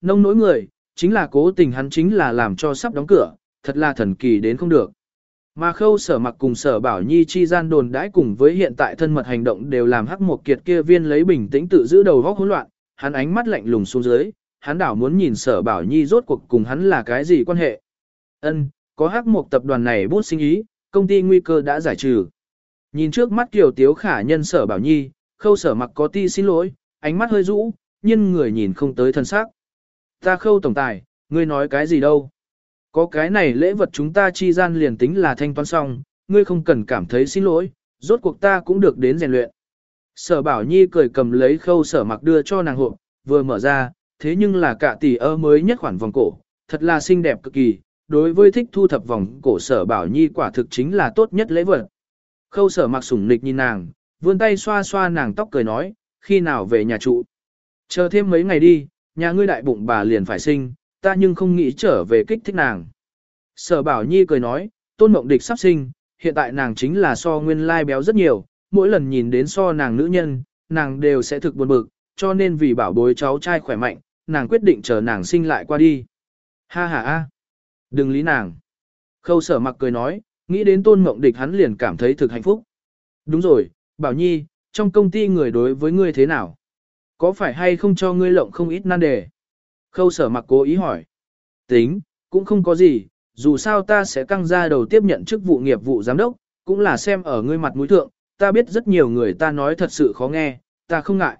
nông nỗi người, chính là cố tình hắn chính là làm cho sắp đóng cửa, thật là thần kỳ đến không được. Mà khâu sở mặc cùng sở bảo nhi chi gian đồn đãi cùng với hiện tại thân mật hành động đều làm hắc một kiệt kia viên lấy bình tĩnh tự giữ đầu góc hỗn loạn, hắn ánh mắt lạnh lùng xuống dưới, hắn đảo muốn nhìn sở bảo nhi rốt cuộc cùng hắn là cái gì quan hệ. Ân, có hắc một tập đoàn này bút sinh ý, công ty nguy cơ đã giải trừ. Nhìn trước mắt kiểu tiếu khả nhân sở bảo nhi, khâu sở mặc có ti xin lỗi, ánh mắt hơi rũ, nhưng người nhìn không tới thân xác. Ta khâu tổng tài, ngươi nói cái gì đâu. Có cái này lễ vật chúng ta chi gian liền tính là thanh toán xong, ngươi không cần cảm thấy xin lỗi, rốt cuộc ta cũng được đến rèn luyện. Sở bảo nhi cười cầm lấy khâu sở mặc đưa cho nàng hộp, vừa mở ra, thế nhưng là cả tỷ ơ mới nhất khoản vòng cổ, thật là xinh đẹp cực kỳ, đối với thích thu thập vòng cổ sở bảo nhi quả thực chính là tốt nhất lễ vật. Khâu sở mặc sủng nịch nhìn nàng, vươn tay xoa xoa nàng tóc cười nói, khi nào về nhà trụ. Chờ thêm mấy ngày đi, nhà ngươi đại bụng bà liền phải sinh, ta nhưng không nghĩ trở về kích thích nàng. Sở bảo nhi cười nói, tôn mộng địch sắp sinh, hiện tại nàng chính là so nguyên lai béo rất nhiều, mỗi lần nhìn đến so nàng nữ nhân, nàng đều sẽ thực buồn bực, cho nên vì bảo bối cháu trai khỏe mạnh, nàng quyết định chờ nàng sinh lại qua đi. Ha ha ha, đừng lý nàng. Khâu sở mặc cười nói, nghĩ đến tôn mộng địch hắn liền cảm thấy thực hạnh phúc. Đúng rồi, bảo nhi, trong công ty người đối với ngươi thế nào? Có phải hay không cho ngươi lộng không ít nan đề? Khâu sở mặc cố ý hỏi. Tính, cũng không có gì, dù sao ta sẽ căng ra đầu tiếp nhận chức vụ nghiệp vụ giám đốc, cũng là xem ở ngươi mặt mũi thượng, ta biết rất nhiều người ta nói thật sự khó nghe, ta không ngại.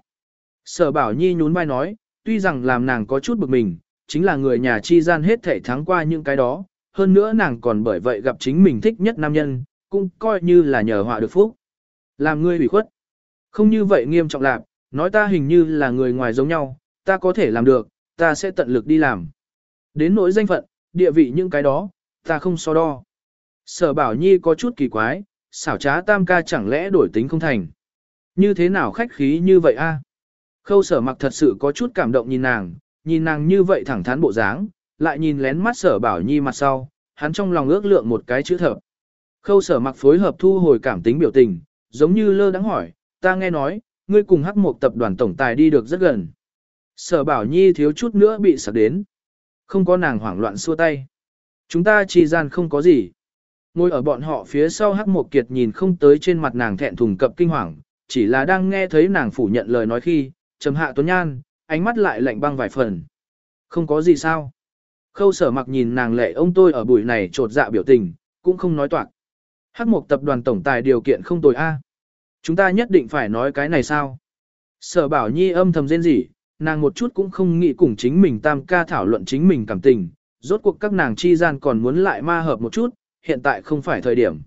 Sở bảo nhi nhún vai nói, tuy rằng làm nàng có chút bực mình, chính là người nhà chi gian hết thể thắng qua những cái đó, hơn nữa nàng còn bởi vậy gặp chính mình thích nhất nam nhân, cũng coi như là nhờ họa được phúc. Làm ngươi bị khuất. Không như vậy nghiêm trọng lạc, nói ta hình như là người ngoài giống nhau, ta có thể làm được, ta sẽ tận lực đi làm. Đến nỗi danh phận, địa vị những cái đó, ta không so đo. Sở bảo nhi có chút kỳ quái, xảo trá tam ca chẳng lẽ đổi tính không thành. Như thế nào khách khí như vậy a? Khâu sở mặc thật sự có chút cảm động nhìn nàng, nhìn nàng như vậy thẳng thắn bộ dáng, lại nhìn lén mắt sở bảo nhi mặt sau, hắn trong lòng ước lượng một cái chữ thập. Khâu sở mặc phối hợp thu hồi cảm tính biểu tình, giống như lơ đắng hỏi, ta nghe nói, ngươi cùng hắc một tập đoàn tổng tài đi được rất gần. Sở bảo nhi thiếu chút nữa bị sạc đến. Không có nàng hoảng loạn xua tay. Chúng ta chi gian không có gì. Ngồi ở bọn họ phía sau hắc một kiệt nhìn không tới trên mặt nàng thẹn thùng cập kinh hoàng, chỉ là đang nghe thấy nàng phủ nhận lời nói khi, trầm hạ tuấn nhan, ánh mắt lại lạnh băng vài phần. Không có gì sao. Khâu sở mặc nhìn nàng lệ ông tôi ở buổi này trột dạ biểu tình, cũng không nói toạc. Hắc một tập đoàn tổng tài điều kiện không tồi a. Chúng ta nhất định phải nói cái này sao? Sở bảo nhi âm thầm rên rỉ, nàng một chút cũng không nghĩ cùng chính mình tam ca thảo luận chính mình cảm tình, rốt cuộc các nàng chi gian còn muốn lại ma hợp một chút, hiện tại không phải thời điểm.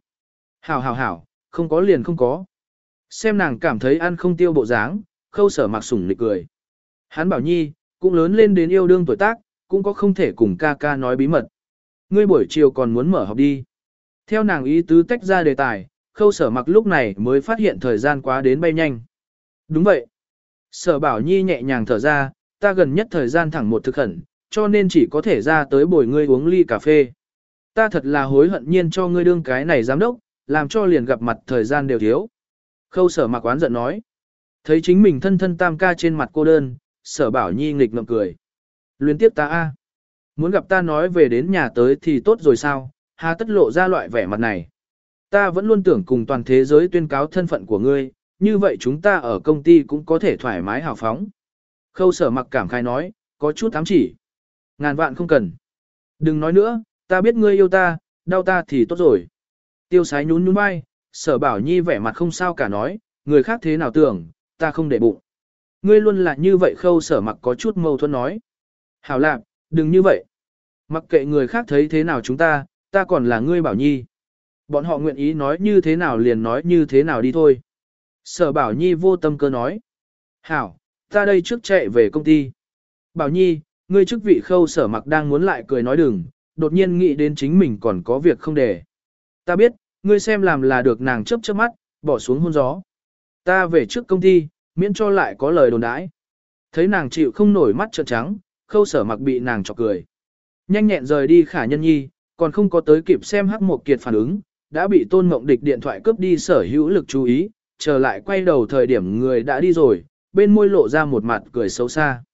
Hảo hảo hảo, không có liền không có. Xem nàng cảm thấy ăn không tiêu bộ dáng, khâu sở mặc sủng nịch cười. Hắn bảo nhi, cũng lớn lên đến yêu đương tuổi tác, cũng có không thể cùng ca ca nói bí mật. Ngươi buổi chiều còn muốn mở học đi. Theo nàng ý tứ tách ra đề tài, khâu sở mặc lúc này mới phát hiện thời gian quá đến bay nhanh. Đúng vậy. Sở bảo nhi nhẹ nhàng thở ra, ta gần nhất thời gian thẳng một thực khẩn, cho nên chỉ có thể ra tới bồi ngươi uống ly cà phê. Ta thật là hối hận nhiên cho ngươi đương cái này giám đốc, làm cho liền gặp mặt thời gian đều thiếu. Khâu sở mặc oán giận nói. Thấy chính mình thân thân tam ca trên mặt cô đơn, sở bảo nhi nghịch ngậm cười. Luyến tiếp ta a Muốn gặp ta nói về đến nhà tới thì tốt rồi sao, hà tất lộ ra loại vẻ mặt này. Ta vẫn luôn tưởng cùng toàn thế giới tuyên cáo thân phận của ngươi, như vậy chúng ta ở công ty cũng có thể thoải mái hào phóng. Khâu sở mặc cảm khai nói, có chút ám chỉ. Ngàn vạn không cần. Đừng nói nữa, ta biết ngươi yêu ta, đau ta thì tốt rồi. Tiêu sái nhún nhún vai, sở bảo nhi vẻ mặt không sao cả nói, người khác thế nào tưởng, ta không để bụng. Ngươi luôn là như vậy khâu sở mặc có chút mâu thuẫn nói. Hảo lạc, đừng như vậy. Mặc kệ người khác thấy thế nào chúng ta, ta còn là ngươi bảo nhi. Bọn họ nguyện ý nói như thế nào liền nói như thế nào đi thôi. Sở Bảo Nhi vô tâm cơ nói. Hảo, ta đây trước chạy về công ty. Bảo Nhi, ngươi chức vị khâu sở mặc đang muốn lại cười nói đừng, đột nhiên nghĩ đến chính mình còn có việc không để. Ta biết, ngươi xem làm là được nàng chấp chớp mắt, bỏ xuống hôn gió. Ta về trước công ty, miễn cho lại có lời đồn đãi. Thấy nàng chịu không nổi mắt trợn trắng, khâu sở mặc bị nàng chọc cười. Nhanh nhẹn rời đi khả nhân nhi, còn không có tới kịp xem hắc một kiệt phản ứng, đã bị tôn mộng địch điện thoại cướp đi sở hữu lực chú ý, trở lại quay đầu thời điểm người đã đi rồi, bên môi lộ ra một mặt cười xấu xa.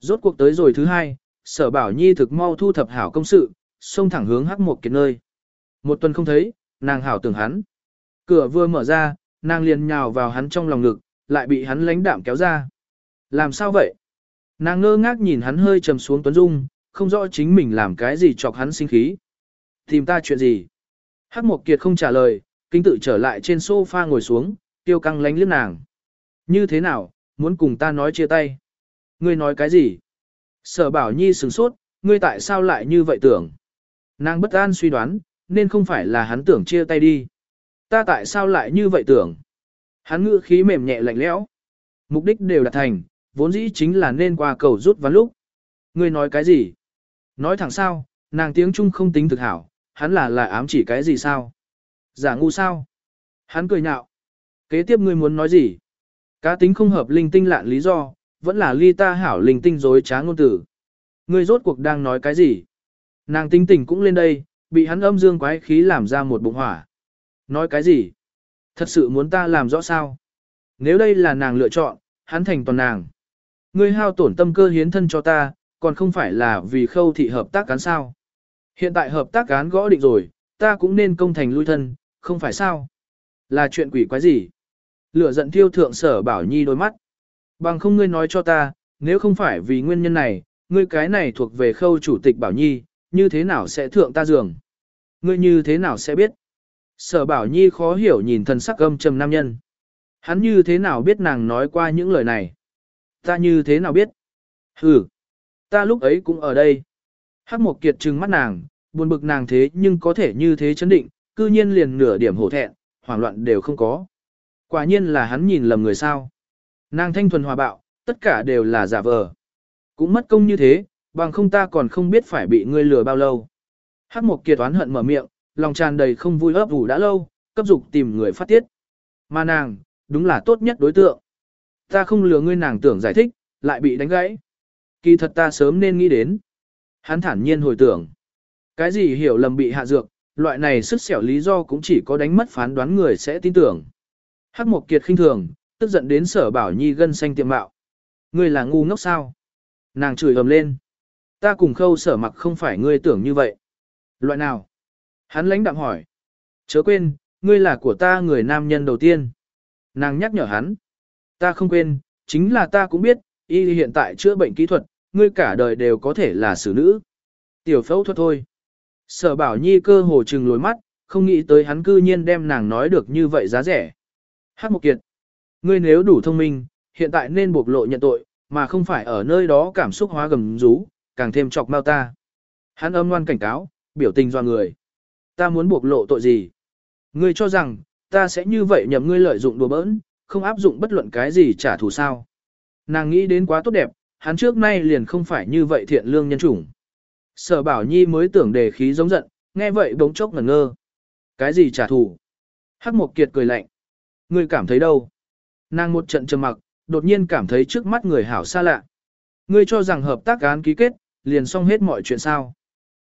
Rốt cuộc tới rồi thứ hai, sở bảo nhi thực mau thu thập hảo công sự, xông thẳng hướng hắc một kiệt nơi. Một tuần không thấy, nàng hảo tưởng hắn. Cửa vừa mở ra, nàng liền nhào vào hắn trong lòng ngực, lại bị hắn lánh đạm kéo ra. Làm sao vậy? Nàng ngơ ngác nhìn hắn hơi trầm xuống tuấn dung, không rõ chính mình làm cái gì chọc hắn sinh khí. Tìm ta chuyện gì? Hắc Mộc Kiệt không trả lời, kinh tự trở lại trên sofa ngồi xuống, tiêu căng lánh liếc nàng. Như thế nào, muốn cùng ta nói chia tay? Ngươi nói cái gì? Sở bảo nhi sửng sốt, ngươi tại sao lại như vậy tưởng? Nàng bất an suy đoán, nên không phải là hắn tưởng chia tay đi. Ta tại sao lại như vậy tưởng? Hắn ngữ khí mềm nhẹ lạnh lẽo. Mục đích đều đạt thành, vốn dĩ chính là nên qua cầu rút ván lúc. Ngươi nói cái gì? Nói thẳng sao, nàng tiếng Trung không tính thực hảo, hắn là lại ám chỉ cái gì sao? Giả ngu sao? Hắn cười nhạo. Kế tiếp ngươi muốn nói gì? Cá tính không hợp linh tinh lạn lý do, vẫn là ly ta hảo linh tinh dối trá ngôn tử. Ngươi rốt cuộc đang nói cái gì? Nàng tinh tỉnh cũng lên đây, bị hắn âm dương quái khí làm ra một bụng hỏa. Nói cái gì? Thật sự muốn ta làm rõ sao? Nếu đây là nàng lựa chọn, hắn thành toàn nàng. Ngươi hao tổn tâm cơ hiến thân cho ta, còn không phải là vì khâu thị hợp tác cán sao. Hiện tại hợp tác án gõ định rồi, ta cũng nên công thành lui thân, không phải sao. Là chuyện quỷ quái gì? Lửa giận thiêu thượng sở bảo nhi đôi mắt. Bằng không ngươi nói cho ta, nếu không phải vì nguyên nhân này, ngươi cái này thuộc về khâu chủ tịch bảo nhi, như thế nào sẽ thượng ta giường? Ngươi như thế nào sẽ biết? Sở bảo nhi khó hiểu nhìn thần sắc âm trầm nam nhân. Hắn như thế nào biết nàng nói qua những lời này? Ta như thế nào biết? Ừ, ta lúc ấy cũng ở đây. Hắc Mộc kiệt trừng mắt nàng, buồn bực nàng thế nhưng có thể như thế chấn định, cư nhiên liền nửa điểm hổ thẹn, hoảng loạn đều không có. Quả nhiên là hắn nhìn lầm người sao. Nàng thanh thuần hòa bạo, tất cả đều là giả vờ. Cũng mất công như thế, bằng không ta còn không biết phải bị ngươi lừa bao lâu. Hắc Mộc kiệt oán hận mở miệng, lòng tràn đầy không vui ấp ủ đã lâu, cấp dục tìm người phát tiết. Mà nàng, đúng là tốt nhất đối tượng. Ta không lừa ngươi nàng tưởng giải thích, lại bị đánh gãy. Kỳ thật ta sớm nên nghĩ đến. Hắn thản nhiên hồi tưởng. Cái gì hiểu lầm bị hạ dược, loại này sức xẻo lý do cũng chỉ có đánh mất phán đoán người sẽ tin tưởng. Hắc Mộc Kiệt khinh thường, tức giận đến sở bảo nhi gân xanh tiệm mạo. Ngươi là ngu ngốc sao? Nàng chửi ầm lên. Ta cùng khâu sở mặc không phải ngươi tưởng như vậy. Loại nào? Hắn lãnh đạm hỏi. Chớ quên, ngươi là của ta người nam nhân đầu tiên. Nàng nhắc nhở hắn. Ta không quên, chính là ta cũng biết, y hiện tại chữa bệnh kỹ thuật, ngươi cả đời đều có thể là xử nữ. Tiểu phẫu thuật thôi. Sở bảo nhi cơ hồ trừng lối mắt, không nghĩ tới hắn cư nhiên đem nàng nói được như vậy giá rẻ. Hát một kiệt. Ngươi nếu đủ thông minh, hiện tại nên bộc lộ nhận tội, mà không phải ở nơi đó cảm xúc hóa gầm rú, càng thêm chọc mau ta. Hắn âm ngoan cảnh cáo, biểu tình do người. Ta muốn bộc lộ tội gì? Ngươi cho rằng, ta sẽ như vậy nhầm ngươi lợi dụng đùa bỡn, không áp dụng bất luận cái gì trả thù sao. Nàng nghĩ đến quá tốt đẹp, hắn trước nay liền không phải như vậy thiện lương nhân chủng. Sở bảo nhi mới tưởng đề khí giống giận, nghe vậy bỗng chốc ngẩn ngơ. Cái gì trả thù? Hắc Mộc Kiệt cười lạnh. Ngươi cảm thấy đâu? Nàng một trận trầm mặc, đột nhiên cảm thấy trước mắt người hảo xa lạ. Ngươi cho rằng hợp tác án ký kết, liền xong hết mọi chuyện sao?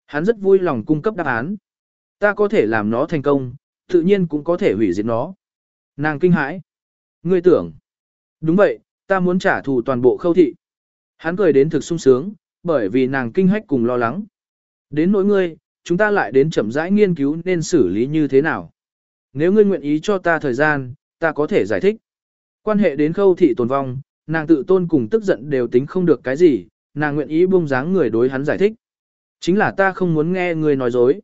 Hắn rất vui lòng cung cấp đáp án. Ta có thể làm nó thành công, tự nhiên cũng có thể hủy diệt nó. Nàng kinh hãi. Ngươi tưởng. Đúng vậy, ta muốn trả thù toàn bộ khâu thị. Hắn cười đến thực sung sướng, bởi vì nàng kinh hách cùng lo lắng. Đến nỗi ngươi, chúng ta lại đến chậm rãi nghiên cứu nên xử lý như thế nào. Nếu ngươi nguyện ý cho ta thời gian, ta có thể giải thích. Quan hệ đến khâu thị tồn vong, nàng tự tôn cùng tức giận đều tính không được cái gì, nàng nguyện ý buông dáng người đối hắn giải thích. Chính là ta không muốn nghe ngươi nói dối.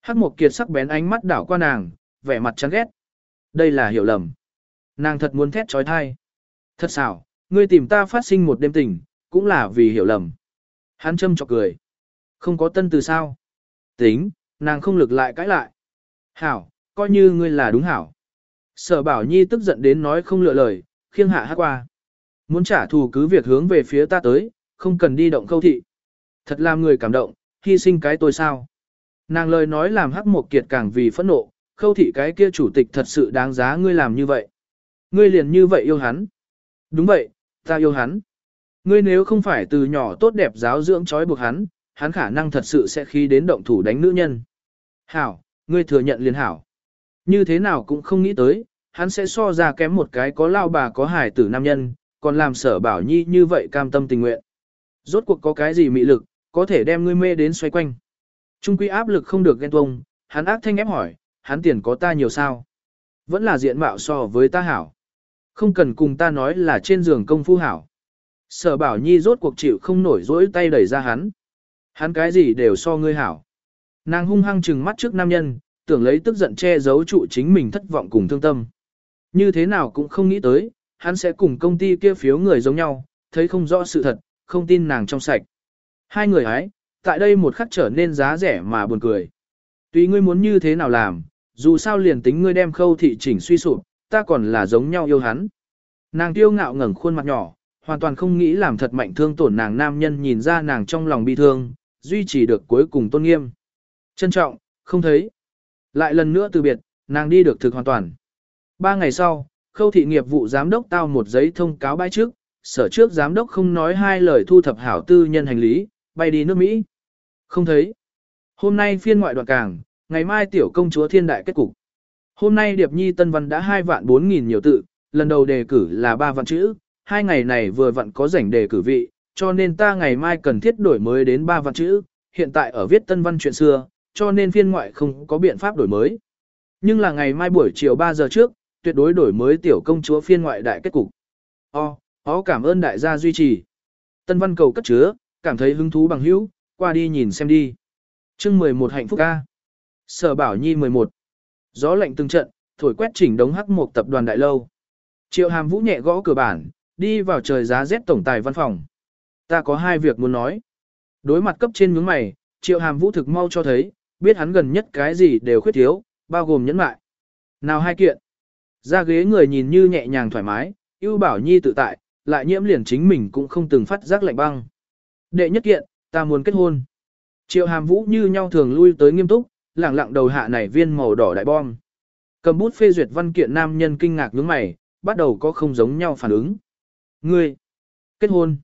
Hắc Mộc Kiệt sắc bén ánh mắt đảo qua nàng, vẻ mặt chán ghét. Đây là hiểu lầm. Nàng thật muốn thét trói thai. Thật xảo, ngươi tìm ta phát sinh một đêm tình, cũng là vì hiểu lầm. Hắn châm chọc cười. Không có tân từ sao. Tính, nàng không lực lại cãi lại. Hảo, coi như ngươi là đúng hảo. Sở bảo nhi tức giận đến nói không lựa lời, khiêng hạ hát qua. Muốn trả thù cứ việc hướng về phía ta tới, không cần đi động khâu thị. Thật làm người cảm động, hy sinh cái tôi sao. Nàng lời nói làm hắc một kiệt càng vì phẫn nộ, khâu thị cái kia chủ tịch thật sự đáng giá ngươi làm như vậy. Ngươi liền như vậy yêu hắn. Đúng vậy, ta yêu hắn. Ngươi nếu không phải từ nhỏ tốt đẹp giáo dưỡng trói buộc hắn, hắn khả năng thật sự sẽ khi đến động thủ đánh nữ nhân. Hảo, ngươi thừa nhận liền hảo. Như thế nào cũng không nghĩ tới, hắn sẽ so ra kém một cái có lao bà có hài tử nam nhân, còn làm sở bảo nhi như vậy cam tâm tình nguyện. Rốt cuộc có cái gì mị lực, có thể đem ngươi mê đến xoay quanh. Trung quy áp lực không được ghen tuông, hắn ác thanh ép hỏi, hắn tiền có ta nhiều sao? Vẫn là diện mạo so với ta hảo. Không cần cùng ta nói là trên giường công phu hảo. Sở bảo nhi rốt cuộc chịu không nổi dỗi tay đẩy ra hắn. Hắn cái gì đều so ngươi hảo. Nàng hung hăng trừng mắt trước nam nhân, tưởng lấy tức giận che giấu trụ chính mình thất vọng cùng thương tâm. Như thế nào cũng không nghĩ tới, hắn sẽ cùng công ty kia phiếu người giống nhau, thấy không rõ sự thật, không tin nàng trong sạch. Hai người ấy, tại đây một khắc trở nên giá rẻ mà buồn cười. Tùy ngươi muốn như thế nào làm, dù sao liền tính ngươi đem khâu thị chỉnh suy sụp, ta còn là giống nhau yêu hắn. Nàng tiêu ngạo ngẩng khuôn mặt nhỏ, hoàn toàn không nghĩ làm thật mạnh thương tổn nàng nam nhân nhìn ra nàng trong lòng bi thương, duy trì được cuối cùng tôn nghiêm. Trân trọng, không thấy. Lại lần nữa từ biệt, nàng đi được thực hoàn toàn. Ba ngày sau, khâu thị nghiệp vụ giám đốc tao một giấy thông cáo bãi trước, sở trước giám đốc không nói hai lời thu thập hảo tư nhân hành lý, bay đi nước Mỹ. Không thấy. Hôm nay phiên ngoại đoạn cảng, ngày mai tiểu công chúa thiên đại kết cục. Hôm nay Điệp Nhi Tân Văn đã 2 vạn 4 nghìn nhiều tự, lần đầu đề cử là 3 vạn chữ, hai ngày này vừa vặn có rảnh đề cử vị, cho nên ta ngày mai cần thiết đổi mới đến 3 vạn chữ, hiện tại ở viết Tân Văn chuyện xưa, cho nên phiên ngoại không có biện pháp đổi mới. Nhưng là ngày mai buổi chiều 3 giờ trước, tuyệt đối đổi mới tiểu công chúa phiên ngoại đại kết cục. O, ó cảm ơn đại gia duy trì. Tân Văn cầu cất chứa, cảm thấy hứng thú bằng hữu, qua đi nhìn xem đi. chương 11 hạnh phúc ca. Sở Bảo Nhi 11. Gió lạnh từng trận, thổi quét chỉnh đống hắc một tập đoàn đại lâu. Triệu Hàm Vũ nhẹ gõ cửa bản, đi vào trời giá rét tổng tài văn phòng. Ta có hai việc muốn nói. Đối mặt cấp trên nhướng mày, Triệu Hàm Vũ thực mau cho thấy, biết hắn gần nhất cái gì đều khuyết thiếu, bao gồm nhẫn mại. Nào hai kiện. Ra ghế người nhìn như nhẹ nhàng thoải mái, ưu bảo nhi tự tại, lại nhiễm liền chính mình cũng không từng phát giác lạnh băng. Đệ nhất kiện, ta muốn kết hôn. Triệu hàm vũ như nhau thường lui tới nghiêm túc, lẳng lặng đầu hạ nảy viên màu đỏ đại bom. Cầm bút phê duyệt văn kiện nam nhân kinh ngạc nhướng mày, bắt đầu có không giống nhau phản ứng. Ngươi, kết hôn.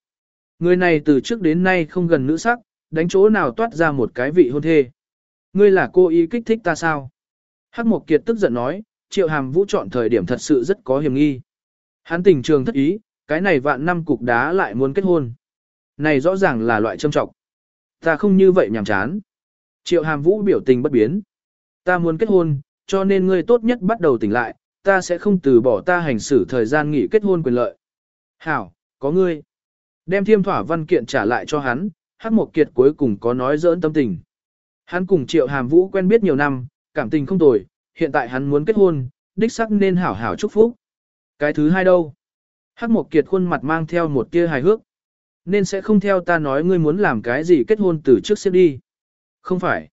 Người này từ trước đến nay không gần nữ sắc, đánh chỗ nào toát ra một cái vị hôn thê. Ngươi là cô ý kích thích ta sao? Hắc Mộc Kiệt tức giận nói, triệu hàm vũ chọn thời điểm thật sự rất có hiểm nghi. Hắn tình trường thất ý, cái này vạn năm cục đá lại muốn kết hôn. Này rõ ràng là loại châm trọng. Ta không như vậy nhàm chán. Triệu hàm vũ biểu tình bất biến. Ta muốn kết hôn, cho nên ngươi tốt nhất bắt đầu tỉnh lại, ta sẽ không từ bỏ ta hành xử thời gian nghỉ kết hôn quyền lợi. Hảo, có ngươi. Đem thiêm thỏa văn kiện trả lại cho hắn, hát một kiệt cuối cùng có nói dỡn tâm tình. Hắn cùng triệu hàm vũ quen biết nhiều năm, cảm tình không tồi, hiện tại hắn muốn kết hôn, đích sắc nên hảo hảo chúc phúc. Cái thứ hai đâu? Hắc Mộc Kiệt khuôn mặt mang theo một tia hài hước. Nên sẽ không theo ta nói ngươi muốn làm cái gì kết hôn từ trước xếp đi. Không phải.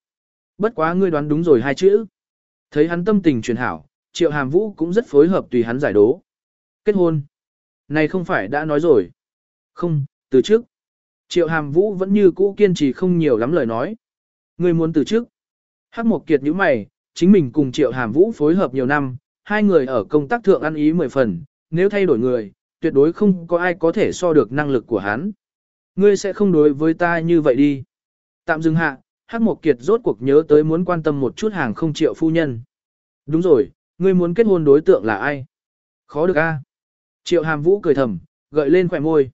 Bất quá ngươi đoán đúng rồi hai chữ. Thấy hắn tâm tình truyền hảo, Triệu Hàm Vũ cũng rất phối hợp tùy hắn giải đố. Kết hôn. Này không phải đã nói rồi. Không, từ trước. Triệu Hàm Vũ vẫn như cũ kiên trì không nhiều lắm lời nói. Ngươi muốn từ trước. Hắc Mộc Kiệt nhíu mày, chính mình cùng Triệu Hàm Vũ phối hợp nhiều năm, hai người ở công tác thượng ăn ý mười phần, nếu thay đổi người, tuyệt đối không có ai có thể so được năng lực của hắn. Ngươi sẽ không đối với ta như vậy đi. Tạm dừng hạ, Hắc Mộc Kiệt rốt cuộc nhớ tới muốn quan tâm một chút hàng không triệu phu nhân. Đúng rồi, ngươi muốn kết hôn đối tượng là ai? Khó được a. Triệu Hàm Vũ cười thầm, gợi lên khỏe môi.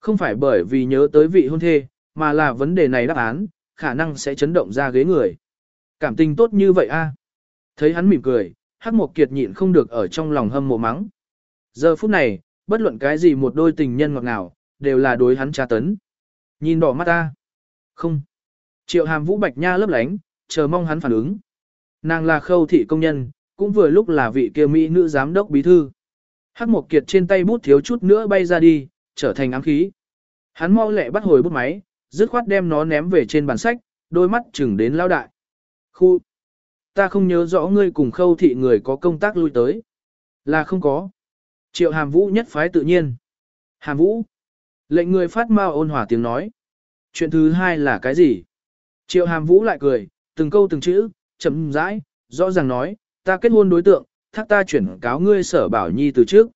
Không phải bởi vì nhớ tới vị hôn thê, mà là vấn đề này đáp án, khả năng sẽ chấn động ra ghế người. Cảm tình tốt như vậy a. Thấy hắn mỉm cười, Hắc Mộc Kiệt nhịn không được ở trong lòng hâm mộ mắng. Giờ phút này, bất luận cái gì một đôi tình nhân ngọt ngào, đều là đối hắn tra tấn. Nhìn đỏ mắt ta. Không. Triệu hàm vũ bạch nha lấp lánh, chờ mong hắn phản ứng. Nàng là khâu thị công nhân, cũng vừa lúc là vị kia mỹ nữ giám đốc bí thư. Hắc Mộc Kiệt trên tay bút thiếu chút nữa bay ra đi, trở thành ám khí. Hắn mau lẹ bắt hồi bút máy, dứt khoát đem nó ném về trên bàn sách, đôi mắt chừng đến lao đại. Khu! Ta không nhớ rõ ngươi cùng khâu thị người có công tác lui tới. Là không có. Triệu hàm vũ nhất phái tự nhiên. Hàm vũ! Lệnh người phát mau ôn hòa tiếng nói. Chuyện thứ hai là cái gì? Triệu hàm vũ lại cười, từng câu từng chữ, chậm rãi, rõ ràng nói, ta kết hôn đối tượng, thác ta chuyển cáo ngươi sở bảo nhi từ trước.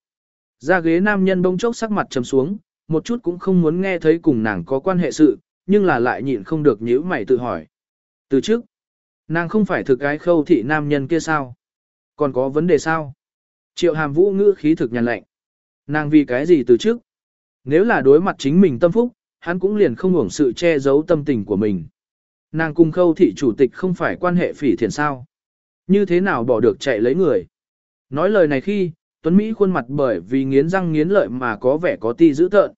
Ra ghế nam nhân bông chốc sắc mặt trầm xuống, một chút cũng không muốn nghe thấy cùng nàng có quan hệ sự, nhưng là lại nhịn không được nhíu mày tự hỏi. Từ trước, nàng không phải thực cái khâu thị nam nhân kia sao? Còn có vấn đề sao? Triệu hàm vũ ngữ khí thực nhàn lạnh. Nàng vì cái gì từ trước? Nếu là đối mặt chính mình tâm phúc, hắn cũng liền không hưởng sự che giấu tâm tình của mình. Nàng cùng khâu thị chủ tịch không phải quan hệ phỉ thiền sao. Như thế nào bỏ được chạy lấy người. Nói lời này khi, Tuấn Mỹ khuôn mặt bởi vì nghiến răng nghiến lợi mà có vẻ có ti dữ tợn.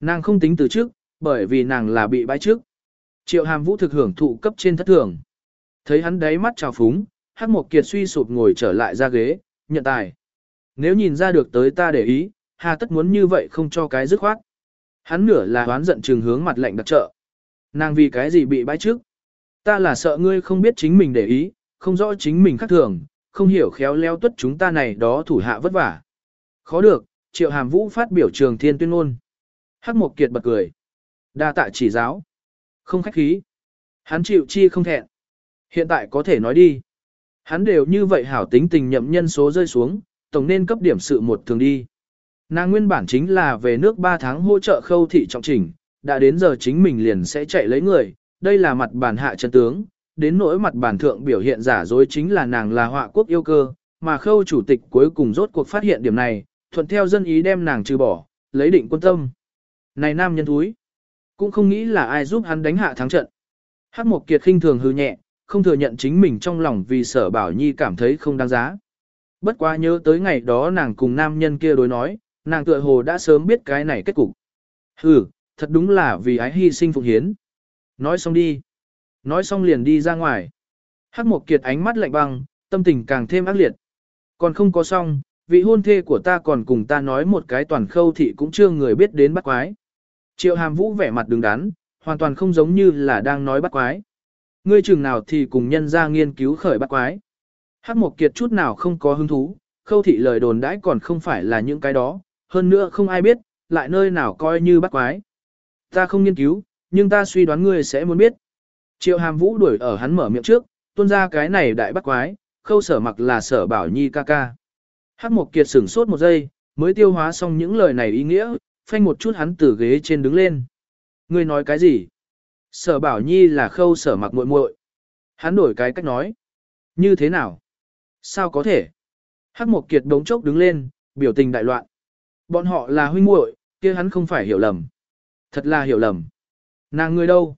Nàng không tính từ trước, bởi vì nàng là bị bãi trước. Triệu hàm vũ thực hưởng thụ cấp trên thất thường. Thấy hắn đáy mắt trào phúng, hắc một kiệt suy sụp ngồi trở lại ra ghế, nhận tài. Nếu nhìn ra được tới ta để ý, hà tất muốn như vậy không cho cái dứt khoát. Hắn nửa là đoán giận trường hướng mặt lạnh đặc trợ. Nàng vì cái gì bị bãi trước? Ta là sợ ngươi không biết chính mình để ý, không rõ chính mình khác thường, không hiểu khéo léo tuất chúng ta này đó thủ hạ vất vả. Khó được, triệu hàm vũ phát biểu trường thiên tuyên ngôn. Hắc Mộc Kiệt bật cười. Đa tạ chỉ giáo. Không khách khí. Hắn chịu chi không thẹn. Hiện tại có thể nói đi. Hắn đều như vậy hảo tính tình nhậm nhân số rơi xuống, tổng nên cấp điểm sự một thường đi. Nàng nguyên bản chính là về nước 3 tháng hỗ trợ khâu thị trọng trình, đã đến giờ chính mình liền sẽ chạy lấy người, đây là mặt bản hạ chân tướng, đến nỗi mặt bản thượng biểu hiện giả dối chính là nàng là họa quốc yêu cơ, mà khâu chủ tịch cuối cùng rốt cuộc phát hiện điểm này, thuận theo dân ý đem nàng trừ bỏ, lấy định quân tâm. Này nam nhân thúi, cũng không nghĩ là ai giúp hắn đánh hạ thắng trận. hát Mộc Kiệt khinh thường hư nhẹ, không thừa nhận chính mình trong lòng vì sở bảo nhi cảm thấy không đáng giá. Bất quá nhớ tới ngày đó nàng cùng nam nhân kia đối nói, nàng tựa hồ đã sớm biết cái này kết cục. Hừ, thật đúng là vì ái hy sinh phụng hiến. Nói xong đi. Nói xong liền đi ra ngoài. Hắc Mộc Kiệt ánh mắt lạnh băng, tâm tình càng thêm ác liệt. Còn không có xong, vị hôn thê của ta còn cùng ta nói một cái toàn khâu thị cũng chưa người biết đến bắt quái. Triệu hàm vũ vẻ mặt đứng đắn, hoàn toàn không giống như là đang nói bắt quái. Ngươi chừng nào thì cùng nhân ra nghiên cứu khởi bắt quái. Hắc Mộc Kiệt chút nào không có hứng thú, khâu thị lời đồn đãi còn không phải là những cái đó, hơn nữa không ai biết, lại nơi nào coi như bắt quái. Ta không nghiên cứu, nhưng ta suy đoán ngươi sẽ muốn biết. Triệu hàm vũ đuổi ở hắn mở miệng trước, tuôn ra cái này đại bắt quái, khâu sở mặc là sở bảo nhi ca ca. Hắc Mộc Kiệt sửng sốt một giây, mới tiêu hóa xong những lời này ý nghĩa, phanh một chút hắn từ ghế trên đứng lên. Ngươi nói cái gì? Sở bảo nhi là khâu sở mặc muội muội. Hắn đổi cái cách nói. Như thế nào? Sao có thể? Hắc Mộc Kiệt đống chốc đứng lên, biểu tình đại loạn. Bọn họ là huynh muội, kia hắn không phải hiểu lầm. Thật là hiểu lầm. Nàng người đâu?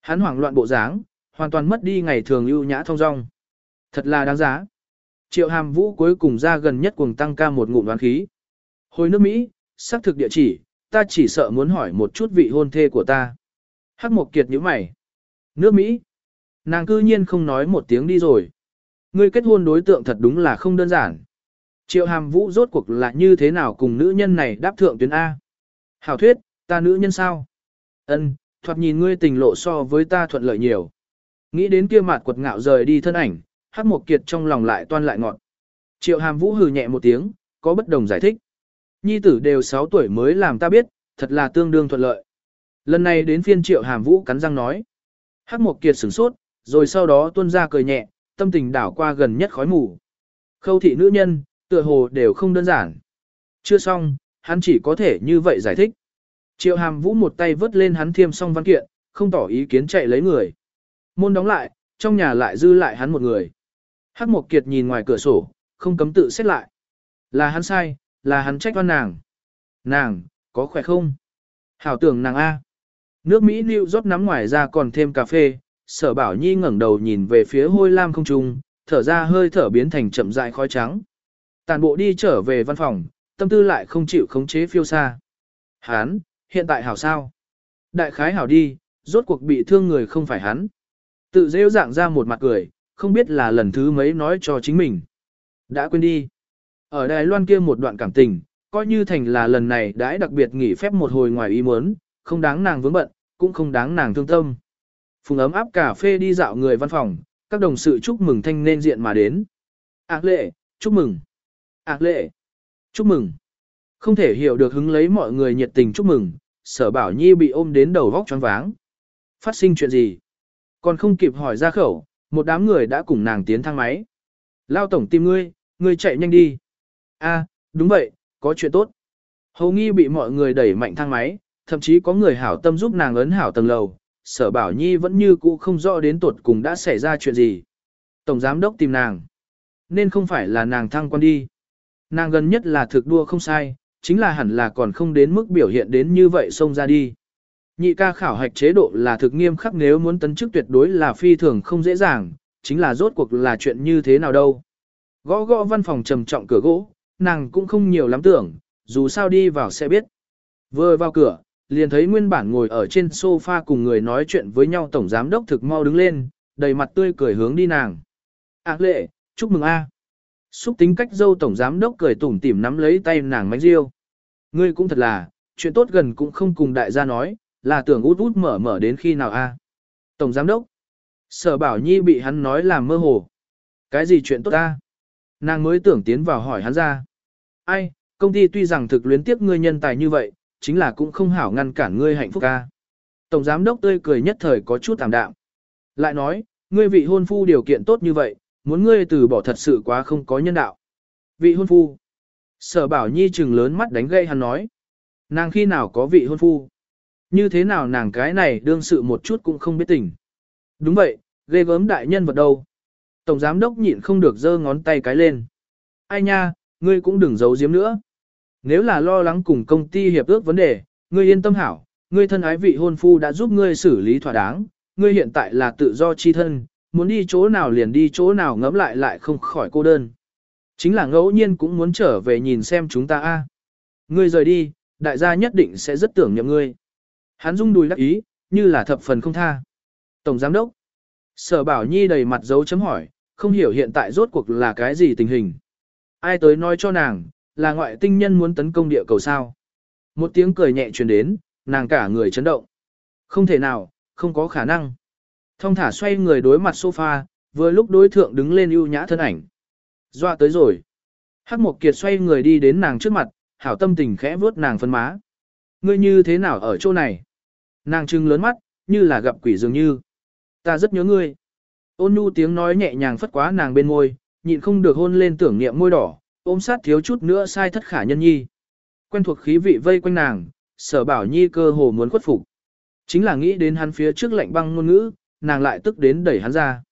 Hắn hoảng loạn bộ dáng, hoàn toàn mất đi ngày thường ưu nhã thông dong. Thật là đáng giá. Triệu hàm vũ cuối cùng ra gần nhất cuồng tăng ca một ngụm đoán khí. Hồi nước Mỹ, xác thực địa chỉ, ta chỉ sợ muốn hỏi một chút vị hôn thê của ta. Hắc Mộc Kiệt nhíu mày. Nước Mỹ. Nàng cư nhiên không nói một tiếng đi rồi. Ngươi kết hôn đối tượng thật đúng là không đơn giản. Triệu hàm vũ rốt cuộc là như thế nào cùng nữ nhân này đáp thượng tuyến A. Hảo thuyết, ta nữ nhân sao? Ân, thoạt nhìn ngươi tình lộ so với ta thuận lợi nhiều. Nghĩ đến kia mặt quật ngạo rời đi thân ảnh, Hắc Mộc Kiệt trong lòng lại toan lại ngọn. Triệu Hàm Vũ hừ nhẹ một tiếng, có bất đồng giải thích. Nhi tử đều 6 tuổi mới làm ta biết, thật là tương đương thuận lợi. Lần này đến phiên Triệu Hàm Vũ cắn răng nói. Hắc Mộc Kiệt sửng sốt, rồi sau đó tuôn ra cười nhẹ, tâm tình đảo qua gần nhất khói mù. Khâu thị nữ nhân, tựa hồ đều không đơn giản. Chưa xong, hắn chỉ có thể như vậy giải thích. Triệu Hàm Vũ một tay vớt lên hắn thiêm xong văn kiện, không tỏ ý kiến chạy lấy người. Môn đóng lại, trong nhà lại dư lại hắn một người. Hắc Mộc Kiệt nhìn ngoài cửa sổ, không cấm tự xét lại. Là hắn sai, là hắn trách oan nàng. Nàng, có khỏe không? Hảo tưởng nàng A. Nước Mỹ lưu rót nắm ngoài ra còn thêm cà phê, sở bảo nhi ngẩng đầu nhìn về phía hôi lam không trung, thở ra hơi thở biến thành chậm dại khói trắng. Tàn bộ đi trở về văn phòng, tâm tư lại không chịu khống chế phiêu xa. Hán hiện tại hảo sao? Đại khái hảo đi, rốt cuộc bị thương người không phải hắn. Tự rêu dạng ra một mặt cười, không biết là lần thứ mấy nói cho chính mình. Đã quên đi. Ở Đài Loan kia một đoạn cảm tình, coi như thành là lần này đãi đặc biệt nghỉ phép một hồi ngoài ý muốn, không đáng nàng vướng bận, cũng không đáng nàng thương tâm. Phùng ấm áp cà phê đi dạo người văn phòng, các đồng sự chúc mừng thanh nên diện mà đến. Ác lệ, chúc mừng. Ác lệ, chúc mừng. Không thể hiểu được hứng lấy mọi người nhiệt tình chúc mừng, sở bảo nhi bị ôm đến đầu vóc choáng váng. Phát sinh chuyện gì? Còn không kịp hỏi ra khẩu, một đám người đã cùng nàng tiến thang máy. Lao tổng tìm ngươi, ngươi chạy nhanh đi. A, đúng vậy, có chuyện tốt. Hầu nghi bị mọi người đẩy mạnh thang máy, thậm chí có người hảo tâm giúp nàng ấn hảo tầng lầu. Sở bảo nhi vẫn như cũ không rõ đến tuột cùng đã xảy ra chuyện gì. Tổng giám đốc tìm nàng. Nên không phải là nàng thăng quan đi. Nàng gần nhất là thực đua không sai, chính là hẳn là còn không đến mức biểu hiện đến như vậy xông ra đi. Nhị ca khảo hạch chế độ là thực nghiêm khắc nếu muốn tấn chức tuyệt đối là phi thường không dễ dàng, chính là rốt cuộc là chuyện như thế nào đâu. Gõ gõ văn phòng trầm trọng cửa gỗ, nàng cũng không nhiều lắm tưởng, dù sao đi vào sẽ biết. Vừa vào cửa, liền thấy nguyên bản ngồi ở trên sofa cùng người nói chuyện với nhau tổng giám đốc thực mau đứng lên, đầy mặt tươi cười hướng đi nàng. À lệ, chúc mừng a. Xúc tính cách dâu tổng giám đốc cười tủm tỉm nắm lấy tay nàng mánh riêu. Ngươi cũng thật là, chuyện tốt gần cũng không cùng đại gia nói, là tưởng út út mở mở đến khi nào a. Tổng giám đốc. Sở bảo nhi bị hắn nói làm mơ hồ. Cái gì chuyện tốt ta? Nàng mới tưởng tiến vào hỏi hắn ra. Ai, công ty tuy rằng thực luyến tiếc ngươi nhân tài như vậy, chính là cũng không hảo ngăn cản ngươi hạnh phúc ca. Tổng giám đốc tươi cười nhất thời có chút tạm đạm. Lại nói, ngươi vị hôn phu điều kiện tốt như vậy, muốn ngươi từ bỏ thật sự quá không có nhân đạo. Vị hôn phu. Sở bảo nhi trừng lớn mắt đánh gây hắn nói. Nàng khi nào có vị hôn phu? Như thế nào nàng cái này đương sự một chút cũng không biết tình. Đúng vậy, ghê gớm đại nhân vật đâu. Tổng giám đốc nhịn không được giơ ngón tay cái lên. Ai nha, ngươi cũng đừng giấu giếm nữa. Nếu là lo lắng cùng công ty hiệp ước vấn đề, ngươi yên tâm hảo, ngươi thân ái vị hôn phu đã giúp ngươi xử lý thỏa đáng, ngươi hiện tại là tự do chi thân, muốn đi chỗ nào liền đi chỗ nào ngẫm lại lại không khỏi cô đơn. Chính là ngẫu nhiên cũng muốn trở về nhìn xem chúng ta a. Ngươi rời đi, đại gia nhất định sẽ rất tưởng nhậm ngươi. Hắn rung đùi đắc ý, như là thập phần không tha. Tổng giám đốc. Sở bảo nhi đầy mặt dấu chấm hỏi, không hiểu hiện tại rốt cuộc là cái gì tình hình. Ai tới nói cho nàng, là ngoại tinh nhân muốn tấn công địa cầu sao. Một tiếng cười nhẹ truyền đến, nàng cả người chấn động. Không thể nào, không có khả năng. Thông thả xoay người đối mặt sofa, vừa lúc đối thượng đứng lên ưu nhã thân ảnh. Dọa tới rồi. Hắc Mộc Kiệt xoay người đi đến nàng trước mặt, hảo tâm tình khẽ vuốt nàng phân má. Ngươi như thế nào ở chỗ này? Nàng trưng lớn mắt, như là gặp quỷ dường như. Ta rất nhớ ngươi. Ôn nhu tiếng nói nhẹ nhàng phất quá nàng bên môi, nhịn không được hôn lên tưởng niệm môi đỏ, ôm sát thiếu chút nữa sai thất khả nhân nhi. Quen thuộc khí vị vây quanh nàng, sở bảo nhi cơ hồ muốn khuất phục. Chính là nghĩ đến hắn phía trước lạnh băng ngôn ngữ, nàng lại tức đến đẩy hắn ra.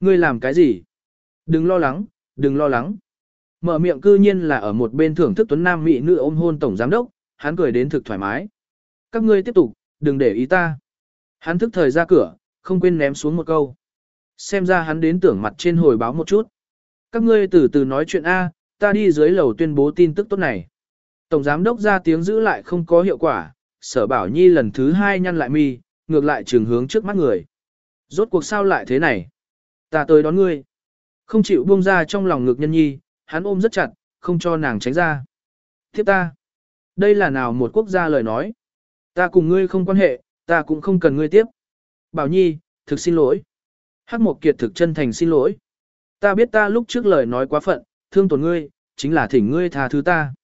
Ngươi làm cái gì? Đừng lo lắng, đừng lo lắng. Mở miệng cư nhiên là ở một bên thưởng thức tuấn nam mỹ nữ ôm hôn tổng giám đốc, hắn cười đến thực thoải mái. Các ngươi tiếp tục, đừng để ý ta. Hắn thức thời ra cửa, không quên ném xuống một câu. Xem ra hắn đến tưởng mặt trên hồi báo một chút. Các ngươi từ từ nói chuyện A, ta đi dưới lầu tuyên bố tin tức tốt này. Tổng giám đốc ra tiếng giữ lại không có hiệu quả, sở bảo nhi lần thứ hai nhăn lại mi, ngược lại trường hướng trước mắt người. Rốt cuộc sao lại thế này? Ta tới đón ngươi. Không chịu buông ra trong lòng ngực nhân nhi, hắn ôm rất chặt, không cho nàng tránh ra. Tiếp ta. Đây là nào một quốc gia lời nói. Ta cùng ngươi không quan hệ, ta cũng không cần ngươi tiếp. Bảo nhi, thực xin lỗi. Hắc Mộc Kiệt thực chân thành xin lỗi. Ta biết ta lúc trước lời nói quá phận, thương tổn ngươi, chính là thỉnh ngươi tha thứ ta.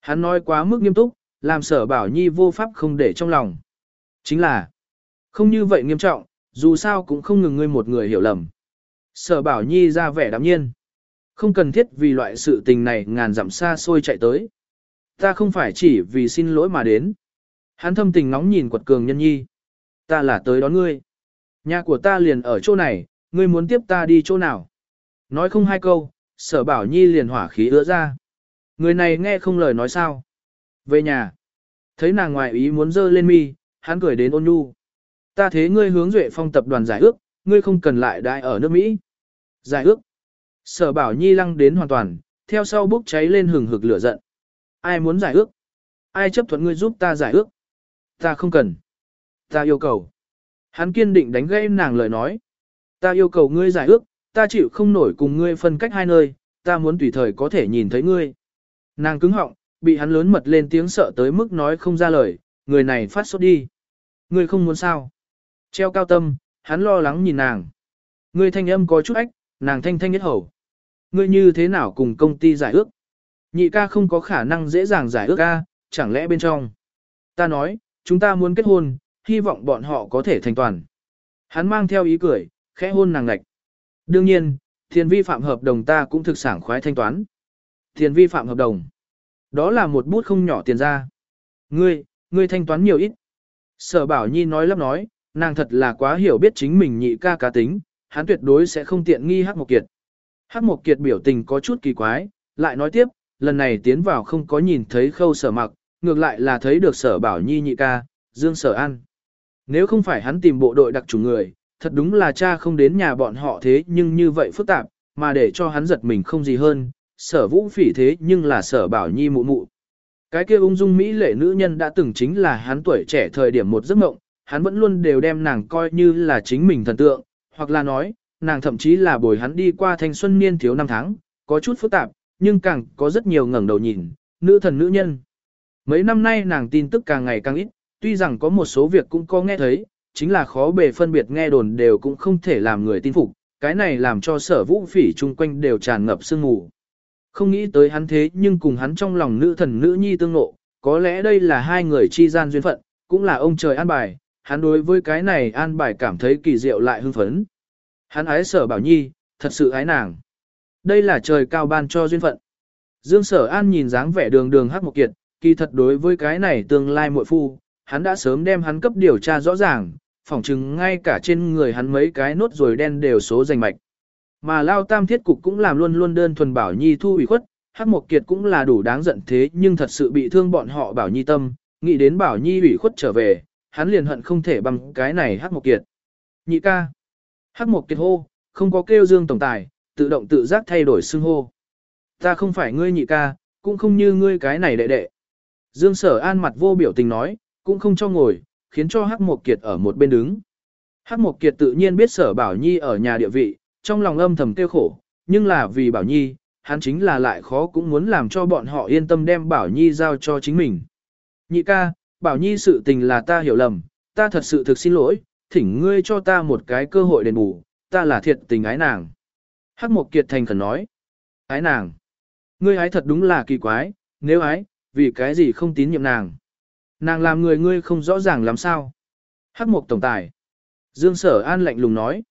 Hắn nói quá mức nghiêm túc, làm sở bảo nhi vô pháp không để trong lòng. Chính là, không như vậy nghiêm trọng, dù sao cũng không ngừng ngươi một người hiểu lầm. Sở bảo nhi ra vẻ đạm nhiên. Không cần thiết vì loại sự tình này ngàn dặm xa xôi chạy tới. Ta không phải chỉ vì xin lỗi mà đến. Hắn thâm tình nóng nhìn quật cường nhân nhi. Ta là tới đón ngươi. Nhà của ta liền ở chỗ này, ngươi muốn tiếp ta đi chỗ nào? Nói không hai câu, sở bảo nhi liền hỏa khí ứa ra. Người này nghe không lời nói sao. Về nhà. Thấy nàng ngoại ý muốn dơ lên mi, hắn cười đến ôn nhu. Ta thế ngươi hướng duệ phong tập đoàn giải ước, ngươi không cần lại đại ở nước Mỹ. Giải ước. Sở bảo nhi lăng đến hoàn toàn, theo sau bốc cháy lên hừng hực lửa giận. Ai muốn giải ước? Ai chấp thuận ngươi giúp ta giải ước? Ta không cần. Ta yêu cầu. Hắn kiên định đánh gây nàng lời nói. Ta yêu cầu ngươi giải ước, ta chịu không nổi cùng ngươi phân cách hai nơi, ta muốn tùy thời có thể nhìn thấy ngươi. Nàng cứng họng, bị hắn lớn mật lên tiếng sợ tới mức nói không ra lời, người này phát sốt đi. Ngươi không muốn sao? Treo cao tâm, hắn lo lắng nhìn nàng. Ngươi thanh âm có chút ách, nàng thanh thanh nhất hầu. Ngươi như thế nào cùng công ty giải ước? Nhị ca không có khả năng dễ dàng giải ước ca, chẳng lẽ bên trong? Ta nói, chúng ta muốn kết hôn, hy vọng bọn họ có thể thành toàn. Hắn mang theo ý cười, khẽ hôn nàng ngạch. Đương nhiên, tiền vi phạm hợp đồng ta cũng thực sản khoái thanh toán. Tiền vi phạm hợp đồng. Đó là một bút không nhỏ tiền ra. Ngươi, ngươi thanh toán nhiều ít. Sở bảo nhi nói lắp nói, nàng thật là quá hiểu biết chính mình nhị ca cá tính, hắn tuyệt đối sẽ không tiện nghi Hắc Mộc Kiệt. Hắc Mộc Kiệt biểu tình có chút kỳ quái, lại nói tiếp, lần này tiến vào không có nhìn thấy khâu sở mặc, ngược lại là thấy được sở bảo nhi nhị ca, dương sở ăn. Nếu không phải hắn tìm bộ đội đặc chủ người, thật đúng là cha không đến nhà bọn họ thế nhưng như vậy phức tạp, mà để cho hắn giật mình không gì hơn, sở vũ phỉ thế nhưng là sở bảo nhi mụ mụ. Cái kia ung dung Mỹ lệ nữ nhân đã từng chính là hắn tuổi trẻ thời điểm một giấc mộng, hắn vẫn luôn đều đem nàng coi như là chính mình thần tượng, hoặc là nói, nàng thậm chí là bồi hắn đi qua thanh xuân niên thiếu năm tháng, có chút phức tạp, nhưng càng có rất nhiều ngẩng đầu nhìn, nữ thần nữ nhân. Mấy năm nay nàng tin tức càng ngày càng ít, tuy rằng có một số việc cũng có nghe thấy, chính là khó bề phân biệt nghe đồn đều cũng không thể làm người tin phục, cái này làm cho sở vũ phỉ chung quanh đều tràn ngập sương mù. Không nghĩ tới hắn thế nhưng cùng hắn trong lòng nữ thần nữ nhi tương ngộ, có lẽ đây là hai người chi gian duyên phận, cũng là ông trời an bài, hắn đối với cái này an bài cảm thấy kỳ diệu lại hưng phấn. Hắn ái sở bảo nhi, thật sự ái nàng. Đây là trời cao ban cho duyên phận. Dương sở an nhìn dáng vẻ đường đường hắc một kiệt, kỳ thật đối với cái này tương lai muội phu, hắn đã sớm đem hắn cấp điều tra rõ ràng, phỏng chừng ngay cả trên người hắn mấy cái nốt rồi đen đều số danh mạch. Mà Lao Tam Thiết Cục cũng làm luôn luôn đơn thuần Bảo Nhi thu ủy khuất, Hắc Mộc Kiệt cũng là đủ đáng giận thế nhưng thật sự bị thương bọn họ Bảo Nhi tâm, nghĩ đến Bảo Nhi ủy khuất trở về, hắn liền hận không thể bằng cái này Hắc Mộc Kiệt. Nhị ca. Hắc Mộc Kiệt hô, không có kêu Dương Tổng Tài, tự động tự giác thay đổi xưng hô. Ta không phải ngươi nhị ca, cũng không như ngươi cái này đệ đệ. Dương Sở An mặt vô biểu tình nói, cũng không cho ngồi, khiến cho Hắc Mộc Kiệt ở một bên đứng. Hắc Mộc Kiệt tự nhiên biết Sở Bảo Nhi ở nhà địa vị, trong lòng âm thầm tiêu khổ, nhưng là vì Bảo Nhi, hắn chính là lại khó cũng muốn làm cho bọn họ yên tâm đem Bảo Nhi giao cho chính mình. Nhị ca, Bảo Nhi sự tình là ta hiểu lầm, ta thật sự thực xin lỗi, thỉnh ngươi cho ta một cái cơ hội đền bù, ta là thiệt tình ái nàng. Hắc Mộc Kiệt thành khẩn nói, ái nàng. Ngươi ái thật đúng là kỳ quái, nếu ái, vì cái gì không tín nhiệm nàng. Nàng làm người ngươi không rõ ràng làm sao. Hắc Mộc Tổng Tài. Dương Sở An lạnh lùng nói.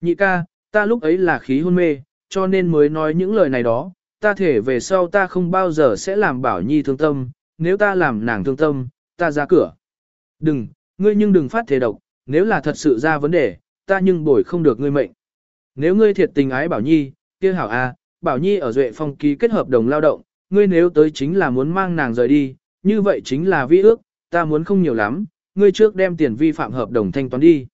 Nhị ca, ta lúc ấy là khí hôn mê, cho nên mới nói những lời này đó, ta thể về sau ta không bao giờ sẽ làm bảo nhi thương tâm, nếu ta làm nàng thương tâm, ta ra cửa. Đừng, ngươi nhưng đừng phát thế độc, nếu là thật sự ra vấn đề, ta nhưng bồi không được ngươi mệnh. Nếu ngươi thiệt tình ái bảo nhi, kia hảo a, bảo nhi ở duệ phong ký kết hợp đồng lao động, ngươi nếu tới chính là muốn mang nàng rời đi, như vậy chính là vi ước, ta muốn không nhiều lắm, ngươi trước đem tiền vi phạm hợp đồng thanh toán đi.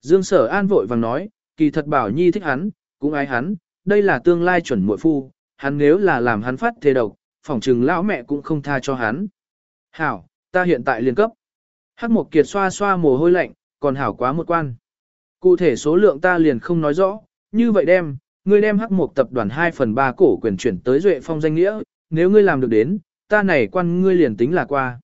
Dương Sở An vội vàng nói, kỳ thật Bảo Nhi thích hắn, cũng ái hắn, đây là tương lai chuẩn muội phu, hắn nếu là làm hắn phát thế độc, phỏng trừng lão mẹ cũng không tha cho hắn. Hảo, ta hiện tại liên cấp. Hắc Mộc Kiệt xoa xoa mồ hôi lạnh, còn hảo quá một quan. Cụ thể số lượng ta liền không nói rõ, như vậy đem, ngươi đem Hắc Mộc tập đoàn 2 phần 3 cổ quyền chuyển tới Duệ Phong danh nghĩa, nếu ngươi làm được đến, ta này quan ngươi liền tính là qua.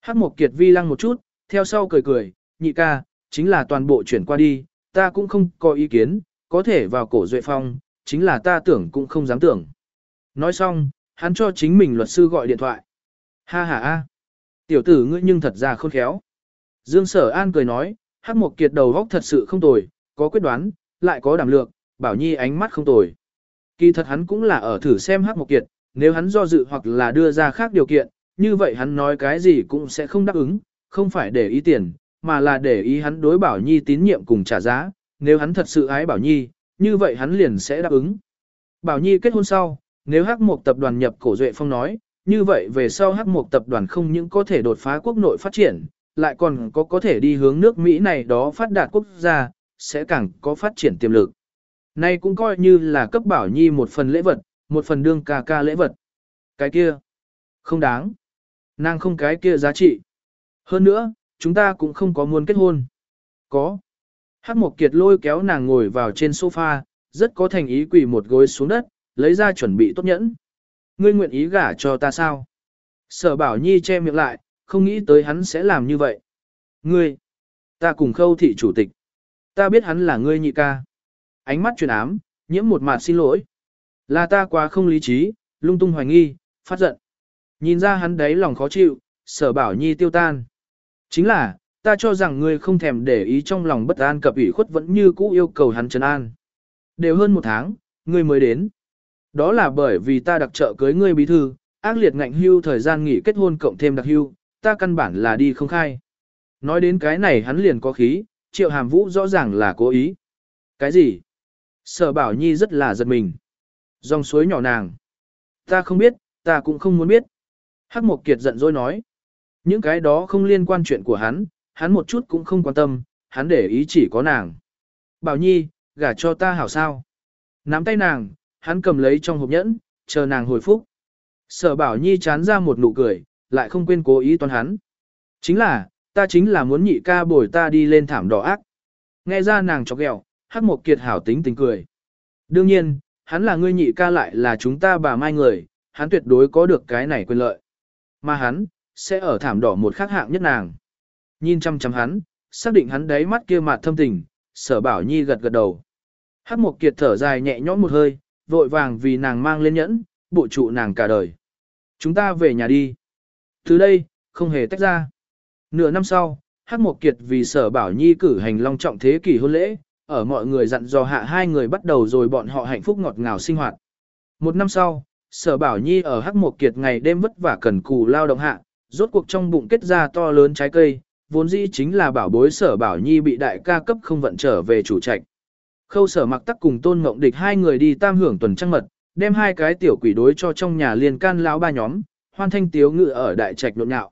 Hắc Mộc Kiệt vi lăng một chút, theo sau cười cười, nhị ca, chính là toàn bộ chuyển qua đi, ta cũng không có ý kiến, có thể vào cổ Duệ Phong, chính là ta tưởng cũng không dám tưởng. Nói xong, hắn cho chính mình luật sư gọi điện thoại. Ha ha ha, tiểu tử ngươi nhưng thật ra khôn khéo. Dương Sở An cười nói, Hắc Mộc Kiệt đầu góc thật sự không tồi, có quyết đoán, lại có đảm lược, bảo nhi ánh mắt không tồi. Kỳ thật hắn cũng là ở thử xem Hắc Mộc Kiệt, nếu hắn do dự hoặc là đưa ra khác điều kiện, như vậy hắn nói cái gì cũng sẽ không đáp ứng, không phải để ý tiền, mà là để ý hắn đối Bảo Nhi tín nhiệm cùng trả giá, nếu hắn thật sự ái Bảo Nhi, như vậy hắn liền sẽ đáp ứng. Bảo Nhi kết hôn sau, nếu Hắc Mộc tập đoàn nhập cổ Duệ Phong nói, như vậy về sau Hắc Mộc tập đoàn không những có thể đột phá quốc nội phát triển, lại còn có có thể đi hướng nước Mỹ này đó phát đạt quốc gia, sẽ càng có phát triển tiềm lực. Nay cũng coi như là cấp Bảo Nhi một phần lễ vật, một phần đương ca ca lễ vật. Cái kia, không đáng. Nàng không cái kia giá trị. Hơn nữa, chúng ta cũng không có muốn kết hôn. Có. Hắc Mộc Kiệt lôi kéo nàng ngồi vào trên sofa, rất có thành ý quỳ một gối xuống đất, lấy ra chuẩn bị tốt nhẫn. Ngươi nguyện ý gả cho ta sao? Sở Bảo Nhi che miệng lại, không nghĩ tới hắn sẽ làm như vậy. Ngươi, ta cùng khâu thị chủ tịch. Ta biết hắn là ngươi nhị ca. Ánh mắt truyền ám, nhiễm một mặt xin lỗi. Là ta quá không lý trí, lung tung hoài nghi, phát giận. Nhìn ra hắn đấy lòng khó chịu, sở bảo nhi tiêu tan. Chính là, ta cho rằng ngươi không thèm để ý trong lòng bất an cập ủy khuất vẫn như cũ yêu cầu hắn trấn an. Đều hơn một tháng, ngươi mới đến. Đó là bởi vì ta đặc trợ cưới ngươi bí thư, ác liệt ngạnh hưu thời gian nghỉ kết hôn cộng thêm đặc hưu, ta căn bản là đi không khai. Nói đến cái này hắn liền có khí, triệu hàm vũ rõ ràng là cố ý. Cái gì? Sở bảo nhi rất là giật mình. Dòng suối nhỏ nàng. Ta không biết, ta cũng không muốn biết. Hắc Mộc Kiệt giận dỗi nói. Những cái đó không liên quan chuyện của hắn, hắn một chút cũng không quan tâm, hắn để ý chỉ có nàng. Bảo Nhi, gả cho ta hảo sao. Nắm tay nàng, hắn cầm lấy trong hộp nhẫn, chờ nàng hồi phúc. Sở Bảo Nhi chán ra một nụ cười, lại không quên cố ý toán hắn. Chính là, ta chính là muốn nhị ca bồi ta đi lên thảm đỏ ác. Nghe ra nàng chọc ghẹo, hắc một kiệt hảo tính tình cười. Đương nhiên, hắn là ngươi nhị ca lại là chúng ta bà mai người, hắn tuyệt đối có được cái này quyền lợi. Mà hắn, sẽ ở thảm đỏ một khác hạng nhất nàng. Nhìn chăm chăm hắn, xác định hắn đáy mắt kia mặt thâm tình, sở bảo nhi gật gật đầu. Hắc một kiệt thở dài nhẹ nhõm một hơi, vội vàng vì nàng mang lên nhẫn, bộ trụ nàng cả đời. Chúng ta về nhà đi. Từ đây, không hề tách ra. Nửa năm sau, Hắc Mộc Kiệt vì sở bảo nhi cử hành long trọng thế kỷ hôn lễ, ở mọi người dặn dò hạ hai người bắt đầu rồi bọn họ hạnh phúc ngọt ngào sinh hoạt. Một năm sau, sở bảo nhi ở Hắc Mộc Kiệt ngày đêm vất vả cần cù lao động hạ, rốt cuộc trong bụng kết ra to lớn trái cây, vốn dĩ chính là bảo bối sở bảo nhi bị đại ca cấp không vận trở về chủ trạch. Khâu sở mặc tắc cùng tôn ngộng địch hai người đi tam hưởng tuần trăng mật, đem hai cái tiểu quỷ đối cho trong nhà liền can lão ba nhóm, hoan thanh tiếu ngự ở đại trạch nhộn nhạo.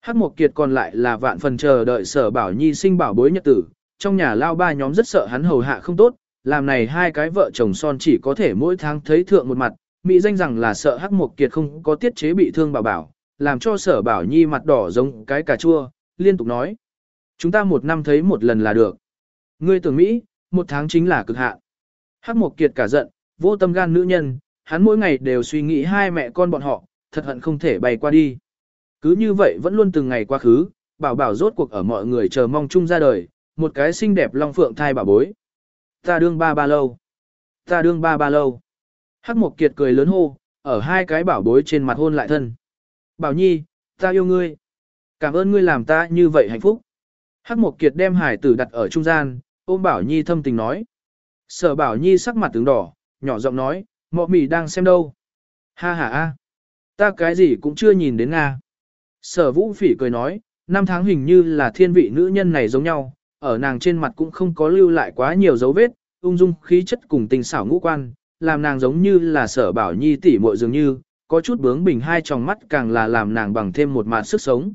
Hát Mộc Kiệt còn lại là vạn phần chờ đợi sở bảo nhi sinh bảo bối nhật tử, trong nhà lao ba nhóm rất sợ hắn hầu hạ không tốt, làm này hai cái vợ chồng son chỉ có thể mỗi tháng thấy thượng một mặt, mỹ danh rằng là sợ Hắc Mộc Kiệt không có tiết chế bị thương bảo bảo, làm cho sở bảo nhi mặt đỏ giống cái cà chua, liên tục nói. Chúng ta một năm thấy một lần là được. Ngươi tưởng Mỹ, một tháng chính là cực hạn. Hắc Mộc Kiệt cả giận, vô tâm gan nữ nhân, hắn mỗi ngày đều suy nghĩ hai mẹ con bọn họ, thật hận không thể bay qua đi. Cứ như vậy vẫn luôn từng ngày quá khứ, bảo bảo rốt cuộc ở mọi người chờ mong chung ra đời, một cái xinh đẹp long phượng thai bảo bối. Ta đương ba ba lâu. Ta đương ba ba lâu. Hắc Mộc Kiệt cười lớn hô, ở hai cái bảo bối trên mặt hôn lại thân. Bảo Nhi, ta yêu ngươi. Cảm ơn ngươi làm ta như vậy hạnh phúc. Hắc Mộc Kiệt đem hải tử đặt ở trung gian, ôm Bảo Nhi thâm tình nói. Sở Bảo Nhi sắc mặt tướng đỏ, nhỏ giọng nói, mọ mì đang xem đâu. Ha ha a, ta cái gì cũng chưa nhìn đến Nga. Sở Vũ Phỉ cười nói, năm tháng hình như là thiên vị nữ nhân này giống nhau, ở nàng trên mặt cũng không có lưu lại quá nhiều dấu vết, ung dung khí chất cùng tình xảo ngũ quan, làm nàng giống như là sở bảo nhi tỷ muội dường như, có chút bướng bình hai tròng mắt càng là làm nàng bằng thêm một mạt sức sống.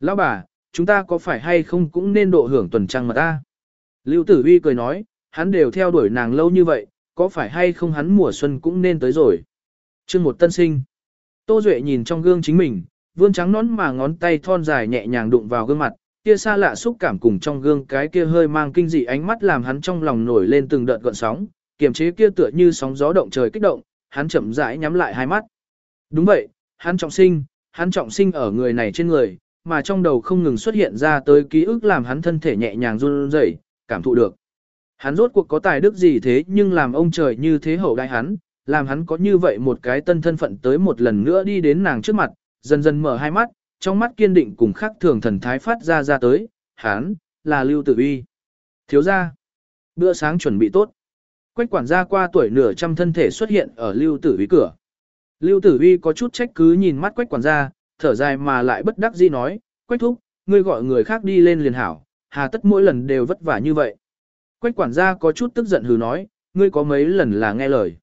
Lão bà, chúng ta có phải hay không cũng nên độ hưởng tuần trăng mà ta? Lưu Tử Uy cười nói, hắn đều theo đuổi nàng lâu như vậy, có phải hay không hắn mùa xuân cũng nên tới rồi. chương một tân sinh. Tô Duệ nhìn trong gương chính mình, vươn trắng nón mà ngón tay thon dài nhẹ nhàng đụng vào gương mặt, kia xa lạ xúc cảm cùng trong gương cái kia hơi mang kinh dị ánh mắt làm hắn trong lòng nổi lên từng đợt gọn sóng, kiềm chế kia tựa như sóng gió động trời kích động, hắn chậm rãi nhắm lại hai mắt. Đúng vậy, hắn trọng sinh, hắn trọng sinh ở người này trên người, mà trong đầu không ngừng xuất hiện ra tới ký ức làm hắn thân thể nhẹ nhàng run rẩy, cảm thụ được. Hắn rốt cuộc có tài đức gì thế nhưng làm ông trời như thế hậu đại hắn, làm hắn có như vậy một cái tân thân phận tới một lần nữa đi đến nàng trước mặt, dần dần mở hai mắt, trong mắt kiên định cùng khắc thường thần thái phát ra ra tới, hắn, là Lưu Tử Uy. Thiếu gia, bữa sáng chuẩn bị tốt. Quách quản gia qua tuổi nửa trăm thân thể xuất hiện ở Lưu Tử Uy cửa. Lưu Tử Uy có chút trách cứ nhìn mắt Quách quản gia, thở dài mà lại bất đắc dĩ nói, Quách thúc, ngươi gọi người khác đi lên liền hảo, hà tất mỗi lần đều vất vả như vậy. Quách quản gia có chút tức giận hừ nói, ngươi có mấy lần là nghe lời.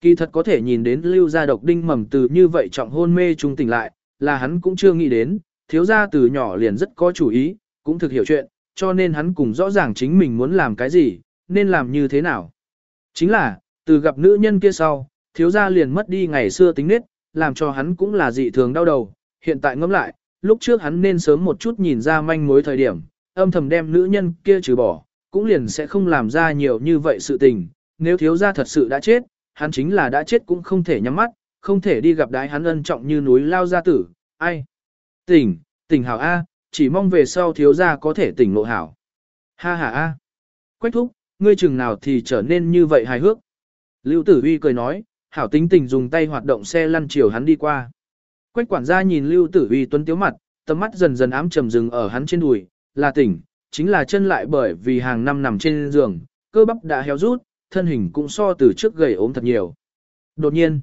Kỳ thật có thể nhìn đến lưu gia độc đinh mầm từ như vậy trọng hôn mê trung tỉnh lại, là hắn cũng chưa nghĩ đến, thiếu gia từ nhỏ liền rất có chủ ý, cũng thực hiểu chuyện, cho nên hắn cũng rõ ràng chính mình muốn làm cái gì, nên làm như thế nào. Chính là, từ gặp nữ nhân kia sau, thiếu gia liền mất đi ngày xưa tính nết, làm cho hắn cũng là dị thường đau đầu, hiện tại ngẫm lại, lúc trước hắn nên sớm một chút nhìn ra manh mối thời điểm, âm thầm đem nữ nhân kia trừ bỏ, cũng liền sẽ không làm ra nhiều như vậy sự tình, nếu thiếu gia thật sự đã chết, hắn chính là đã chết cũng không thể nhắm mắt, không thể đi gặp đái hắn ân trọng như núi lao gia tử, ai? Tỉnh, tỉnh hảo A, chỉ mong về sau thiếu gia có thể tỉnh lộ hảo. Ha ha A. Quách thúc, ngươi chừng nào thì trở nên như vậy hài hước. Lưu tử uy cười nói, hảo tính tình dùng tay hoạt động xe lăn chiều hắn đi qua. Quách quản gia nhìn Lưu tử uy tuấn tiếu mặt, tầm mắt dần dần ám trầm dừng ở hắn trên đùi, là tỉnh, chính là chân lại bởi vì hàng năm nằm trên giường, cơ bắp đã héo rút, thân hình cũng so từ trước gầy ốm thật nhiều. Đột nhiên,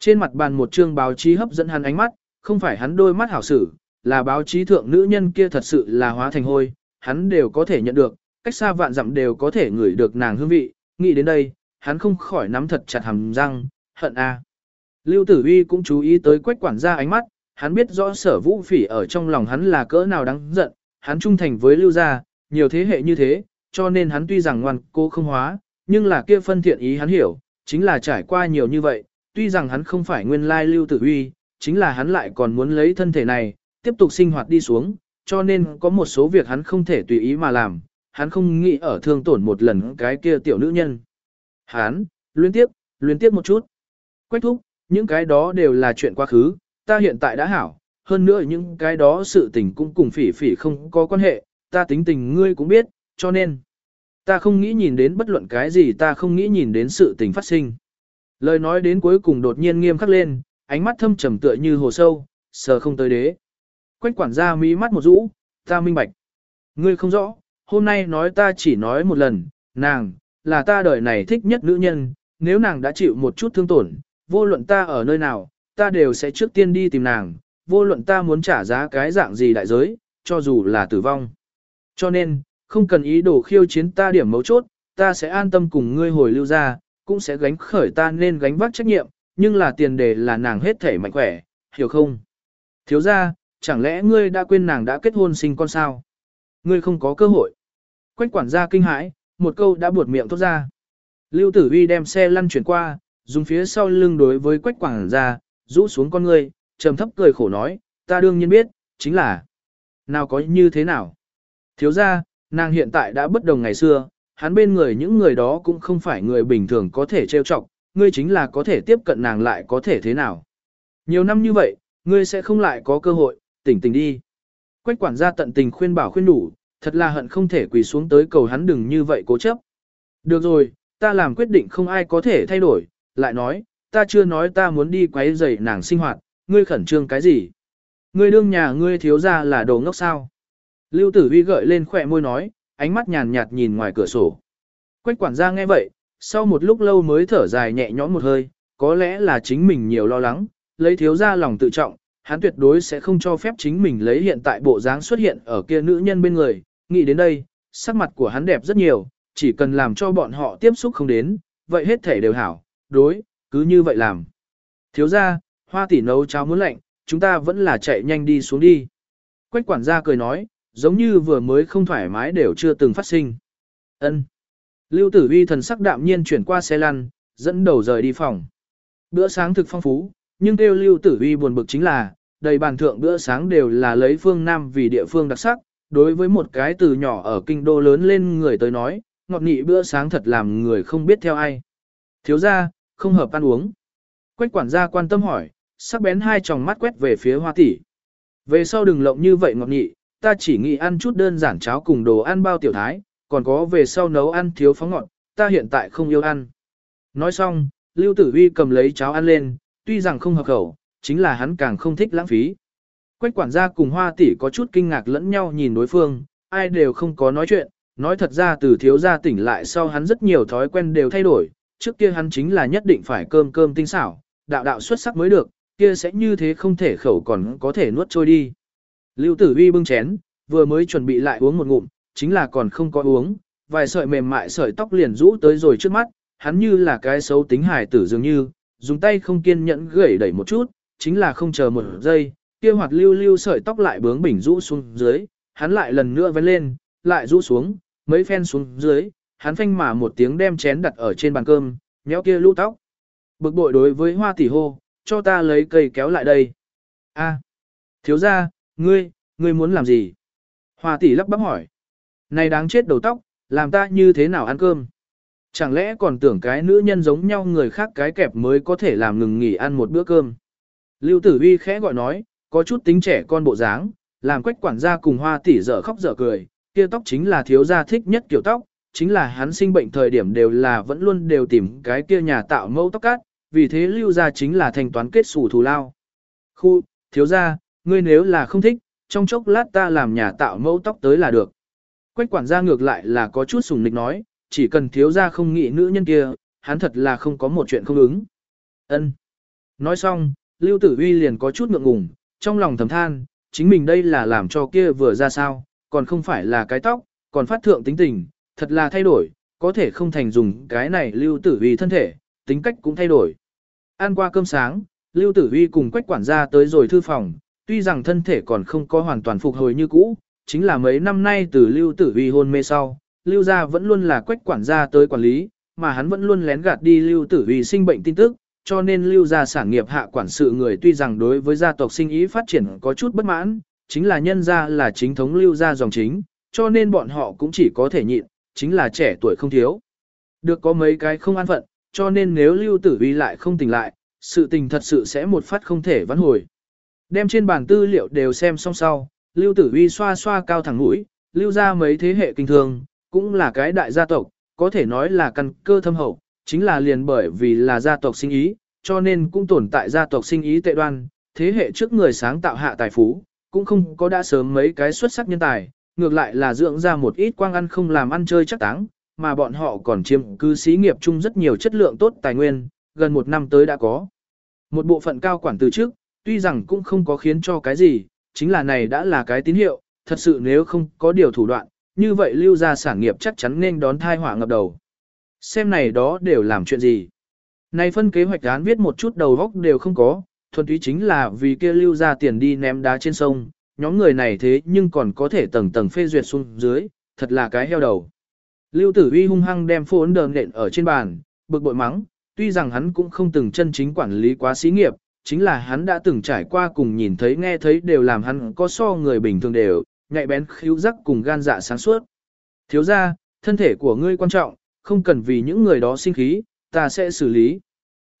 trên mặt bàn một chương báo chí hấp dẫn hắn ánh mắt, không phải hắn đôi mắt hảo sử, là báo chí thượng nữ nhân kia thật sự là hóa thành hôi, hắn đều có thể nhận được, cách xa vạn dặm đều có thể ngửi được nàng hương vị, nghĩ đến đây, hắn không khỏi nắm thật chặt hàm răng, hận a. Lưu Tử Uy cũng chú ý tới quách quản gia ánh mắt, hắn biết rõ sở vũ phỉ ở trong lòng hắn là cỡ nào đáng giận, hắn trung thành với lưu gia, nhiều thế hệ như thế, cho nên hắn tuy rằng ngoan cố không hóa, nhưng là kia phân thiện ý hắn hiểu, chính là trải qua nhiều như vậy, tuy rằng hắn không phải nguyên lai lưu tử Huy, chính là hắn lại còn muốn lấy thân thể này, tiếp tục sinh hoạt đi xuống, cho nên có một số việc hắn không thể tùy ý mà làm, hắn không nghĩ ở thương tổn một lần cái kia tiểu nữ nhân. Hắn, luyến tiếp, luyến tiếp một chút. Quách thúc, những cái đó đều là chuyện quá khứ, ta hiện tại đã hảo, hơn nữa những cái đó sự tình cũng cùng phỉ phỉ không có quan hệ, ta tính tình ngươi cũng biết, cho nên, ta không nghĩ nhìn đến bất luận cái gì ta không nghĩ nhìn đến sự tình phát sinh. Lời nói đến cuối cùng đột nhiên nghiêm khắc lên, ánh mắt thâm trầm tựa như hồ sâu, sờ không tới đế. Quách quản gia mí mắt một rũ, ta minh bạch. Ngươi không rõ, hôm nay nói ta chỉ nói một lần, nàng, là ta đời này thích nhất nữ nhân, nếu nàng đã chịu một chút thương tổn, vô luận ta ở nơi nào, ta đều sẽ trước tiên đi tìm nàng, vô luận ta muốn trả giá cái dạng gì đại giới, cho dù là tử vong. Cho nên, không cần ý đồ khiêu chiến ta điểm mấu chốt, ta sẽ an tâm cùng ngươi hồi lưu ra, cũng sẽ gánh khởi ta nên gánh vác trách nhiệm, nhưng là tiền đề là nàng hết thể mạnh khỏe, hiểu không? Thiếu ra, chẳng lẽ ngươi đã quên nàng đã kết hôn sinh con sao? Ngươi không có cơ hội. Quách quản gia kinh hãi, một câu đã buột miệng thốt ra. Lưu tử vi đem xe lăn chuyển qua, dùng phía sau lưng đối với quách quản gia, rũ xuống con ngươi, trầm thấp cười khổ nói, ta đương nhiên biết, chính là, nào có như thế nào. Thiếu ra, nàng hiện tại đã bất đồng ngày xưa, hắn bên người những người đó cũng không phải người bình thường có thể trêu chọc, ngươi chính là có thể tiếp cận nàng lại có thể thế nào. Nhiều năm như vậy, ngươi sẽ không lại có cơ hội, tỉnh tỉnh đi. Quách quản gia tận tình khuyên bảo khuyên đủ, thật là hận không thể quỳ xuống tới cầu hắn đừng như vậy cố chấp. Được rồi, ta làm quyết định không ai có thể thay đổi, lại nói, ta chưa nói ta muốn đi quấy rầy nàng sinh hoạt, ngươi khẩn trương cái gì? Ngươi đương nhà ngươi thiếu ra là đồ ngốc sao? Lưu tử vi gợi lên khỏe môi nói, ánh mắt nhàn nhạt nhìn ngoài cửa sổ. Quách quản gia nghe vậy, sau một lúc lâu mới thở dài nhẹ nhõm một hơi, có lẽ là chính mình nhiều lo lắng, lấy thiếu ra lòng tự trọng, hắn tuyệt đối sẽ không cho phép chính mình lấy hiện tại bộ dáng xuất hiện ở kia nữ nhân bên người, nghĩ đến đây, sắc mặt của hắn đẹp rất nhiều, chỉ cần làm cho bọn họ tiếp xúc không đến, vậy hết thể đều hảo, đối, cứ như vậy làm. Thiếu ra, hoa tỷ nấu cháo muốn lạnh, chúng ta vẫn là chạy nhanh đi xuống đi. Quách quản gia cười nói, giống như vừa mới không thoải mái đều chưa từng phát sinh. Ân. Lưu tử vi thần sắc đạm nhiên chuyển qua xe lăn, dẫn đầu rời đi phòng. Bữa sáng thực phong phú, nhưng kêu lưu tử vi buồn bực chính là, đầy bàn thượng bữa sáng đều là lấy phương Nam vì địa phương đặc sắc, đối với một cái từ nhỏ ở kinh đô lớn lên người tới nói, ngọt nghị bữa sáng thật làm người không biết theo ai. Thiếu ra, không hợp ăn uống. Quách quản gia quan tâm hỏi, sắc bén hai tròng mắt quét về phía hoa tỷ. Về sau đừng lộng như vậy ngọt nhị, ta chỉ nghĩ ăn chút đơn giản cháo cùng đồ ăn bao tiểu thái, còn có về sau nấu ăn thiếu phóng ngọt, ta hiện tại không yêu ăn. Nói xong, Lưu Tử huy cầm lấy cháo ăn lên, tuy rằng không hợp khẩu, chính là hắn càng không thích lãng phí. Quách quản gia cùng hoa tỷ có chút kinh ngạc lẫn nhau nhìn đối phương, ai đều không có nói chuyện, nói thật ra từ thiếu gia tỉnh lại sau hắn rất nhiều thói quen đều thay đổi, trước kia hắn chính là nhất định phải cơm cơm tinh xảo, đạo đạo xuất sắc mới được, kia sẽ như thế không thể khẩu còn có thể nuốt trôi đi. Lưu tử vi bưng chén, vừa mới chuẩn bị lại uống một ngụm, chính là còn không có uống, vài sợi mềm mại sợi tóc liền rũ tới rồi trước mắt, hắn như là cái xấu tính hài tử dường như, dùng tay không kiên nhẫn gẩy đẩy một chút, chính là không chờ một giây, kia hoạt lưu lưu sợi tóc lại bướng bỉnh rũ xuống dưới, hắn lại lần nữa vén lên, lại rũ xuống, mấy phen xuống dưới, hắn phanh mà một tiếng đem chén đặt ở trên bàn cơm, nhéo kia lũ tóc. Bực bội đối với hoa tỷ hô, cho ta lấy cây kéo lại đây. A, thiếu gia, ngươi, ngươi muốn làm gì? Hoa tỷ lắp bắp hỏi. Này đáng chết đầu tóc, làm ta như thế nào ăn cơm? Chẳng lẽ còn tưởng cái nữ nhân giống nhau người khác cái kẹp mới có thể làm ngừng nghỉ ăn một bữa cơm? Lưu tử vi khẽ gọi nói, có chút tính trẻ con bộ dáng, làm quách quản gia cùng hoa tỷ dở khóc dở cười, kia tóc chính là thiếu gia thích nhất kiểu tóc, chính là hắn sinh bệnh thời điểm đều là vẫn luôn đều tìm cái kia nhà tạo mẫu tóc cát, vì thế lưu gia chính là thanh toán kết sủ thù lao. Khu, thiếu gia, ngươi nếu là không thích, trong chốc lát ta làm nhà tạo mẫu tóc tới là được. Quách quản gia ngược lại là có chút sùng nịch nói, chỉ cần thiếu gia không nghĩ nữ nhân kia, hắn thật là không có một chuyện không ứng. Ân. Nói xong, Lưu Tử Uy liền có chút ngượng ngùng, trong lòng thầm than, chính mình đây là làm cho kia vừa ra sao, còn không phải là cái tóc, còn phát thượng tính tình, thật là thay đổi, có thể không thành dùng cái này Lưu Tử Uy thân thể, tính cách cũng thay đổi. Ăn qua cơm sáng, Lưu Tử Huy cùng Quách quản gia tới rồi thư phòng, tuy rằng thân thể còn không có hoàn toàn phục hồi như cũ, chính là mấy năm nay từ lưu tử Huy hôn mê sau, lưu gia vẫn luôn là quách quản gia tới quản lý, mà hắn vẫn luôn lén gạt đi lưu tử Huy sinh bệnh tin tức, cho nên lưu gia sản nghiệp hạ quản sự người tuy rằng đối với gia tộc sinh ý phát triển có chút bất mãn, chính là nhân gia là chính thống lưu gia dòng chính, cho nên bọn họ cũng chỉ có thể nhịn, chính là trẻ tuổi không thiếu. Được có mấy cái không an phận, cho nên nếu lưu tử vi lại không tỉnh lại, sự tình thật sự sẽ một phát không thể vãn hồi. Đem trên bàn tư liệu đều xem xong sau, lưu tử vi xoa xoa cao thẳng mũi, lưu ra mấy thế hệ kinh thường, cũng là cái đại gia tộc, có thể nói là căn cơ thâm hậu, chính là liền bởi vì là gia tộc sinh ý, cho nên cũng tồn tại gia tộc sinh ý tệ đoan, thế hệ trước người sáng tạo hạ tài phú, cũng không có đã sớm mấy cái xuất sắc nhân tài, ngược lại là dưỡng ra một ít quang ăn không làm ăn chơi chắc táng, mà bọn họ còn chiếm cứ xí nghiệp chung rất nhiều chất lượng tốt tài nguyên, gần một năm tới đã có. Một bộ phận cao quản từ trước, tuy rằng cũng không có khiến cho cái gì, chính là này đã là cái tín hiệu, thật sự nếu không có điều thủ đoạn, như vậy lưu ra sản nghiệp chắc chắn nên đón thai họa ngập đầu. Xem này đó đều làm chuyện gì. Này phân kế hoạch án viết một chút đầu góc đều không có, thuần túy chính là vì kia lưu ra tiền đi ném đá trên sông, nhóm người này thế nhưng còn có thể tầng tầng phê duyệt xuống dưới, thật là cái heo đầu. Lưu tử uy hung hăng đem phốn đờn nện ở trên bàn, bực bội mắng, tuy rằng hắn cũng không từng chân chính quản lý quá xí nghiệp, chính là hắn đã từng trải qua cùng nhìn thấy nghe thấy đều làm hắn có so người bình thường đều, nhạy bén khíu rắc cùng gan dạ sáng suốt. Thiếu ra, thân thể của ngươi quan trọng, không cần vì những người đó sinh khí, ta sẽ xử lý.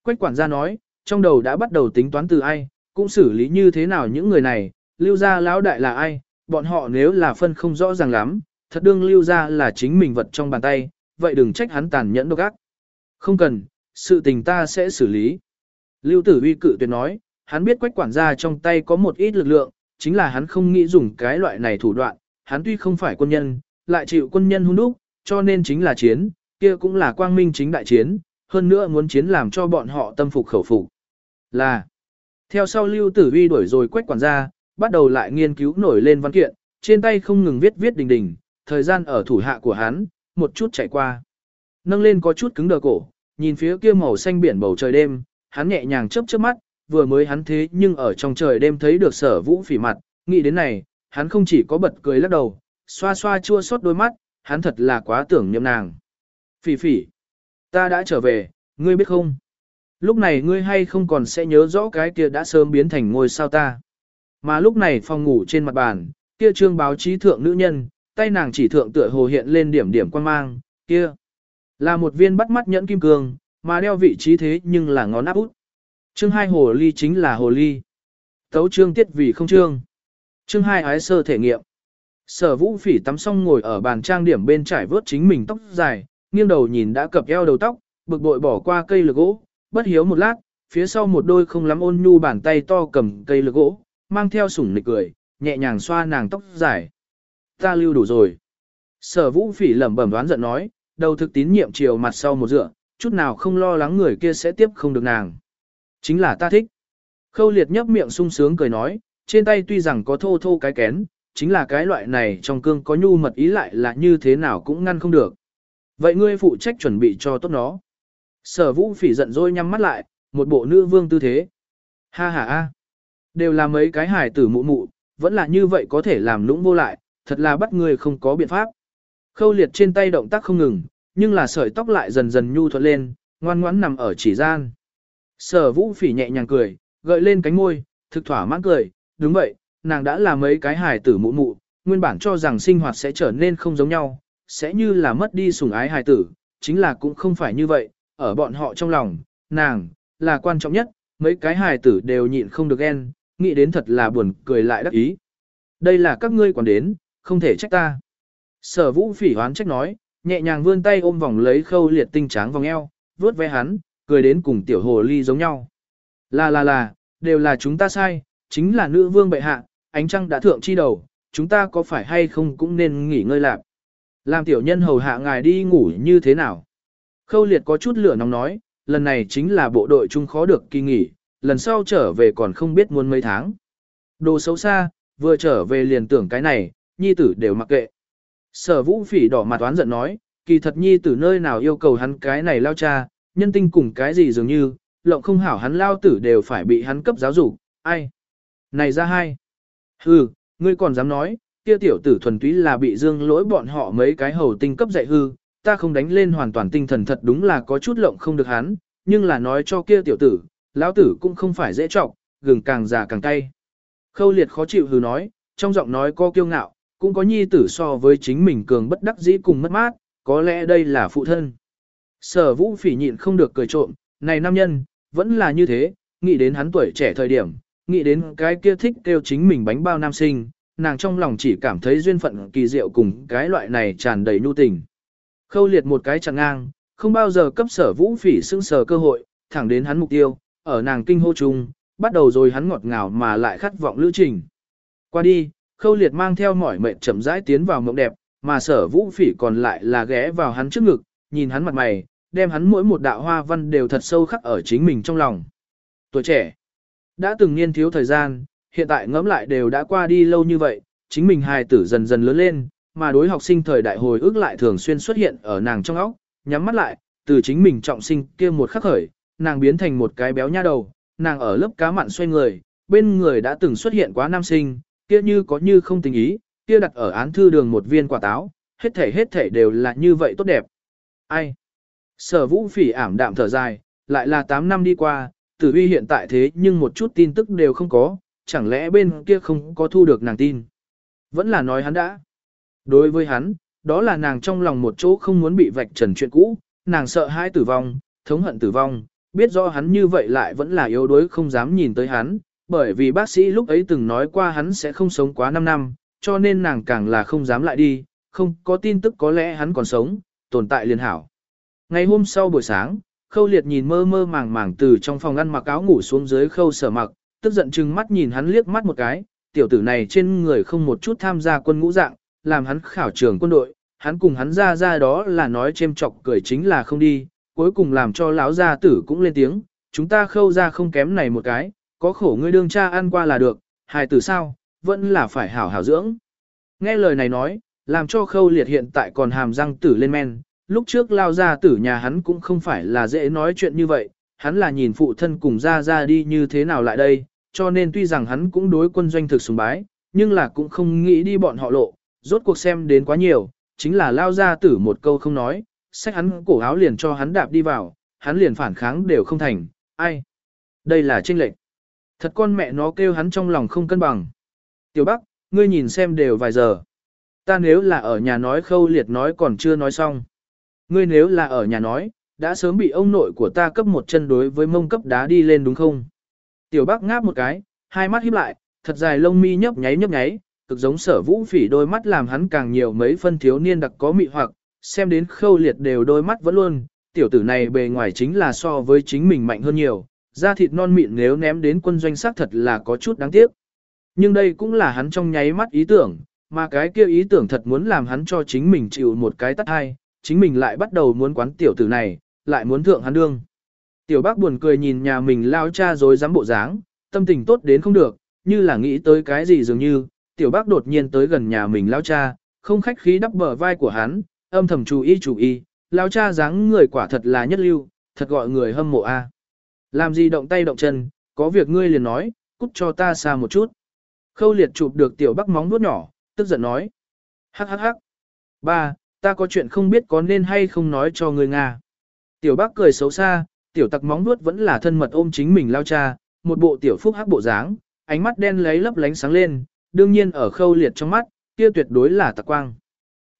Quách quản gia nói, trong đầu đã bắt đầu tính toán từ ai, cũng xử lý như thế nào những người này, lưu gia lão đại là ai, bọn họ nếu là phân không rõ ràng lắm, thật đương lưu ra là chính mình vật trong bàn tay, vậy đừng trách hắn tàn nhẫn độc ác. Không cần, sự tình ta sẽ xử lý. Lưu tử uy cự tuyệt nói, hắn biết quách quản gia trong tay có một ít lực lượng, chính là hắn không nghĩ dùng cái loại này thủ đoạn, hắn tuy không phải quân nhân, lại chịu quân nhân hung đúc, cho nên chính là chiến, kia cũng là quang minh chính đại chiến, hơn nữa muốn chiến làm cho bọn họ tâm phục khẩu phục. Là, theo sau lưu tử uy đuổi rồi quách quản gia, bắt đầu lại nghiên cứu nổi lên văn kiện, trên tay không ngừng viết viết đình đình, thời gian ở thủ hạ của hắn, một chút chạy qua. Nâng lên có chút cứng đờ cổ, nhìn phía kia màu xanh biển bầu trời đêm, hắn nhẹ nhàng chớp chớp mắt, vừa mới hắn thế nhưng ở trong trời đêm thấy được sở vũ phỉ mặt, nghĩ đến này, hắn không chỉ có bật cười lắc đầu, xoa xoa chua xót đôi mắt, hắn thật là quá tưởng niệm nàng. Phỉ phỉ, ta đã trở về, ngươi biết không? Lúc này ngươi hay không còn sẽ nhớ rõ cái kia đã sớm biến thành ngôi sao ta. Mà lúc này phòng ngủ trên mặt bàn, kia trương báo chí thượng nữ nhân, tay nàng chỉ thượng tựa hồ hiện lên điểm điểm quan mang, kia. Là một viên bắt mắt nhẫn kim cương, mà đeo vị trí thế nhưng là ngón áp út. Chương hai hồ ly chính là hồ ly. Tấu chương tiết vì không chương. Chương hai ái sơ thể nghiệm. Sở vũ phỉ tắm xong ngồi ở bàn trang điểm bên trải vớt chính mình tóc dài, nghiêng đầu nhìn đã cập eo đầu tóc, bực bội bỏ qua cây lược gỗ, bất hiếu một lát, phía sau một đôi không lắm ôn nhu bàn tay to cầm cây lược gỗ, mang theo sủng nịch cười, nhẹ nhàng xoa nàng tóc dài. Ta lưu đủ rồi. Sở vũ phỉ lẩm bẩm đoán giận nói, đầu thực tín nhiệm chiều mặt sau một dựa, chút nào không lo lắng người kia sẽ tiếp không được nàng. Chính là ta thích. Khâu liệt nhấp miệng sung sướng cười nói, trên tay tuy rằng có thô thô cái kén, chính là cái loại này trong cương có nhu mật ý lại là như thế nào cũng ngăn không được. Vậy ngươi phụ trách chuẩn bị cho tốt nó. Sở vũ phỉ giận dỗi nhắm mắt lại, một bộ nữ vương tư thế. Ha ha ha. Đều là mấy cái hài tử mụ mụ, vẫn là như vậy có thể làm lũng vô lại, thật là bắt người không có biện pháp. Khâu liệt trên tay động tác không ngừng, nhưng là sợi tóc lại dần dần nhu thuận lên, ngoan ngoãn nằm ở chỉ gian. Sở vũ phỉ nhẹ nhàng cười, gợi lên cánh môi, thực thỏa mãn cười, đúng vậy, nàng đã là mấy cái hài tử mụ mụ, nguyên bản cho rằng sinh hoạt sẽ trở nên không giống nhau, sẽ như là mất đi sủng ái hài tử, chính là cũng không phải như vậy, ở bọn họ trong lòng, nàng, là quan trọng nhất, mấy cái hài tử đều nhịn không được ghen, nghĩ đến thật là buồn cười lại đắc ý. Đây là các ngươi quản đến, không thể trách ta. Sở vũ phỉ hoán trách nói, nhẹ nhàng vươn tay ôm vòng lấy khâu liệt tinh tráng vòng eo, vướt ve hắn, cười đến cùng tiểu hồ ly giống nhau. Là là là, đều là chúng ta sai, chính là nữ vương bệ hạ, ánh trăng đã thượng chi đầu, chúng ta có phải hay không cũng nên nghỉ ngơi lạc. Làm tiểu nhân hầu hạ ngài đi ngủ như thế nào? Khâu liệt có chút lửa nóng nói, lần này chính là bộ đội chung khó được kỳ nghỉ, lần sau trở về còn không biết muốn mấy tháng. Đồ xấu xa, vừa trở về liền tưởng cái này, nhi tử đều mặc kệ. Sở vũ phỉ đỏ mặt oán giận nói, kỳ thật nhi tử nơi nào yêu cầu hắn cái này lao cha, nhân tinh cùng cái gì dường như, lộng không hảo hắn lao tử đều phải bị hắn cấp giáo dục, ai. Này ra hai. Hừ, ngươi còn dám nói, kia tiểu tử thuần túy là bị dương lỗi bọn họ mấy cái hầu tinh cấp dạy hư, ta không đánh lên hoàn toàn tinh thần thật đúng là có chút lộng không được hắn, nhưng là nói cho kia tiểu tử, lão tử cũng không phải dễ trọng, gừng càng già càng cay. Khâu liệt khó chịu hừ nói, trong giọng nói có kiêu ngạo, cũng có nhi tử so với chính mình cường bất đắc dĩ cùng mất mát, có lẽ đây là phụ thân. Sở vũ phỉ nhịn không được cười trộm, này nam nhân, vẫn là như thế, nghĩ đến hắn tuổi trẻ thời điểm, nghĩ đến cái kia thích kêu chính mình bánh bao nam sinh, nàng trong lòng chỉ cảm thấy duyên phận kỳ diệu cùng cái loại này tràn đầy nhu tình. Khâu liệt một cái chặn ngang, không bao giờ cấp sở vũ phỉ xưng sờ cơ hội, thẳng đến hắn mục tiêu, ở nàng kinh hô chung, bắt đầu rồi hắn ngọt ngào mà lại khát vọng lữ trình. Qua đi, khâu liệt mang theo mỏi mệt chậm rãi tiến vào mộng đẹp, mà sở vũ phỉ còn lại là ghé vào hắn trước ngực, nhìn hắn mặt mày, đem hắn mỗi một đạo hoa văn đều thật sâu khắc ở chính mình trong lòng. Tuổi trẻ, đã từng niên thiếu thời gian, hiện tại ngẫm lại đều đã qua đi lâu như vậy, chính mình hài tử dần dần lớn lên, mà đối học sinh thời đại hồi ức lại thường xuyên xuất hiện ở nàng trong óc, nhắm mắt lại, từ chính mình trọng sinh kia một khắc khởi, nàng biến thành một cái béo nha đầu, nàng ở lớp cá mặn xoay người, bên người đã từng xuất hiện quá nam sinh, kia như có như không tình ý, kia đặt ở án thư đường một viên quả táo, hết thể hết thể đều là như vậy tốt đẹp. Ai? Sở vũ phỉ ảm đạm thở dài, lại là 8 năm đi qua, tử uy hiện tại thế nhưng một chút tin tức đều không có, chẳng lẽ bên kia không có thu được nàng tin. Vẫn là nói hắn đã. Đối với hắn, đó là nàng trong lòng một chỗ không muốn bị vạch trần chuyện cũ, nàng sợ hãi tử vong, thống hận tử vong, biết rõ hắn như vậy lại vẫn là yếu đuối không dám nhìn tới hắn, bởi vì bác sĩ lúc ấy từng nói qua hắn sẽ không sống quá 5 năm, cho nên nàng càng là không dám lại đi, không có tin tức có lẽ hắn còn sống, tồn tại liền hảo. Ngày hôm sau buổi sáng, khâu liệt nhìn mơ mơ màng màng từ trong phòng ăn mặc áo ngủ xuống dưới khâu sở mặc, tức giận chừng mắt nhìn hắn liếc mắt một cái, tiểu tử này trên người không một chút tham gia quân ngũ dạng, làm hắn khảo trường quân đội, hắn cùng hắn ra ra đó là nói chêm chọc cười chính là không đi, cuối cùng làm cho lão gia tử cũng lên tiếng, chúng ta khâu ra không kém này một cái, có khổ ngươi đương cha ăn qua là được, hài tử sao, vẫn là phải hảo hảo dưỡng. Nghe lời này nói, làm cho khâu liệt hiện tại còn hàm răng tử lên men, lúc trước lao ra tử nhà hắn cũng không phải là dễ nói chuyện như vậy, hắn là nhìn phụ thân cùng ra ra đi như thế nào lại đây, cho nên tuy rằng hắn cũng đối quân doanh thực sùng bái, nhưng là cũng không nghĩ đi bọn họ lộ, rốt cuộc xem đến quá nhiều, chính là lao ra tử một câu không nói, xách hắn cổ áo liền cho hắn đạp đi vào, hắn liền phản kháng đều không thành, ai? Đây là tranh lệnh. Thật con mẹ nó kêu hắn trong lòng không cân bằng. Tiểu Bắc, ngươi nhìn xem đều vài giờ. Ta nếu là ở nhà nói khâu liệt nói còn chưa nói xong. Ngươi nếu là ở nhà nói, đã sớm bị ông nội của ta cấp một chân đối với mông cấp đá đi lên đúng không? Tiểu Bắc ngáp một cái, hai mắt híp lại, thật dài lông mi nhấp nháy nhấp nháy, cực giống sở vũ phỉ đôi mắt làm hắn càng nhiều mấy phân thiếu niên đặc có mị hoặc, xem đến khâu liệt đều đôi mắt vẫn luôn, tiểu tử này bề ngoài chính là so với chính mình mạnh hơn nhiều, da thịt non mịn nếu ném đến quân doanh xác thật là có chút đáng tiếc. Nhưng đây cũng là hắn trong nháy mắt ý tưởng, mà cái kia ý tưởng thật muốn làm hắn cho chính mình chịu một cái tắt hai, chính mình lại bắt đầu muốn quán tiểu tử này, lại muốn thượng hắn đương. Tiểu bác buồn cười nhìn nhà mình lao cha rồi dám bộ dáng, tâm tình tốt đến không được, như là nghĩ tới cái gì dường như, tiểu bác đột nhiên tới gần nhà mình lao cha, không khách khí đắp bờ vai của hắn, âm thầm chú ý chú ý, lao cha dáng người quả thật là nhất lưu, thật gọi người hâm mộ a. Làm gì động tay động chân, có việc ngươi liền nói, cút cho ta xa một chút. Khâu liệt chụp được tiểu bắc móng vuốt nhỏ, tức giận nói. Hắc hắc hắc. Ba, ta có chuyện không biết có nên hay không nói cho ngươi Nga. Tiểu bắc cười xấu xa, tiểu tặc móng vuốt vẫn là thân mật ôm chính mình lao cha, một bộ tiểu phúc hắc bộ dáng, ánh mắt đen lấy lấp lánh sáng lên, đương nhiên ở khâu liệt trong mắt, kia tuyệt đối là tặc quang.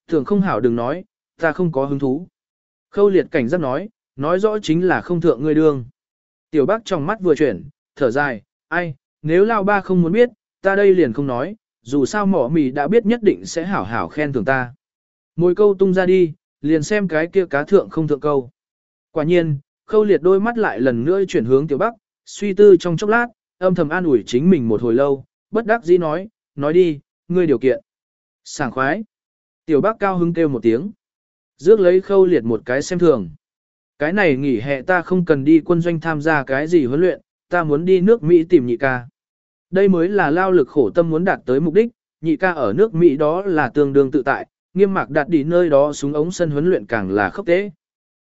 Thường không hảo đừng nói, ta không có hứng thú. Khâu liệt cảnh giác nói, nói rõ chính là không thượng ngươi đương. Tiểu bác trong mắt vừa chuyển, thở dài, ai, nếu lao ba không muốn biết, ta đây liền không nói, dù sao mỏ mì đã biết nhất định sẽ hảo hảo khen thưởng ta. Môi câu tung ra đi, liền xem cái kia cá thượng không thượng câu. Quả nhiên, khâu liệt đôi mắt lại lần nữa chuyển hướng tiểu bắc, suy tư trong chốc lát, âm thầm an ủi chính mình một hồi lâu, bất đắc dĩ nói, nói đi, ngươi điều kiện. Sảng khoái. Tiểu bác cao hứng kêu một tiếng. Dước lấy khâu liệt một cái xem thường. Cái này nghỉ hè ta không cần đi quân doanh tham gia cái gì huấn luyện, ta muốn đi nước Mỹ tìm nhị ca. Đây mới là lao lực khổ tâm muốn đạt tới mục đích, nhị ca ở nước Mỹ đó là tương đương tự tại, nghiêm mạc đạt đi nơi đó xuống ống sân huấn luyện càng là khốc tế.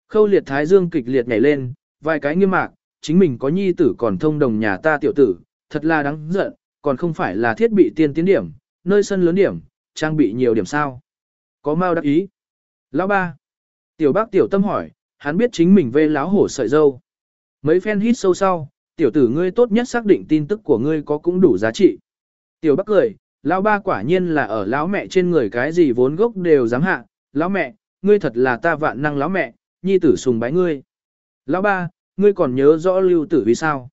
Khâu liệt thái dương kịch liệt nhảy lên, vài cái nghiêm mạc, chính mình có nhi tử còn thông đồng nhà ta tiểu tử, thật là đáng giận, còn không phải là thiết bị tiên tiến điểm, nơi sân lớn điểm, trang bị nhiều điểm sao. Có mau đắc ý. Lão ba. Tiểu bác tiểu tâm hỏi, hắn biết chính mình vê láo hổ sợi dâu. Mấy phen hít sâu sau, tiểu tử ngươi tốt nhất xác định tin tức của ngươi có cũng đủ giá trị. Tiểu bác cười, lão ba quả nhiên là ở lão mẹ trên người cái gì vốn gốc đều dám hạ, lão mẹ, ngươi thật là ta vạn năng lão mẹ, nhi tử sùng bái ngươi. Lão ba, ngươi còn nhớ rõ lưu tử vì sao?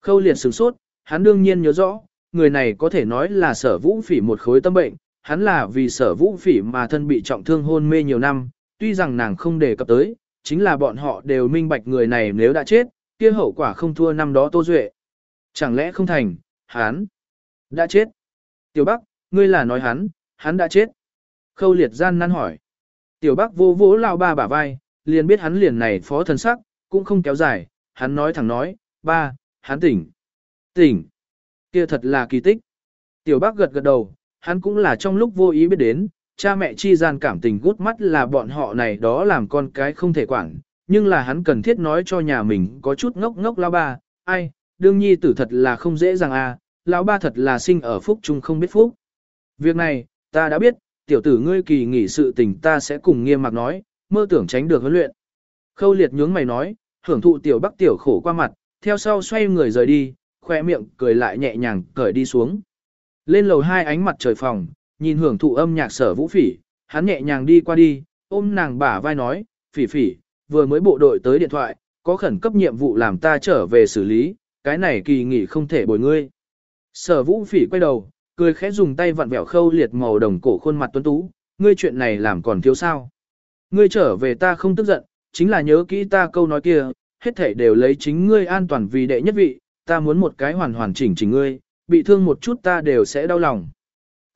Khâu liệt sửng sốt, hắn đương nhiên nhớ rõ, người này có thể nói là sở vũ phỉ một khối tâm bệnh, hắn là vì sở vũ phỉ mà thân bị trọng thương hôn mê nhiều năm, tuy rằng nàng không đề cập tới, chính là bọn họ đều minh bạch người này nếu đã chết, kia hậu quả không thua năm đó Tô Duệ. Chẳng lẽ không thành, hắn đã chết. Tiểu Bắc, ngươi là nói hắn, hắn đã chết. Khâu liệt gian nan hỏi. Tiểu Bắc vô vỗ lao ba bả vai, liền biết hắn liền này phó thần sắc, cũng không kéo dài, hắn nói thẳng nói, ba, hắn tỉnh. Tỉnh. Kia thật là kỳ tích. Tiểu Bắc gật gật đầu, hắn cũng là trong lúc vô ý biết đến, cha mẹ chi gian cảm tình gút mắt là bọn họ này đó làm con cái không thể quản, nhưng là hắn cần thiết nói cho nhà mình có chút ngốc ngốc lao ba, ai, đương nhi tử thật là không dễ dàng à, lão ba thật là sinh ở phúc chung không biết phúc. Việc này, ta đã biết, tiểu tử ngươi kỳ nghỉ sự tình ta sẽ cùng nghiêm mặt nói, mơ tưởng tránh được huấn luyện. Khâu liệt nhướng mày nói, hưởng thụ tiểu bắc tiểu khổ qua mặt, theo sau xoay người rời đi, khoe miệng cười lại nhẹ nhàng cởi đi xuống. Lên lầu hai ánh mặt trời phòng, nhìn hưởng thụ âm nhạc sở vũ phỉ, hắn nhẹ nhàng đi qua đi, ôm nàng bả vai nói, phỉ phỉ, vừa mới bộ đội tới điện thoại, có khẩn cấp nhiệm vụ làm ta trở về xử lý, cái này kỳ nghỉ không thể bồi ngươi. Sở vũ phỉ quay đầu, cười khẽ dùng tay vặn vẹo khâu liệt màu đồng cổ khuôn mặt tuấn tú, ngươi chuyện này làm còn thiếu sao. Ngươi trở về ta không tức giận, chính là nhớ kỹ ta câu nói kia, hết thể đều lấy chính ngươi an toàn vì đệ nhất vị, ta muốn một cái hoàn hoàn chỉnh chỉnh ngươi, bị thương một chút ta đều sẽ đau lòng.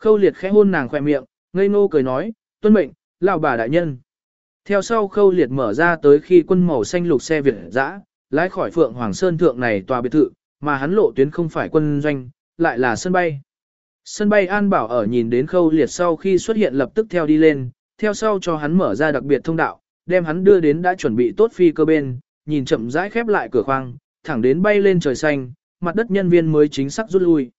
Khâu liệt khẽ hôn nàng khoe miệng, ngây ngô cười nói, tuân mệnh, lão bà đại nhân. Theo sau khâu liệt mở ra tới khi quân màu xanh lục xe Việt dã, lái khỏi Phượng Hoàng Sơn thượng này tòa biệt thự, mà hắn lộ tuyến không phải quân doanh, lại là sân bay. Sân bay An Bảo ở nhìn đến khâu liệt sau khi xuất hiện lập tức theo đi lên, theo sau cho hắn mở ra đặc biệt thông đạo, đem hắn đưa đến đã chuẩn bị tốt phi cơ bên, nhìn chậm rãi khép lại cửa khoang, thẳng đến bay lên trời xanh, mặt đất nhân viên mới chính xác rút lui.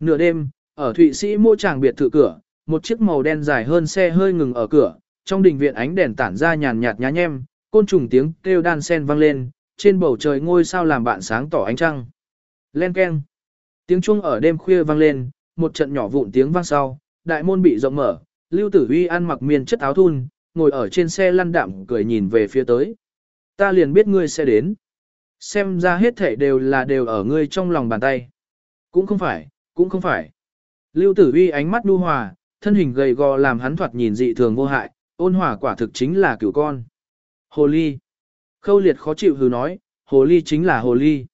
Nửa đêm, ở Thụy Sĩ mô tràng biệt thự cửa, một chiếc màu đen dài hơn xe hơi ngừng ở cửa, trong đình viện ánh đèn tản ra nhàn nhạt nhá nhem, côn trùng tiếng kêu đan sen vang lên, trên bầu trời ngôi sao làm bạn sáng tỏ ánh trăng. Len keng. Tiếng chuông ở đêm khuya vang lên, một trận nhỏ vụn tiếng vang sau, đại môn bị rộng mở, Lưu Tử Uy ăn mặc miên chất áo thun, ngồi ở trên xe lăn đạm cười nhìn về phía tới. Ta liền biết ngươi sẽ đến. Xem ra hết thể đều là đều ở ngươi trong lòng bàn tay. Cũng không phải, cũng không phải. Lưu Tử Uy ánh mắt nhu hòa, thân hình gầy gò làm hắn thoạt nhìn dị thường vô hại, ôn hòa quả thực chính là cửu con. Hồ ly. Khâu liệt khó chịu hừ nói, hồ ly chính là hồ ly.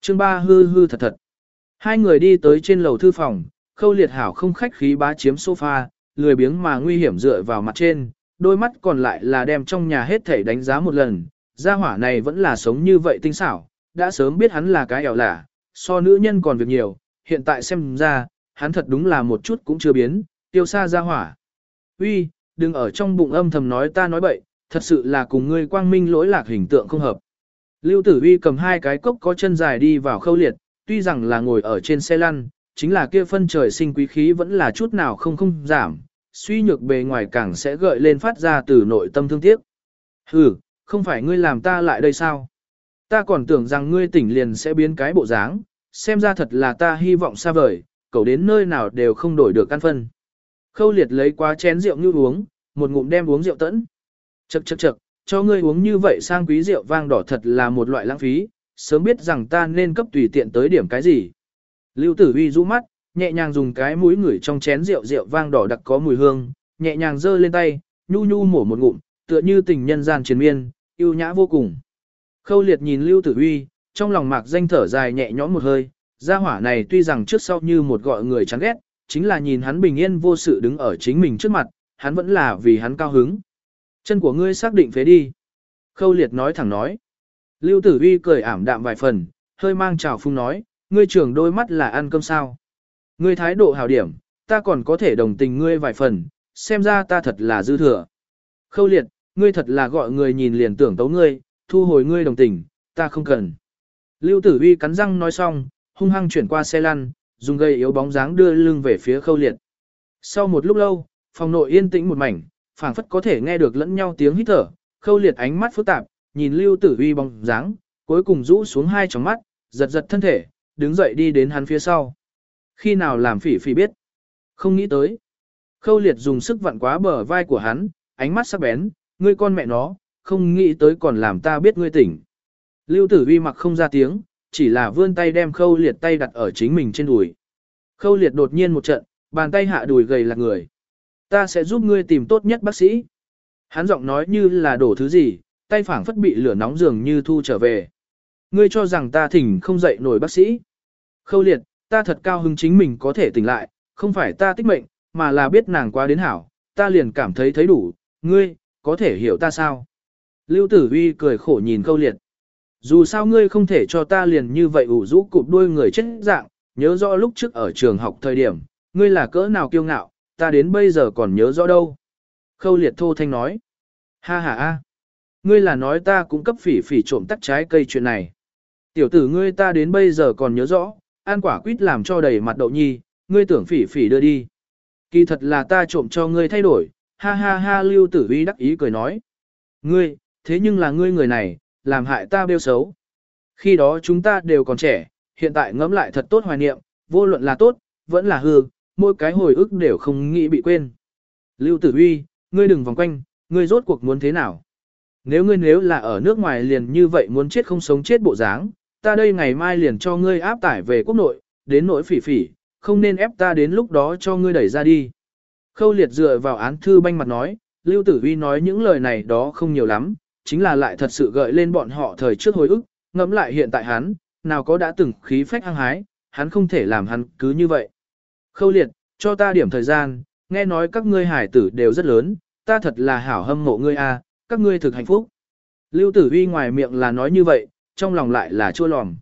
Chương ba hư hư thật thật. Hai người đi tới trên lầu thư phòng, khâu liệt hảo không khách khí bá chiếm sofa, lười biếng mà nguy hiểm dựa vào mặt trên, đôi mắt còn lại là đem trong nhà hết thảy đánh giá một lần, gia hỏa này vẫn là sống như vậy tinh xảo, đã sớm biết hắn là cái ẻo lả, so nữ nhân còn việc nhiều, hiện tại xem ra, hắn thật đúng là một chút cũng chưa biến, tiêu xa ra hỏa. Uy, đừng ở trong bụng âm thầm nói ta nói bậy, thật sự là cùng ngươi quang minh lỗi lạc hình tượng không hợp. Lưu Tử Uy cầm hai cái cốc có chân dài đi vào khâu liệt, tuy rằng là ngồi ở trên xe lăn, chính là kia phân trời sinh quý khí vẫn là chút nào không không giảm, suy nhược bề ngoài càng sẽ gợi lên phát ra từ nội tâm thương tiếc. Hừ, không phải ngươi làm ta lại đây sao? Ta còn tưởng rằng ngươi tỉnh liền sẽ biến cái bộ dáng, xem ra thật là ta hy vọng xa vời, cậu đến nơi nào đều không đổi được căn phân. Khâu liệt lấy quá chén rượu như uống, một ngụm đem uống rượu tẫn. Chậc chậc chậc, cho ngươi uống như vậy sang quý rượu vang đỏ thật là một loại lãng phí, sớm biết rằng ta nên cấp tùy tiện tới điểm cái gì. Lưu tử uy rũ mắt, nhẹ nhàng dùng cái mũi ngửi trong chén rượu rượu vang đỏ đặc có mùi hương, nhẹ nhàng giơ lên tay, nhu nhu mổ một ngụm, tựa như tình nhân gian triền miên, yêu nhã vô cùng. Khâu liệt nhìn Lưu Tử Uy, trong lòng mạc danh thở dài nhẹ nhõm một hơi, gia hỏa này tuy rằng trước sau như một gọi người chán ghét, chính là nhìn hắn bình yên vô sự đứng ở chính mình trước mặt, hắn vẫn là vì hắn cao hứng. Chân của ngươi xác định phế đi. Khâu liệt nói thẳng nói. Lưu Tử Uy cười ảm đạm vài phần, hơi mang trào phung nói, ngươi trưởng đôi mắt là ăn cơm sao. Ngươi thái độ hào điểm, ta còn có thể đồng tình ngươi vài phần, xem ra ta thật là dư thừa. Khâu liệt, ngươi thật là gọi người nhìn liền tưởng tấu ngươi, thu hồi ngươi đồng tình, ta không cần. Lưu tử uy cắn răng nói xong, hung hăng chuyển qua xe lăn, dùng gây yếu bóng dáng đưa lưng về phía khâu liệt. Sau một lúc lâu, phòng nội yên tĩnh một mảnh, phảng phất có thể nghe được lẫn nhau tiếng hít thở, khâu liệt ánh mắt phức tạp, nhìn lưu tử uy bóng dáng, cuối cùng rũ xuống hai tròng mắt, giật giật thân thể, đứng dậy đi đến hắn phía sau. Khi nào làm phỉ phỉ biết? Không nghĩ tới. Khâu liệt dùng sức vặn quá bờ vai của hắn, ánh mắt sắc bén, ngươi con mẹ nó, không nghĩ tới còn làm ta biết ngươi tỉnh. Lưu tử uy mặc không ra tiếng, chỉ là vươn tay đem khâu liệt tay đặt ở chính mình trên đùi. Khâu liệt đột nhiên một trận, bàn tay hạ đùi gầy lạc người. Ta sẽ giúp ngươi tìm tốt nhất bác sĩ. Hắn giọng nói như là đổ thứ gì, tay phảng phất bị lửa nóng dường như thu trở về. Ngươi cho rằng ta thỉnh không dậy nổi bác sĩ. Khâu liệt, ta thật cao hứng chính mình có thể tỉnh lại, không phải ta tích mệnh, mà là biết nàng quá đến hảo, ta liền cảm thấy thấy đủ, ngươi, có thể hiểu ta sao? Lưu tử huy cười khổ nhìn khâu liệt. Dù sao ngươi không thể cho ta liền như vậy ủ rũ cụp đuôi người chết dạng, nhớ rõ lúc trước ở trường học thời điểm, ngươi là cỡ nào kiêu ngạo, ta đến bây giờ còn nhớ rõ đâu. Khâu liệt thô thanh nói. Ha ha a, Ngươi là nói ta cũng cấp phỉ phỉ trộm tắt trái cây chuyện này. Tiểu tử ngươi ta đến bây giờ còn nhớ rõ, ăn quả quýt làm cho đầy mặt đậu nhi, ngươi tưởng phỉ phỉ đưa đi. Kỳ thật là ta trộm cho ngươi thay đổi, ha ha ha lưu tử vi đắc ý cười nói. Ngươi, thế nhưng là ngươi người này, làm hại ta bêu xấu. Khi đó chúng ta đều còn trẻ, hiện tại ngẫm lại thật tốt hoài niệm, vô luận là tốt, vẫn là hư, mỗi cái hồi ức đều không nghĩ bị quên. Lưu tử uy, ngươi đừng vòng quanh, ngươi rốt cuộc muốn thế nào? Nếu ngươi nếu là ở nước ngoài liền như vậy muốn chết không sống chết bộ dáng, ta đây ngày mai liền cho ngươi áp tải về quốc nội, đến nỗi phỉ phỉ, không nên ép ta đến lúc đó cho ngươi đẩy ra đi. Khâu liệt dựa vào án thư banh mặt nói, Lưu Tử Uy nói những lời này đó không nhiều lắm, chính là lại thật sự gợi lên bọn họ thời trước hồi ức, ngẫm lại hiện tại hắn, nào có đã từng khí phách hăng hái, hắn không thể làm hắn cứ như vậy. Khâu liệt, cho ta điểm thời gian, nghe nói các ngươi hải tử đều rất lớn, ta thật là hảo hâm mộ ngươi a, các ngươi thực hạnh phúc. Lưu Tử Uy ngoài miệng là nói như vậy, trong lòng lại là chua lòm.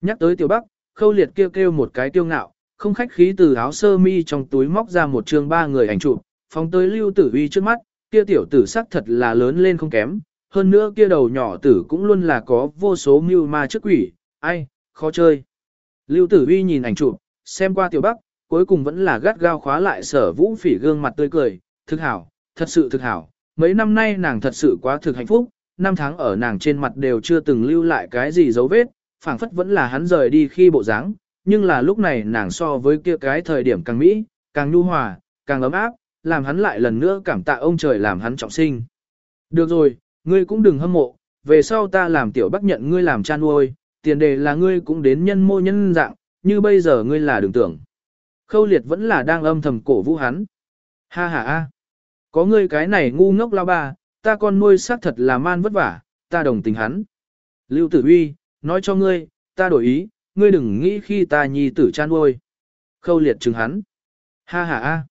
Nhắc tới Tiểu Bắc, Khâu Liệt kêu kêu một cái tiêu ngạo, không khách khí từ áo sơ mi trong túi móc ra một chương ba người ảnh chụp, phóng tới Lưu Tử Uy trước mắt, kia tiểu tử sắc thật là lớn lên không kém, hơn nữa kia đầu nhỏ tử cũng luôn là có vô số mưu ma trước quỷ, ai, khó chơi. Lưu Tử vi nhìn ảnh chụp, xem qua Tiểu Bắc, cuối cùng vẫn là gắt gao khóa lại sở vũ phỉ gương mặt tươi cười, thực hảo, thật sự thực hảo, mấy năm nay nàng thật sự quá thực hạnh phúc, năm tháng ở nàng trên mặt đều chưa từng lưu lại cái gì dấu vết, phảng phất vẫn là hắn rời đi khi bộ dáng, nhưng là lúc này nàng so với kia cái thời điểm càng mỹ, càng nhu hòa, càng ấm áp, làm hắn lại lần nữa cảm tạ ông trời làm hắn trọng sinh. Được rồi, ngươi cũng đừng hâm mộ, về sau ta làm tiểu bắc nhận ngươi làm cha nuôi, tiền đề là ngươi cũng đến nhân mô nhân dạng, như bây giờ ngươi là đường tưởng. Khâu liệt vẫn là đang âm thầm cổ vũ hắn. Ha ha a, có ngươi cái này ngu ngốc lao ba, ta con nuôi xác thật là man vất vả, ta đồng tình hắn. Lưu tử Huy nói cho ngươi, ta đổi ý, ngươi đừng nghĩ khi ta nhi tử cha nuôi. Khâu liệt chừng hắn. Ha ha a.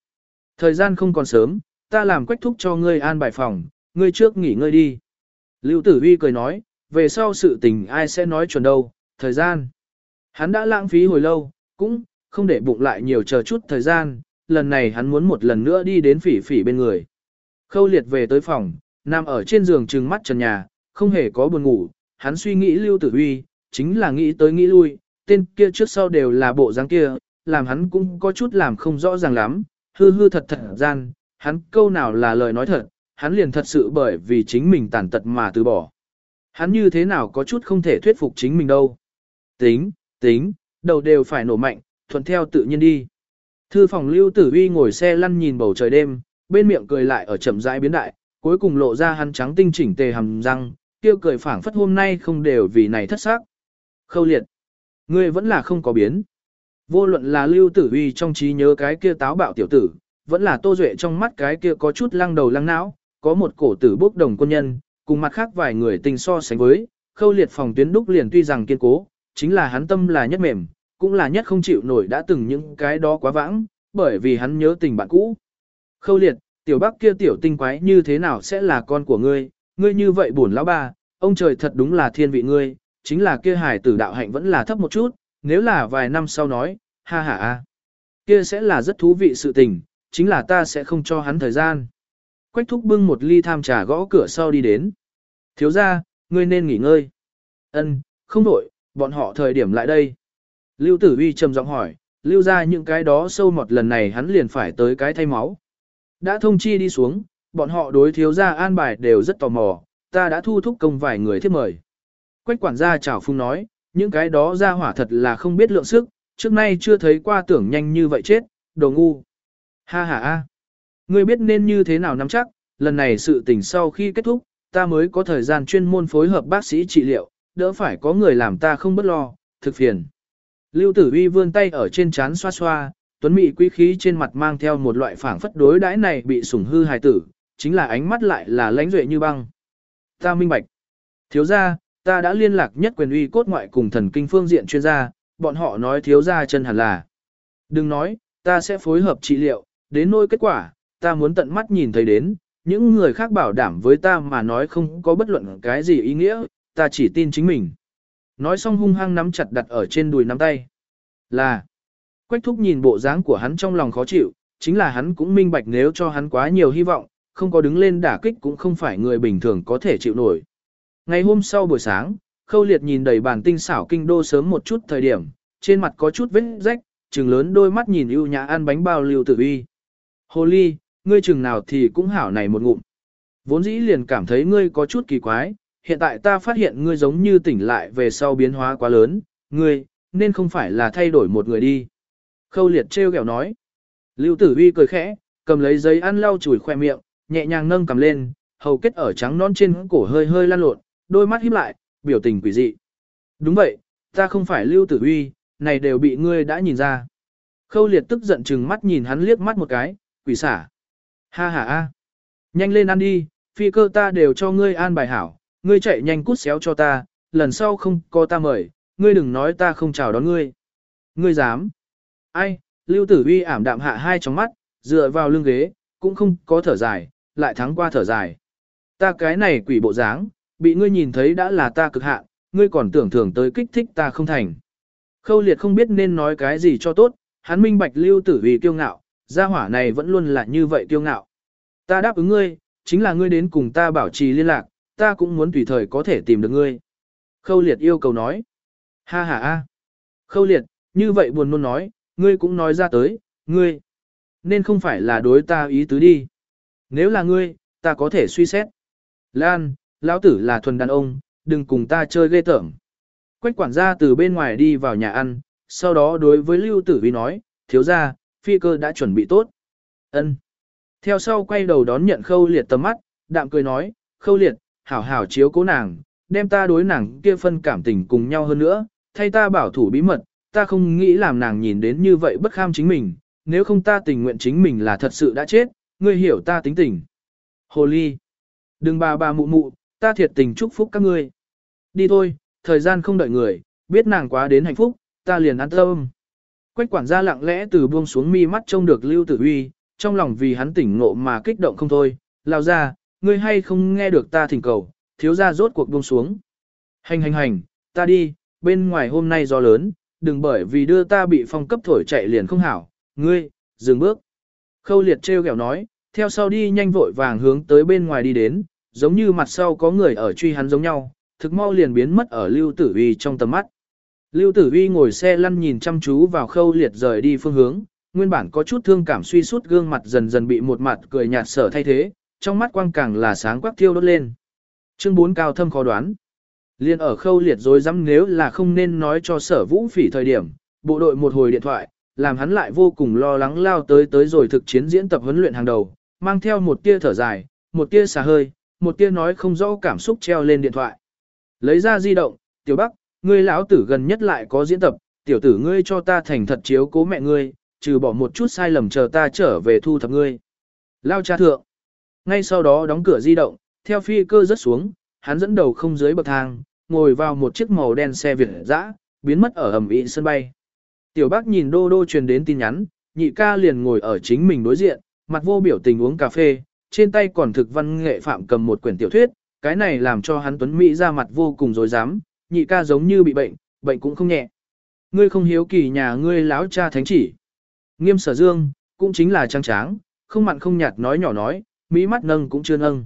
Thời gian không còn sớm, ta làm quách thúc cho ngươi an bài phòng, ngươi trước nghỉ ngơi đi. Lưu tử Huy cười nói, về sau sự tình ai sẽ nói chuẩn đâu, thời gian. Hắn đã lãng phí hồi lâu, cũng không để bụng lại nhiều chờ chút thời gian, lần này hắn muốn một lần nữa đi đến phỉ phỉ bên người. Khâu liệt về tới phòng, nằm ở trên giường trừng mắt trần nhà, không hề có buồn ngủ, hắn suy nghĩ lưu tử Huy chính là nghĩ tới nghĩ lui, tên kia trước sau đều là bộ dáng kia, làm hắn cũng có chút làm không rõ ràng lắm, hư hư thật thật gian, hắn câu nào là lời nói thật, hắn liền thật sự bởi vì chính mình tàn tật mà từ bỏ. Hắn như thế nào có chút không thể thuyết phục chính mình đâu. Tính, tính, đầu đều phải nổ mạnh, thuận theo tự nhiên đi. Thư phòng lưu tử uy ngồi xe lăn nhìn bầu trời đêm, bên miệng cười lại ở chậm rãi biến đại, cuối cùng lộ ra hắn trắng tinh chỉnh tề hầm răng, tiêu cười phảng phất hôm nay không đều vì này thất xác. Khâu liệt. Ngươi vẫn là không có biến. Vô luận là lưu tử uy trong trí nhớ cái kia táo bạo tiểu tử, vẫn là tô duệ trong mắt cái kia có chút lăng đầu lăng não, có một cổ tử bốc đồng quân nhân, cùng mặt khác vài người tình so sánh với, khâu liệt phòng tuyến đúc liền tuy rằng kiên cố, chính là hắn tâm là nhất mềm, cũng là nhất không chịu nổi đã từng những cái đó quá vãng, bởi vì hắn nhớ tình bạn cũ. Khâu liệt, tiểu bắc kia tiểu tinh quái như thế nào sẽ là con của ngươi, ngươi như vậy buồn lão ba, ông trời thật đúng là thiên vị ngươi, chính là kia hải tử đạo hạnh vẫn là thấp một chút, nếu là vài năm sau nói, ha ha a, kia sẽ là rất thú vị sự tình, chính là ta sẽ không cho hắn thời gian. Quách thúc bưng một ly tham trà gõ cửa sau đi đến. Thiếu ra, ngươi nên nghỉ ngơi. Ân, không đổi, bọn họ thời điểm lại đây. Lưu tử uy trầm giọng hỏi, lưu ra những cái đó sâu một lần này hắn liền phải tới cái thay máu. Đã thông chi đi xuống, bọn họ đối thiếu gia an bài đều rất tò mò, ta đã thu thúc công vài người thiết mời. Quách quản gia chào phung nói, những cái đó ra hỏa thật là không biết lượng sức, trước nay chưa thấy qua tưởng nhanh như vậy chết, đồ ngu. Ha ha ha. Ngươi biết nên như thế nào nắm chắc, lần này sự tình sau khi kết thúc, ta mới có thời gian chuyên môn phối hợp bác sĩ trị liệu, đỡ phải có người làm ta không bất lo, thực phiền. Lưu tử uy vươn tay ở trên chán xoa xoa, tuấn Mị quý khí trên mặt mang theo một loại phảng phất đối đãi này bị sủng hư hài tử, chính là ánh mắt lại là lãnh duệ như băng. Ta minh bạch. Thiếu gia, ta đã liên lạc nhất quyền uy cốt ngoại cùng thần kinh phương diện chuyên gia, bọn họ nói thiếu gia chân hẳn là. Đừng nói, ta sẽ phối hợp trị liệu, đến nỗi kết quả, ta muốn tận mắt nhìn thấy đến, những người khác bảo đảm với ta mà nói không có bất luận cái gì ý nghĩa, ta chỉ tin chính mình. Nói xong hung hăng nắm chặt đặt ở trên đùi nắm tay. Là, Quách thúc nhìn bộ dáng của hắn trong lòng khó chịu, chính là hắn cũng minh bạch nếu cho hắn quá nhiều hy vọng, không có đứng lên đả kích cũng không phải người bình thường có thể chịu nổi. Ngày hôm sau buổi sáng, khâu liệt nhìn đầy bản tinh xảo kinh đô sớm một chút thời điểm, trên mặt có chút vết rách, trừng lớn đôi mắt nhìn ưu nhã ăn bánh bao liều tử uy. Hồ ly, ngươi chừng nào thì cũng hảo này một ngụm. Vốn dĩ liền cảm thấy ngươi có chút kỳ quái, hiện tại ta phát hiện ngươi giống như tỉnh lại về sau biến hóa quá lớn, ngươi, nên không phải là thay đổi một người đi. Khâu liệt trêu ghẹo nói. Lưu tử vi cười khẽ, cầm lấy giấy ăn lau chùi khoe miệng, nhẹ nhàng nâng cầm lên, hầu kết ở trắng non trên cổ hơi hơi lan lộn, đôi mắt híp lại, biểu tình quỷ dị. Đúng vậy, ta không phải lưu tử vi, này đều bị ngươi đã nhìn ra. Khâu liệt tức giận chừng mắt nhìn hắn liếc mắt một cái, quỷ xả. Ha ha a, Nhanh lên ăn đi, phi cơ ta đều cho ngươi an bài hảo, ngươi chạy nhanh cút xéo cho ta, lần sau không có ta mời, ngươi đừng nói ta không chào đón ngươi. Ngươi dám. Ai, lưu tử uy ảm đạm hạ hai trong mắt, dựa vào lưng ghế, cũng không có thở dài, lại thắng qua thở dài. Ta cái này quỷ bộ dáng, bị ngươi nhìn thấy đã là ta cực hạn, ngươi còn tưởng thưởng tới kích thích ta không thành. Khâu liệt không biết nên nói cái gì cho tốt, hắn minh bạch lưu tử Vi kiêu ngạo, gia hỏa này vẫn luôn là như vậy kiêu ngạo. Ta đáp ứng ngươi, chính là ngươi đến cùng ta bảo trì liên lạc, ta cũng muốn tùy thời có thể tìm được ngươi. Khâu liệt yêu cầu nói. Ha ha ha. Khâu liệt, như vậy buồn nôn nói, ngươi cũng nói ra tới, ngươi. Nên không phải là đối ta ý tứ đi. Nếu là ngươi, ta có thể suy xét. Lan, lão tử là thuần đàn ông, đừng cùng ta chơi ghê tởm. Quách quản gia từ bên ngoài đi vào nhà ăn, sau đó đối với Lưu Tử Vi nói, thiếu gia, phi cơ đã chuẩn bị tốt. Ân. Theo sau quay đầu đón nhận khâu liệt tầm mắt, đạm cười nói, khâu liệt, hảo hảo chiếu cố nàng, đem ta đối nàng kia phân cảm tình cùng nhau hơn nữa, thay ta bảo thủ bí mật, ta không nghĩ làm nàng nhìn đến như vậy bất kham chính mình, nếu không ta tình nguyện chính mình là thật sự đã chết, ngươi hiểu ta tính tình. Hồ ly, đừng bà bà mụ mụ, ta thiệt tình chúc phúc các ngươi. Đi thôi, thời gian không đợi người, biết nàng quá đến hạnh phúc, ta liền an tâm. Quách quản gia lặng lẽ từ buông xuống mi mắt trông được Lưu Tử Uy, trong lòng vì hắn tỉnh ngộ mà kích động không thôi, lao ra, ngươi hay không nghe được ta thỉnh cầu, thiếu gia rốt cuộc buông xuống. Hành hành hành, ta đi, bên ngoài hôm nay gió lớn, đừng bởi vì đưa ta bị phong cấp thổi chạy liền không hảo, ngươi, dừng bước. Khâu liệt treo kẹo nói, theo sau đi nhanh vội vàng hướng tới bên ngoài đi đến, giống như mặt sau có người ở truy hắn giống nhau, thực mau liền biến mất ở Lưu Tử Uy trong tầm mắt. Lưu Tử Uy ngồi xe lăn nhìn chăm chú vào khâu liệt rời đi phương hướng, nguyên bản có chút thương cảm suy sút gương mặt dần dần bị một mặt cười nhạt sở thay thế, trong mắt quang càng là sáng quắc thiêu đốt lên. Chương 4 cao thâm khó đoán. Liên ở khâu liệt rồi dám nếu là không nên nói cho sở vũ phỉ thời điểm, bộ đội một hồi điện thoại, làm hắn lại vô cùng lo lắng lao tới tới rồi thực chiến diễn tập huấn luyện hàng đầu, mang theo một tia thở dài, một tia xà hơi, một tia nói không rõ cảm xúc treo lên điện thoại. Lấy ra di động, tiểu bắc, ngươi lão tử gần nhất lại có diễn tập, tiểu tử ngươi cho ta thành thật chiếu cố mẹ ngươi, trừ bỏ một chút sai lầm chờ ta trở về thu thập ngươi. Lao cha thượng. Ngay sau đó đóng cửa di động, theo phi cơ rớt xuống, hắn dẫn đầu không dưới bậc thang, ngồi vào một chiếc màu đen xe Việt dã, biến mất ở ẩm ĩ sân bay. Tiểu bác nhìn đô đô truyền đến tin nhắn, nhị ca liền ngồi ở chính mình đối diện, mặt vô biểu tình uống cà phê, trên tay còn thực văn nghệ phạm cầm một quyển tiểu thuyết, cái này làm cho hắn Tuấn Mỹ ra mặt vô cùng dối dám, nhị ca giống như bị bệnh, bệnh cũng không nhẹ. Ngươi không hiếu kỳ nhà ngươi láo cha thánh chỉ. Nghiêm sở dương, cũng chính là trang tráng, không mặn không nhạt nói nhỏ nói, Mỹ mắt nâng cũng chưa nâng.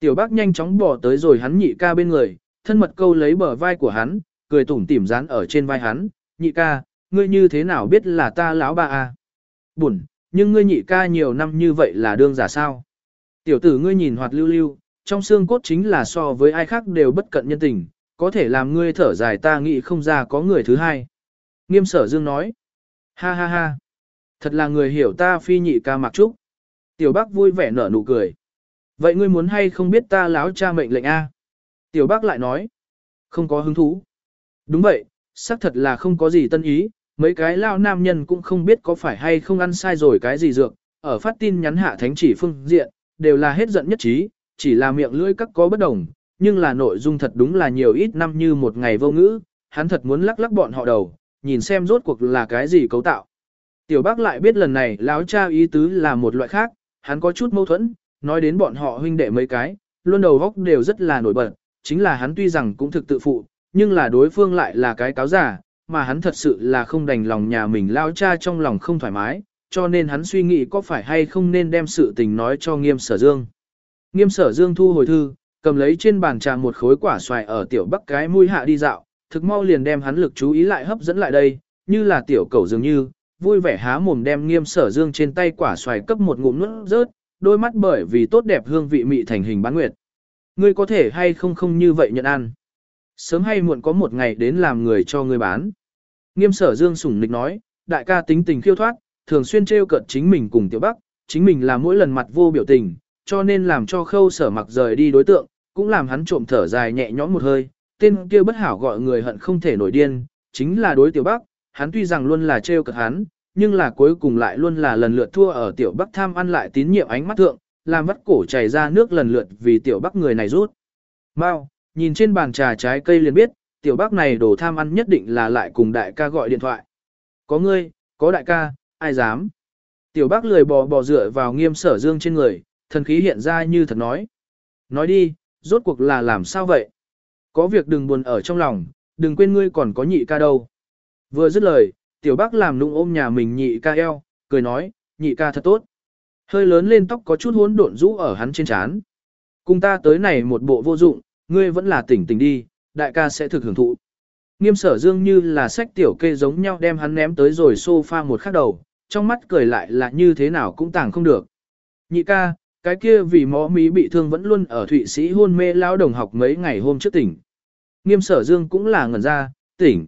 Tiểu bác nhanh chóng bỏ tới rồi hắn nhị ca bên người, thân mật câu lấy bờ vai của hắn, cười tủm tỉm dán ở trên vai hắn, nhị ca, ngươi như thế nào biết là ta lão ba à? Buồn, nhưng ngươi nhị ca nhiều năm như vậy là đương giả sao? Tiểu tử ngươi nhìn hoạt lưu lưu, trong xương cốt chính là so với ai khác đều bất cận nhân tình, có thể làm ngươi thở dài ta nghĩ không ra có người thứ hai. Nghiêm sở dương nói, ha ha ha, thật là người hiểu ta phi nhị ca mặc trúc. Tiểu bác vui vẻ nở nụ cười. Vậy ngươi muốn hay không biết ta láo cha mệnh lệnh A? Tiểu bác lại nói, không có hứng thú. Đúng vậy, xác thật là không có gì tân ý, mấy cái lao nam nhân cũng không biết có phải hay không ăn sai rồi cái gì dược, ở phát tin nhắn hạ thánh chỉ phương diện, đều là hết giận nhất trí, chỉ là miệng lưỡi các có bất đồng, nhưng là nội dung thật đúng là nhiều ít năm như một ngày vô ngữ, hắn thật muốn lắc lắc bọn họ đầu, nhìn xem rốt cuộc là cái gì cấu tạo. Tiểu bác lại biết lần này lão cha ý tứ là một loại khác, hắn có chút mâu thuẫn, nói đến bọn họ huynh đệ mấy cái, luôn đầu góc đều rất là nổi bật, chính là hắn tuy rằng cũng thực tự phụ, nhưng là đối phương lại là cái cáo giả, mà hắn thật sự là không đành lòng nhà mình lao cha trong lòng không thoải mái, cho nên hắn suy nghĩ có phải hay không nên đem sự tình nói cho nghiêm sở dương. Nghiêm sở dương thu hồi thư, cầm lấy trên bàn trà một khối quả xoài ở tiểu bắc cái mũi hạ đi dạo, thực mau liền đem hắn lực chú ý lại hấp dẫn lại đây, như là tiểu cầu dường như, vui vẻ há mồm đem nghiêm sở dương trên tay quả xoài cấp một ngụm nuốt rớt, đôi mắt bởi vì tốt đẹp hương vị mị thành hình bán nguyệt. Ngươi có thể hay không không như vậy nhận ăn. Sớm hay muộn có một ngày đến làm người cho ngươi bán. Nghiêm sở dương sủng nịch nói, đại ca tính tình khiêu thoát, thường xuyên trêu cợt chính mình cùng tiểu bắc, chính mình là mỗi lần mặt vô biểu tình, cho nên làm cho khâu sở mặc rời đi đối tượng, cũng làm hắn trộm thở dài nhẹ nhõm một hơi, tên kia bất hảo gọi người hận không thể nổi điên, chính là đối tiểu bắc, hắn tuy rằng luôn là trêu cợt hắn, nhưng là cuối cùng lại luôn là lần lượt thua ở tiểu bắc tham ăn lại tín nhiệm ánh mắt thượng, làm vắt cổ chảy ra nước lần lượt vì tiểu bắc người này rút. Mau, nhìn trên bàn trà trái cây liền biết, tiểu bắc này đồ tham ăn nhất định là lại cùng đại ca gọi điện thoại. Có ngươi, có đại ca, ai dám. Tiểu bắc lười bò bò dựa vào nghiêm sở dương trên người, thần khí hiện ra như thật nói. Nói đi, rốt cuộc là làm sao vậy? Có việc đừng buồn ở trong lòng, đừng quên ngươi còn có nhị ca đâu. Vừa dứt lời, tiểu bác làm nụng ôm nhà mình nhị ca eo, cười nói, nhị ca thật tốt. Hơi lớn lên tóc có chút hỗn độn rũ ở hắn trên trán. Cùng ta tới này một bộ vô dụng, ngươi vẫn là tỉnh tỉnh đi, đại ca sẽ thực hưởng thụ. Nghiêm sở dương như là sách tiểu kê giống nhau đem hắn ném tới rồi sofa một khắc đầu, trong mắt cười lại là như thế nào cũng tàng không được. Nhị ca, cái kia vì mó mí bị thương vẫn luôn ở Thụy Sĩ hôn mê lao đồng học mấy ngày hôm trước tỉnh. Nghiêm sở dương cũng là ngẩn ra, tỉnh.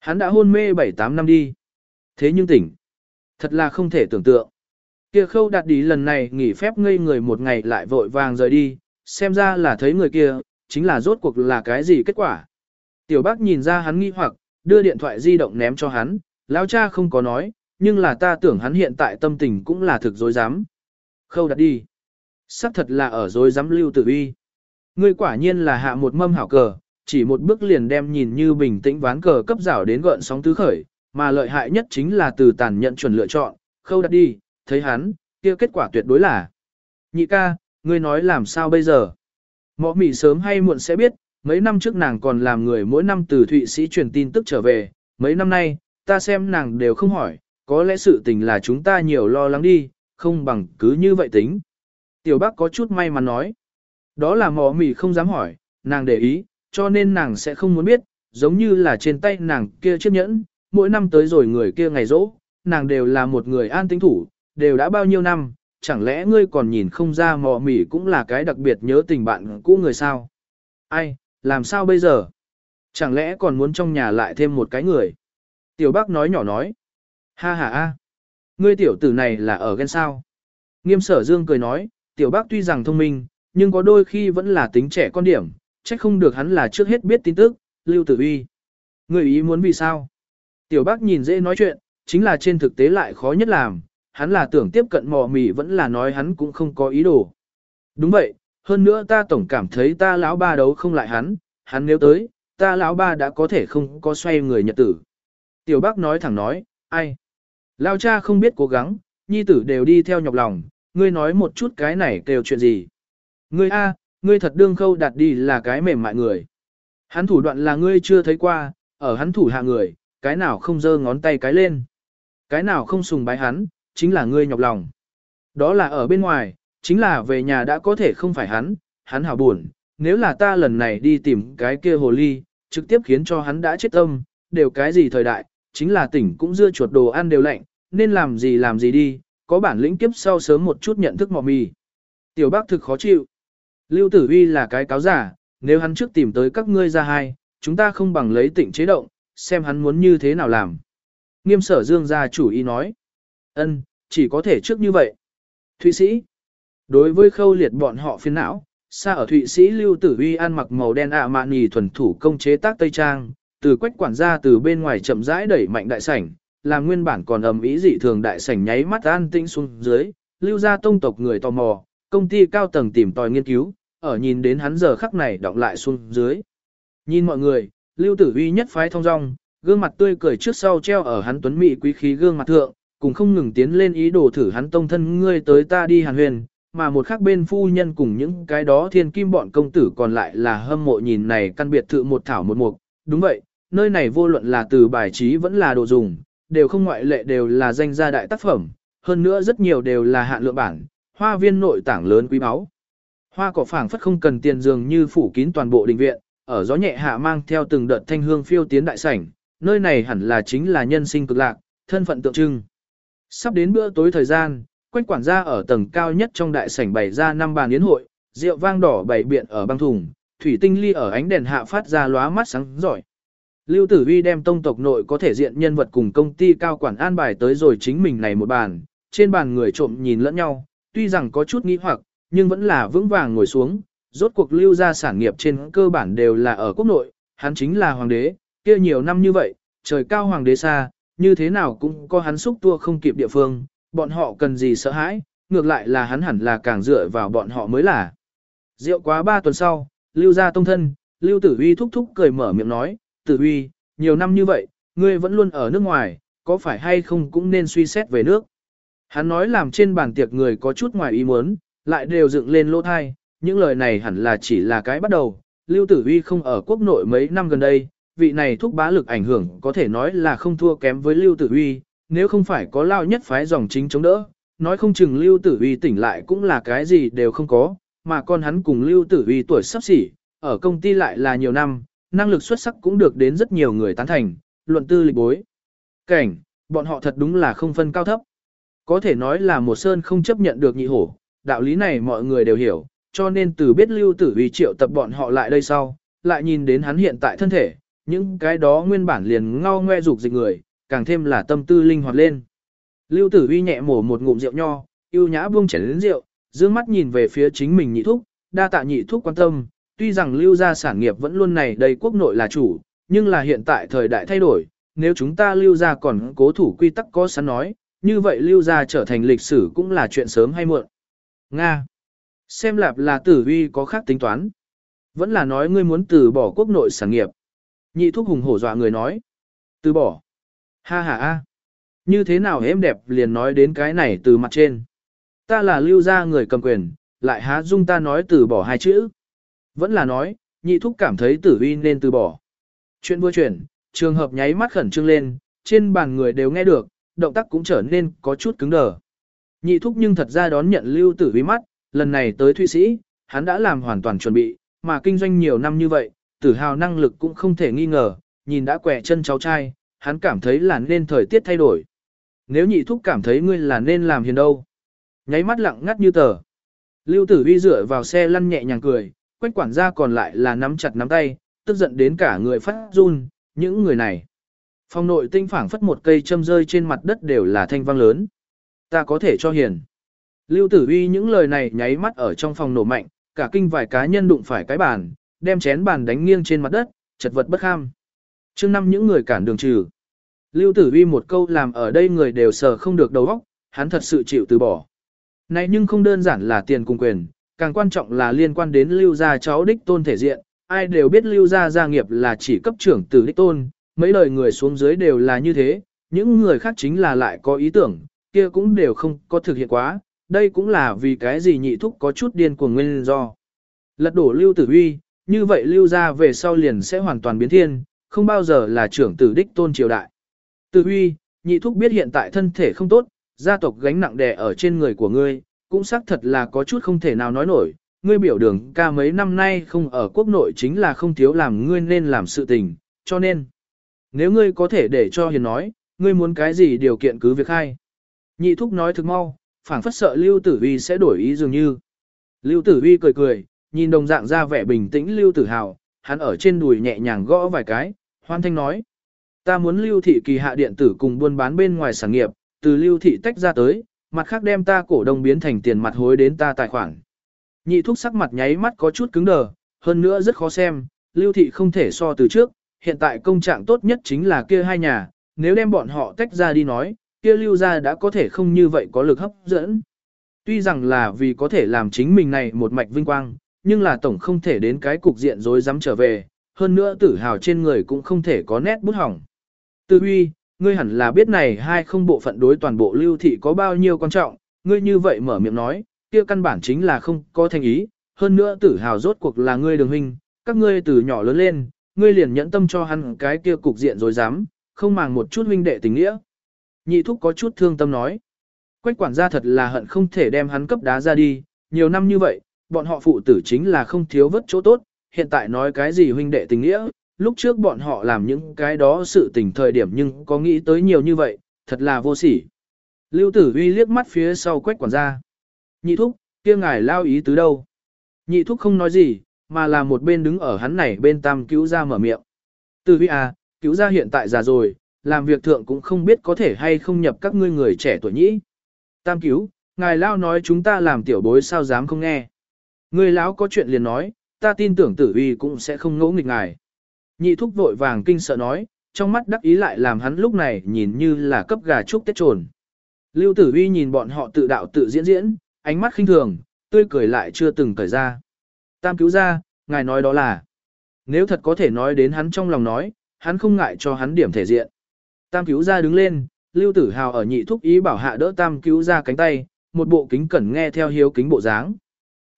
Hắn đã hôn mê 7-8 năm đi. Thế nhưng tỉnh. Thật là không thể tưởng tượng. Kia khâu đạt đi lần này nghỉ phép ngây người một ngày lại vội vàng rời đi, xem ra là thấy người kia, chính là rốt cuộc là cái gì kết quả. Tiểu bác nhìn ra hắn nghi hoặc, đưa điện thoại di động ném cho hắn, lão cha không có nói, nhưng là ta tưởng hắn hiện tại tâm tình cũng là thực dối dám. Khâu đặt đi xác thật là ở dối dám lưu tử uy. Ngươi quả nhiên là hạ một mâm hảo cờ, chỉ một bước liền đem nhìn như bình tĩnh ván cờ cấp rảo đến gợn sóng tứ khởi, mà lợi hại nhất chính là từ tàn nhận chuẩn lựa chọn, khâu đặt đi, thấy hắn, kia kết quả tuyệt đối là. Nhị ca, ngươi nói làm sao bây giờ? Mọ mỉ sớm hay muộn sẽ biết, mấy năm trước nàng còn làm người mỗi năm từ Thụy Sĩ truyền tin tức trở về, mấy năm nay, ta xem nàng đều không hỏi, có lẽ sự tình là chúng ta nhiều lo lắng đi, không bằng cứ như vậy tính. Tiểu bác có chút may mắn nói, đó là mọ mì không dám hỏi, nàng để ý, cho nên nàng sẽ không muốn biết, giống như là trên tay nàng kia chiếc nhẫn, mỗi năm tới rồi người kia ngày rỗ, nàng đều là một người an tính thủ, đều đã bao nhiêu năm, chẳng lẽ ngươi còn nhìn không ra mò mỉ cũng là cái đặc biệt nhớ tình bạn cũ người sao? Ai, làm sao bây giờ? Chẳng lẽ còn muốn trong nhà lại thêm một cái người? Tiểu bác nói nhỏ nói. Ha ha ha. Ngươi tiểu tử này là ở ghen sao? Nghiêm sở dương cười nói, tiểu bác tuy rằng thông minh, nhưng có đôi khi vẫn là tính trẻ con điểm, trách không được hắn là trước hết biết tin tức, lưu tử uy. Người ý muốn vì sao? Tiểu bác nhìn dễ nói chuyện, chính là trên thực tế lại khó nhất làm, hắn là tưởng tiếp cận mò mì vẫn là nói hắn cũng không có ý đồ. Đúng vậy, hơn nữa ta tổng cảm thấy ta lão ba đấu không lại hắn, hắn nếu tới, ta lão ba đã có thể không có xoay người nhật tử. Tiểu bác nói thẳng nói, ai? Lao cha không biết cố gắng, nhi tử đều đi theo nhọc lòng, ngươi nói một chút cái này kêu chuyện gì. Ngươi A, ngươi thật đương khâu đạt đi là cái mềm mại người. Hắn thủ đoạn là ngươi chưa thấy qua, ở hắn thủ hạ người, cái nào không giơ ngón tay cái lên. Cái nào không sùng bái hắn, chính là ngươi nhọc lòng. Đó là ở bên ngoài, chính là về nhà đã có thể không phải hắn, hắn hảo buồn. Nếu là ta lần này đi tìm cái kia hồ ly, trực tiếp khiến cho hắn đã chết tâm, đều cái gì thời đại, chính là tỉnh cũng dưa chuột đồ ăn đều lạnh, nên làm gì làm gì đi, có bản lĩnh kiếp sau sớm một chút nhận thức mọ mì. Tiểu bác thực khó chịu. Lưu Tử huy là cái cáo giả, nếu hắn trước tìm tới các ngươi ra hai, chúng ta không bằng lấy tịnh chế động, xem hắn muốn như thế nào làm. Nghiêm sở dương gia chủ ý nói. ân, chỉ có thể trước như vậy. Thụy Sĩ. Đối với khâu liệt bọn họ phiền não, xa ở Thụy Sĩ Lưu Tử huy ăn mặc màu đen ạ mạn nhì thuần thủ công chế tác Tây Trang, từ quách quản gia từ bên ngoài chậm rãi đẩy mạnh đại sảnh, làm nguyên bản còn ầm ĩ dị thường đại sảnh nháy mắt an tĩnh xuống dưới, lưu ra tông tộc người tò mò, công ty cao tầng tìm tòi nghiên cứu, ở nhìn đến hắn giờ khắc này đọng lại xuống dưới. Nhìn mọi người, lưu tử uy nhất phái thông dong, gương mặt tươi cười trước sau treo ở hắn tuấn mỹ quý khí gương mặt thượng, cùng không ngừng tiến lên ý đồ thử hắn tông thân ngươi tới ta đi hàn huyền, mà một khác bên phu nhân cùng những cái đó thiên kim bọn công tử còn lại là hâm mộ nhìn này căn biệt thự một thảo một mục, đúng vậy, nơi này vô luận là từ bài trí vẫn là đồ dùng, đều không ngoại lệ đều là danh gia đại tác phẩm, hơn nữa rất nhiều đều là hạn lượng bản, hoa viên nội tảng lớn quý báu. Hoa cỏ phảng phất không cần tiền dường như phủ kín toàn bộ đình viện, ở gió nhẹ hạ mang theo từng đợt thanh hương phiêu tiến đại sảnh, nơi này hẳn là chính là nhân sinh cực lạc, thân phận tượng trưng. Sắp đến bữa tối thời gian, quanh quản gia ở tầng cao nhất trong đại sảnh bày ra năm bàn yến hội, rượu vang đỏ bày biện ở băng thùng, thủy tinh ly ở ánh đèn hạ phát ra lóa mắt sáng giỏi. Lưu Tử Vi đem tông tộc nội có thể diện nhân vật cùng công ty cao quản an bài tới rồi chính mình này một bàn, trên bàn người trộm nhìn lẫn nhau, tuy rằng có chút nghi hoặc, nhưng vẫn là vững vàng ngồi xuống, rốt cuộc lưu ra sản nghiệp trên cơ bản đều là ở quốc nội, hắn chính là hoàng đế, kia nhiều năm như vậy, trời cao hoàng đế xa, như thế nào cũng có hắn xúc tua không kịp địa phương, bọn họ cần gì sợ hãi, ngược lại là hắn hẳn là càng dựa vào bọn họ mới là. Rượu quá ba tuần sau, lưu ra tông thân, lưu tử uy thúc thúc cười mở miệng nói, tử Huy, nhiều năm như vậy, ngươi vẫn luôn ở nước ngoài, có phải hay không cũng nên suy xét về nước. Hắn nói làm trên bàn tiệc người có chút ngoài ý muốn, lại đều dựng lên lỗ thai, những lời này hẳn là chỉ là cái bắt đầu. Lưu Tử Huy không ở quốc nội mấy năm gần đây, vị này thúc bá lực ảnh hưởng có thể nói là không thua kém với Lưu Tử Huy, nếu không phải có lao nhất phái dòng chính chống đỡ, nói không chừng Lưu Tử Huy tỉnh lại cũng là cái gì đều không có, mà con hắn cùng Lưu Tử Huy tuổi sắp xỉ, ở công ty lại là nhiều năm, năng lực xuất sắc cũng được đến rất nhiều người tán thành, luận tư lịch bối. Cảnh, bọn họ thật đúng là không phân cao thấp. Có thể nói là một sơn không chấp nhận được nhị hổ, đạo lý này mọi người đều hiểu, cho nên từ biết lưu tử vì triệu tập bọn họ lại đây sau, lại nhìn đến hắn hiện tại thân thể, những cái đó nguyên bản liền ngao ngoe dục dịch người, càng thêm là tâm tư linh hoạt lên. Lưu tử uy nhẹ mổ một ngụm rượu nho, yêu nhã buông chén đến rượu, dương mắt nhìn về phía chính mình nhị thúc, đa tạ nhị thúc quan tâm, tuy rằng lưu gia sản nghiệp vẫn luôn này đầy quốc nội là chủ, nhưng là hiện tại thời đại thay đổi, nếu chúng ta lưu gia còn cố thủ quy tắc có sẵn nói, như vậy lưu gia trở thành lịch sử cũng là chuyện sớm hay muộn. Nga. Xem lạp là tử vi có khác tính toán. Vẫn là nói ngươi muốn từ bỏ quốc nội sản nghiệp. Nhị thúc hùng hổ dọa người nói. Từ bỏ. Ha ha a. Như thế nào em đẹp liền nói đến cái này từ mặt trên. Ta là lưu gia người cầm quyền, lại há dung ta nói từ bỏ hai chữ. Vẫn là nói, nhị thúc cảm thấy tử uy nên từ bỏ. Chuyện vừa chuyển, trường hợp nháy mắt khẩn trương lên, trên bàn người đều nghe được, động tác cũng trở nên có chút cứng đờ. Nhị thúc nhưng thật ra đón nhận lưu tử uy mắt, lần này tới Thụy Sĩ, hắn đã làm hoàn toàn chuẩn bị, mà kinh doanh nhiều năm như vậy, tử hào năng lực cũng không thể nghi ngờ, nhìn đã quẻ chân cháu trai, hắn cảm thấy là nên thời tiết thay đổi. Nếu nhị thúc cảm thấy ngươi là nên làm hiền đâu. Nháy mắt lặng ngắt như tờ. Lưu tử uy dựa vào xe lăn nhẹ nhàng cười, quách quản gia còn lại là nắm chặt nắm tay, tức giận đến cả người phát run, những người này. Phòng nội tinh phảng phất một cây châm rơi trên mặt đất đều là thanh vang lớn. Ta có thể cho hiền. Lưu tử uy những lời này nháy mắt ở trong phòng nổ mạnh, cả kinh vài cá nhân đụng phải cái bàn, đem chén bàn đánh nghiêng trên mặt đất, chật vật bất kham. Trước năm những người cản đường trừ. Lưu tử uy một câu làm ở đây người đều sờ không được đầu óc, hắn thật sự chịu từ bỏ. Này nhưng không đơn giản là tiền cùng quyền, càng quan trọng là liên quan đến lưu gia cháu đích tôn thể diện, ai đều biết lưu gia gia nghiệp là chỉ cấp trưởng tử đích tôn, mấy lời người xuống dưới đều là như thế, những người khác chính là lại có ý tưởng, kia cũng đều không có thực hiện quá, đây cũng là vì cái gì nhị thúc có chút điên cuồng nguyên do. Lật đổ lưu tử huy như vậy lưu gia về sau liền sẽ hoàn toàn biến thiên, không bao giờ là trưởng tử đích tôn triều đại. Tử huy nhị thúc biết hiện tại thân thể không tốt, gia tộc gánh nặng đè ở trên người của ngươi, cũng xác thật là có chút không thể nào nói nổi, ngươi biểu đường ca mấy năm nay không ở quốc nội chính là không thiếu làm ngươi nên làm sự tình, cho nên, nếu ngươi có thể để cho hiền nói, ngươi muốn cái gì điều kiện cứ việc hay. Nhị thúc nói thực mau, phảng phất sợ Lưu Tử Vi sẽ đổi ý dường như. Lưu Tử Vi cười cười, nhìn đồng dạng ra vẻ bình tĩnh Lưu Tử Hào, hắn ở trên đùi nhẹ nhàng gõ vài cái, hoan thanh nói. Ta muốn Lưu Thị kỳ hạ điện tử cùng buôn bán bên ngoài sản nghiệp, từ Lưu Thị tách ra tới, mặt khác đem ta cổ đông biến thành tiền mặt hối đến ta tài khoản. Nhị thúc sắc mặt nháy mắt có chút cứng đờ, hơn nữa rất khó xem, Lưu Thị không thể so từ trước, hiện tại công trạng tốt nhất chính là kia hai nhà, nếu đem bọn họ tách ra đi nói, kia lưu ra đã có thể không như vậy có lực hấp dẫn. Tuy rằng là vì có thể làm chính mình này một mạch vinh quang, nhưng là tổng không thể đến cái cục diện rối rắm trở về, hơn nữa tử hào trên người cũng không thể có nét bút hỏng. Tư huy, ngươi hẳn là biết này hai không bộ phận đối toàn bộ lưu thị có bao nhiêu quan trọng, ngươi như vậy mở miệng nói, kia căn bản chính là không có thành ý, hơn nữa tử hào rốt cuộc là ngươi đường huynh, các ngươi từ nhỏ lớn lên, ngươi liền nhẫn tâm cho hắn cái kia cục diện rồi dám, không màng một chút huynh đệ tình nghĩa. Nhị thúc có chút thương tâm nói. Quách quản gia thật là hận không thể đem hắn cấp đá ra đi, nhiều năm như vậy, bọn họ phụ tử chính là không thiếu vất chỗ tốt, hiện tại nói cái gì huynh đệ tình nghĩa, lúc trước bọn họ làm những cái đó sự tình thời điểm nhưng có nghĩ tới nhiều như vậy, thật là vô sỉ. Lưu tử uy liếc mắt phía sau quách quản gia. Nhị thúc, kia ngài lao ý tứ đâu? Nhị thúc không nói gì, mà là một bên đứng ở hắn này bên tam cứu ra mở miệng. Tử uy à, cứu ra hiện tại già rồi, làm việc thượng cũng không biết có thể hay không nhập các ngươi người trẻ tuổi nhĩ. Tam cứu, ngài lao nói chúng ta làm tiểu bối sao dám không nghe. Người lão có chuyện liền nói, ta tin tưởng tử uy cũng sẽ không ngỗ nghịch ngài. Nhị thúc vội vàng kinh sợ nói, trong mắt đắc ý lại làm hắn lúc này nhìn như là cấp gà trúc tết trồn. Lưu tử uy nhìn bọn họ tự đạo tự diễn diễn, ánh mắt khinh thường, tươi cười lại chưa từng cởi ra. Tam cứu ra, ngài nói đó là, nếu thật có thể nói đến hắn trong lòng nói, hắn không ngại cho hắn điểm thể diện. Tam cứu ra đứng lên, Lưu Tử Hào ở nhị thúc ý bảo hạ đỡ Tam cứu ra cánh tay, một bộ kính cẩn nghe theo hiếu kính bộ dáng.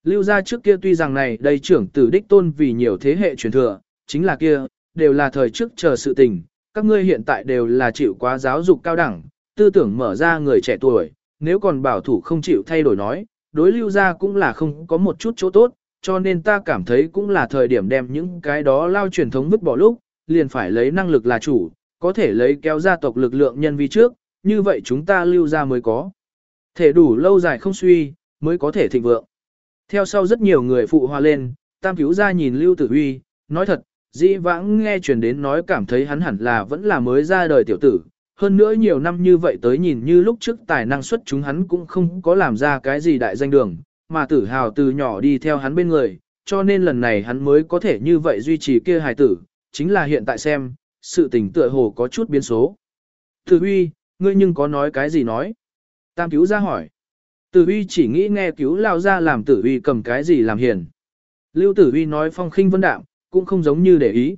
Lưu gia trước kia tuy rằng này đây trưởng tử đích tôn vì nhiều thế hệ truyền thừa, chính là kia, đều là thời trước chờ sự tình, các ngươi hiện tại đều là chịu quá giáo dục cao đẳng, tư tưởng mở ra người trẻ tuổi, nếu còn bảo thủ không chịu thay đổi nói, đối lưu gia cũng là không có một chút chỗ tốt, cho nên ta cảm thấy cũng là thời điểm đem những cái đó lao truyền thống vứt bỏ lúc, liền phải lấy năng lực là chủ, có thể lấy kéo gia tộc lực lượng nhân vi trước, như vậy chúng ta lưu ra mới có. Thể đủ lâu dài không suy, mới có thể thịnh vượng. Theo sau rất nhiều người phụ hòa lên, tam cứu ra nhìn Lưu Tử Huy, nói thật, dĩ vãng nghe truyền đến nói cảm thấy hắn hẳn là vẫn là mới ra đời tiểu tử. Hơn nữa nhiều năm như vậy tới nhìn như lúc trước tài năng xuất chúng hắn cũng không có làm ra cái gì đại danh đường, mà tử hào từ nhỏ đi theo hắn bên người, cho nên lần này hắn mới có thể như vậy duy trì kia hài tử, chính là hiện tại xem, sự tình tựa hồ có chút biến số. Tử Huy, ngươi nhưng có nói cái gì nói? Tam cứu ra hỏi. Tử Huy chỉ nghĩ nghe cứu lao ra làm Tử Huy cầm cái gì làm hiền. Lưu Tử Huy nói phong khinh vân đạm, cũng không giống như để ý.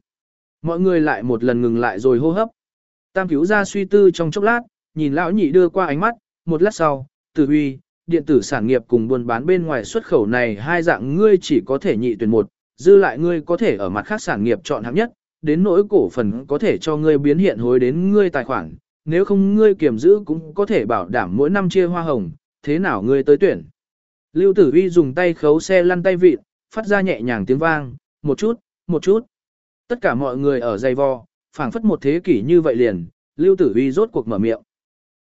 Mọi người lại một lần ngừng lại rồi hô hấp. Tam cứu ra suy tư trong chốc lát, nhìn lão nhị đưa qua ánh mắt, một lát sau, Tử Huy, điện tử sản nghiệp cùng buôn bán bên ngoài xuất khẩu này hai dạng ngươi chỉ có thể nhị tuyển một, dư lại ngươi có thể ở mặt khác sản nghiệp chọn hạng nhất, đến nỗi cổ phần có thể cho ngươi biến hiện hối đến ngươi tài khoản, nếu không ngươi kiểm giữ cũng có thể bảo đảm mỗi năm chia hoa hồng, thế nào ngươi tới tuyển. Lưu Tử Huy dùng tay khấu xe lăn tay vịt, phát ra nhẹ nhàng tiếng vang, một chút, một chút. Tất cả mọi người ở dày vò, phảng phất một thế kỷ như vậy liền, Lưu Tử Vi rốt cuộc mở miệng.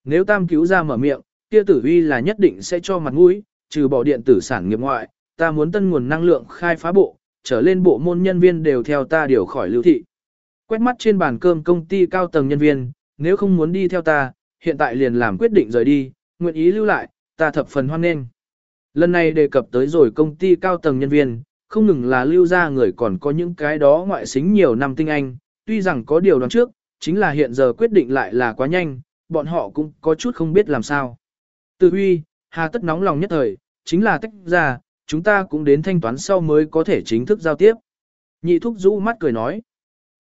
Nếu tam cứu ra mở miệng, kia Tử Vi là nhất định sẽ cho mặt mũi, trừ bỏ điện tử sản nghiệp ngoại, ta muốn tân nguồn năng lượng khai phá bộ, trở lên bộ môn nhân viên đều theo ta điều khỏi lưu thị. Quét mắt trên bàn cơm công ty cao tầng nhân viên, nếu không muốn đi theo ta, hiện tại liền làm quyết định rời đi, nguyện ý lưu lại, ta thập phần hoan nghênh. Lần này đề cập tới rồi công ty cao tầng nhân viên, không ngừng là lưu ra người còn có những cái đó ngoại xính nhiều năm tinh anh, tuy rằng có điều đoán trước, chính là hiện giờ quyết định lại là quá nhanh, bọn họ cũng có chút không biết làm sao. Từ huy, hà tất nóng lòng nhất thời, chính là tách ra, chúng ta cũng đến thanh toán sau mới có thể chính thức giao tiếp. Nhị thúc rũ mắt cười nói.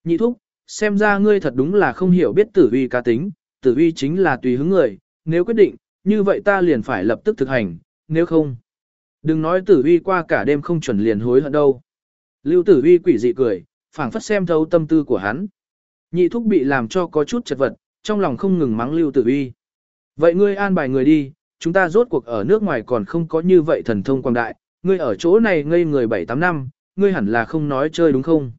Nhị thúc, xem ra ngươi thật đúng là không hiểu biết tử Huy cá tính, tử Huy chính là tùy hứng người, nếu quyết định, như vậy ta liền phải lập tức thực hành, nếu không. Đừng nói tử vi qua cả đêm không chuẩn liền hối hận đâu. Lưu tử vi quỷ dị cười, phảng phất xem thấu tâm tư của hắn. Nhị thúc bị làm cho có chút chật vật, trong lòng không ngừng mắng lưu tử vi. Vậy ngươi an bài người đi, chúng ta rốt cuộc ở nước ngoài còn không có như vậy thần thông quang đại, ngươi ở chỗ này ngây người 7-8 năm, ngươi hẳn là không nói chơi đúng không?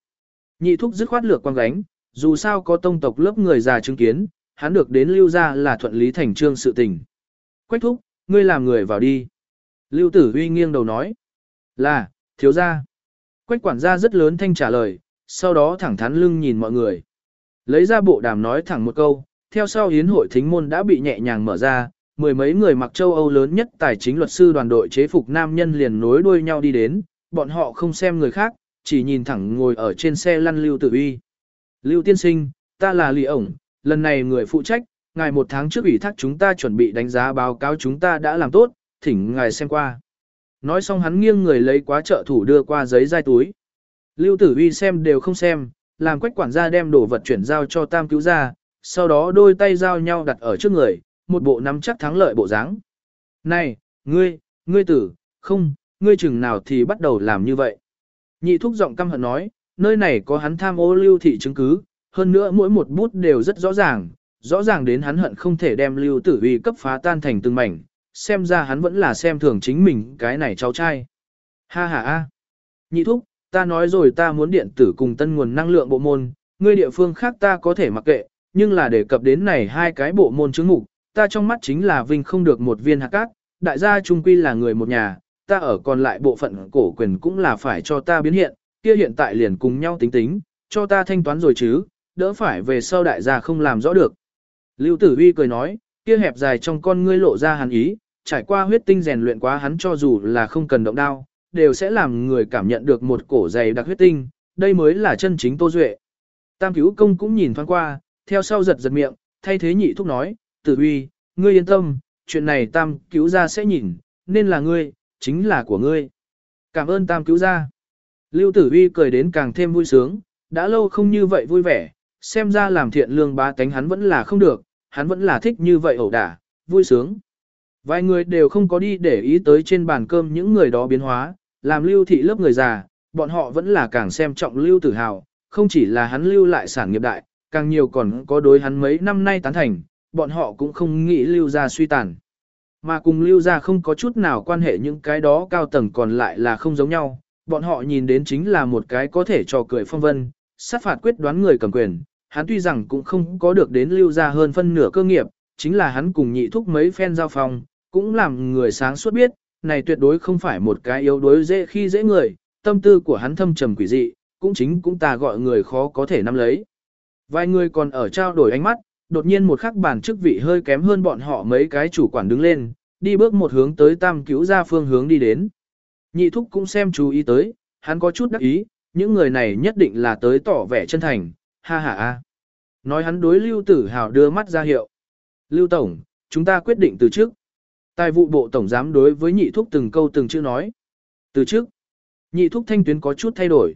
Nhị thúc dứt khoát lược quang gánh, dù sao có tông tộc lớp người già chứng kiến, hắn được đến lưu ra là thuận lý thành trương sự tình. Quách thúc, ngươi làm người vào đi. Lưu tử Huy nghiêng đầu nói. Là, thiếu gia. Quách quản gia rất lớn thanh trả lời, sau đó thẳng thắn lưng nhìn mọi người. Lấy ra bộ đàm nói thẳng một câu, theo sau hiến hội thính môn đã bị nhẹ nhàng mở ra, mười mấy người mặc châu Âu lớn nhất tài chính luật sư đoàn đội chế phục nam nhân liền nối đuôi nhau đi đến, bọn họ không xem người khác, chỉ nhìn thẳng ngồi ở trên xe lăn Lưu Tử Uy. Lưu Tiên Sinh, ta là Lý ổng, lần này người phụ trách, ngày một tháng trước ủy thác chúng ta chuẩn bị đánh giá báo cáo chúng ta đã làm tốt, thỉnh ngài xem qua. Nói xong hắn nghiêng người lấy quá trợ thủ đưa qua giấy dai túi. Lưu Tử Uy xem đều không xem, làm quách quản gia đem đồ vật chuyển giao cho tam cứu gia, sau đó đôi tay giao nhau đặt ở trước người, một bộ nắm chắc thắng lợi bộ dáng. Này, ngươi, ngươi tử, không, ngươi chừng nào thì bắt đầu làm như vậy. Nhị thúc giọng căm hận nói, nơi này có hắn tham ô lưu thị chứng cứ, hơn nữa mỗi một bút đều rất rõ ràng, rõ ràng đến hắn hận không thể đem lưu tử uy cấp phá tan thành từng mảnh, xem ra hắn vẫn là xem thường chính mình cái này cháu trai. Ha ha ha Nhị thúc, ta nói rồi ta muốn điện tử cùng tân nguồn năng lượng bộ môn, ngươi địa phương khác ta có thể mặc kệ, nhưng là đề cập đến này hai cái bộ môn chứng mục, ta trong mắt chính là vinh không được một viên hạt cát, đại gia trung quy là người một nhà, ta ở còn lại bộ phận cổ quyền cũng là phải cho ta biến hiện, kia hiện tại liền cùng nhau tính tính, cho ta thanh toán rồi chứ, đỡ phải về sau đại gia không làm rõ được. Lưu Tử Huy cười nói, kia hẹp dài trong con ngươi lộ ra hàn ý, trải qua huyết tinh rèn luyện quá hắn cho dù là không cần động đao, đều sẽ làm người cảm nhận được một cổ dày đặc huyết tinh, đây mới là chân chính Tô Duệ. Tam cứu công cũng nhìn thoáng qua, theo sau giật giật miệng, thay thế nhị thúc nói, tử uy, ngươi yên tâm, chuyện này tam cứu ra sẽ nhìn, nên là ngươi, chính là của ngươi. Cảm ơn tam cứu ra. Lưu tử uy cười đến càng thêm vui sướng, đã lâu không như vậy vui vẻ, xem ra làm thiện lương ba tánh hắn vẫn là không được, hắn vẫn là thích như vậy ẩu đả, vui sướng. Vài người đều không có đi để ý tới trên bàn cơm những người đó biến hóa, làm lưu thị lớp người già, bọn họ vẫn là càng xem trọng lưu tử hào, không chỉ là hắn lưu lại sản nghiệp đại, càng nhiều còn có đối hắn mấy năm nay tán thành, bọn họ cũng không nghĩ lưu ra suy tàn. Mà cùng lưu ra không có chút nào quan hệ những cái đó cao tầng còn lại là không giống nhau, bọn họ nhìn đến chính là một cái có thể trò cười phong vân, sát phạt quyết đoán người cầm quyền, hắn tuy rằng cũng không có được đến lưu ra hơn phân nửa cơ nghiệp, chính là hắn cùng nhị thúc mấy phen giao phòng, cũng làm người sáng suốt biết, này tuyệt đối không phải một cái yếu đuối dễ khi dễ người, tâm tư của hắn thâm trầm quỷ dị, cũng chính cũng ta gọi người khó có thể nắm lấy. Vài người còn ở trao đổi ánh mắt, đột nhiên một khắc bản chức vị hơi kém hơn bọn họ mấy cái chủ quản đứng lên, đi bước một hướng tới tam cứu ra phương hướng đi đến. Nhị thúc cũng xem chú ý tới, hắn có chút đắc ý, những người này nhất định là tới tỏ vẻ chân thành, ha ha ha. Nói hắn đối Lưu Tử Hào đưa mắt ra hiệu. Lưu Tổng, chúng ta quyết định từ trước. Tài vụ bộ tổng giám đối với nhị thúc từng câu từng chữ nói. Từ trước, nhị thúc thanh tuyến có chút thay đổi.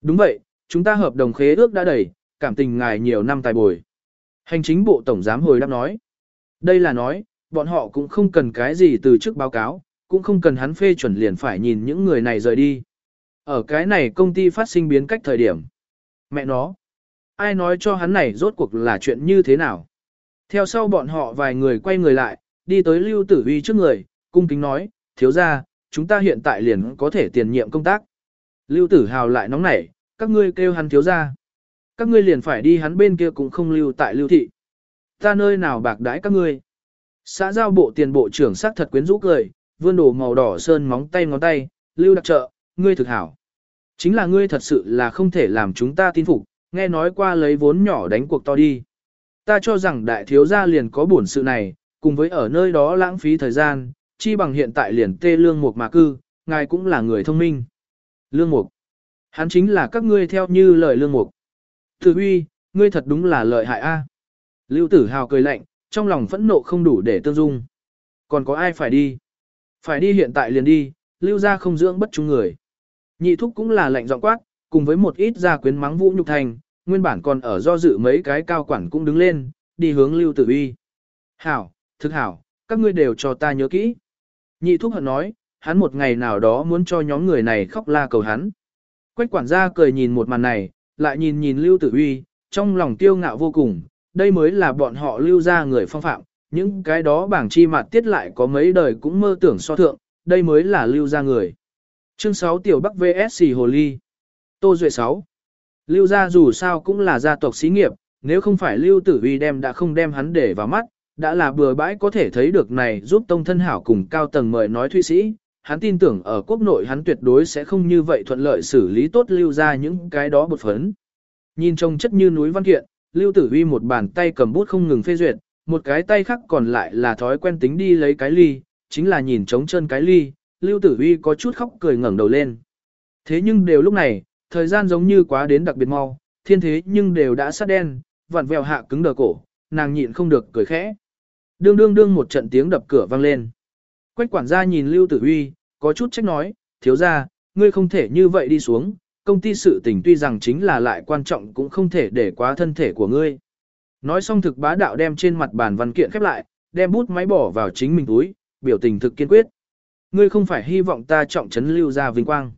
Đúng vậy, chúng ta hợp đồng khế ước đã đầy, cảm tình ngài nhiều năm tài bồi. Hành chính bộ tổng giám hồi đáp nói. Đây là nói, bọn họ cũng không cần cái gì từ trước báo cáo, cũng không cần hắn phê chuẩn liền phải nhìn những người này rời đi. Ở cái này công ty phát sinh biến cách thời điểm. Mẹ nó, ai nói cho hắn này rốt cuộc là chuyện như thế nào? Theo sau bọn họ vài người quay người lại, đi tới Lưu Tử Uy trước người, cung kính nói, thiếu ra, chúng ta hiện tại liền có thể tiền nhiệm công tác. Lưu Tử Hào lại nóng nảy, các ngươi kêu hắn thiếu ra. Các ngươi liền phải đi hắn bên kia cũng không lưu tại lưu thị. Ta nơi nào bạc đãi các ngươi. Xã giao bộ tiền bộ trưởng sắc thật quyến rũ cười, vươn đồ màu đỏ sơn móng tay ngón tay, lưu đặc trợ, ngươi thực hảo. Chính là ngươi thật sự là không thể làm chúng ta tin phục, nghe nói qua lấy vốn nhỏ đánh cuộc to đi. Ta cho rằng đại thiếu gia liền có bổn sự này, cùng với ở nơi đó lãng phí thời gian, chi bằng hiện tại liền tê lương mục mà cư, ngài cũng là người thông minh. Lương mục. Hắn chính là các ngươi theo như lời lương mục. Tử huy, ngươi thật đúng là lợi hại a. Lưu tử hào cười lạnh, trong lòng phẫn nộ không đủ để tương dung. Còn có ai phải đi? Phải đi hiện tại liền đi, lưu ra không dưỡng bất trung người. Nhị thúc cũng là lạnh giọng quát, cùng với một ít gia quyến mắng vũ nhục thành, nguyên bản còn ở do dự mấy cái cao quản cũng đứng lên, đi hướng lưu tử uy. Hảo, thực hảo, các ngươi đều cho ta nhớ kỹ. Nhị thúc hận nói, hắn một ngày nào đó muốn cho nhóm người này khóc la cầu hắn. Quách quản gia cười nhìn một màn này, lại nhìn nhìn lưu tử uy, trong lòng tiêu ngạo vô cùng, đây mới là bọn họ lưu ra người phong phạm, những cái đó bảng chi mặt tiết lại có mấy đời cũng mơ tưởng so thượng, đây mới là lưu ra người. Chương 6 Tiểu Bắc VS Hồ Ly Tô Duệ 6 Lưu gia dù sao cũng là gia tộc xí nghiệp, nếu không phải Lưu Tử Uy đem đã không đem hắn để vào mắt, đã là bừa bãi có thể thấy được này giúp tông thân hảo cùng cao tầng mời nói thụy sĩ, hắn tin tưởng ở quốc nội hắn tuyệt đối sẽ không như vậy thuận lợi xử lý tốt lưu ra những cái đó bột phấn. Nhìn trông chất như núi văn kiện, Lưu Tử Uy một bàn tay cầm bút không ngừng phê duyệt, một cái tay khác còn lại là thói quen tính đi lấy cái ly, chính là nhìn trống chân cái ly, Lưu Tử Uy có chút khóc cười ngẩng đầu lên. Thế nhưng đều lúc này, thời gian giống như quá đến đặc biệt mau, thiên thế nhưng đều đã sát đen, vặn vẹo hạ cứng đờ cổ, nàng nhịn không được cười khẽ. Đương đương đương một trận tiếng đập cửa vang lên. Quách quản gia nhìn Lưu Tử Huy, có chút trách nói, thiếu gia, ngươi không thể như vậy đi xuống, công ty sự tình tuy rằng chính là lại quan trọng cũng không thể để quá thân thể của ngươi. Nói xong thực bá đạo đem trên mặt bàn văn kiện khép lại, đem bút máy bỏ vào chính mình túi, biểu tình thực kiên quyết. Ngươi không phải hy vọng ta trọng trấn lưu ra vinh quang.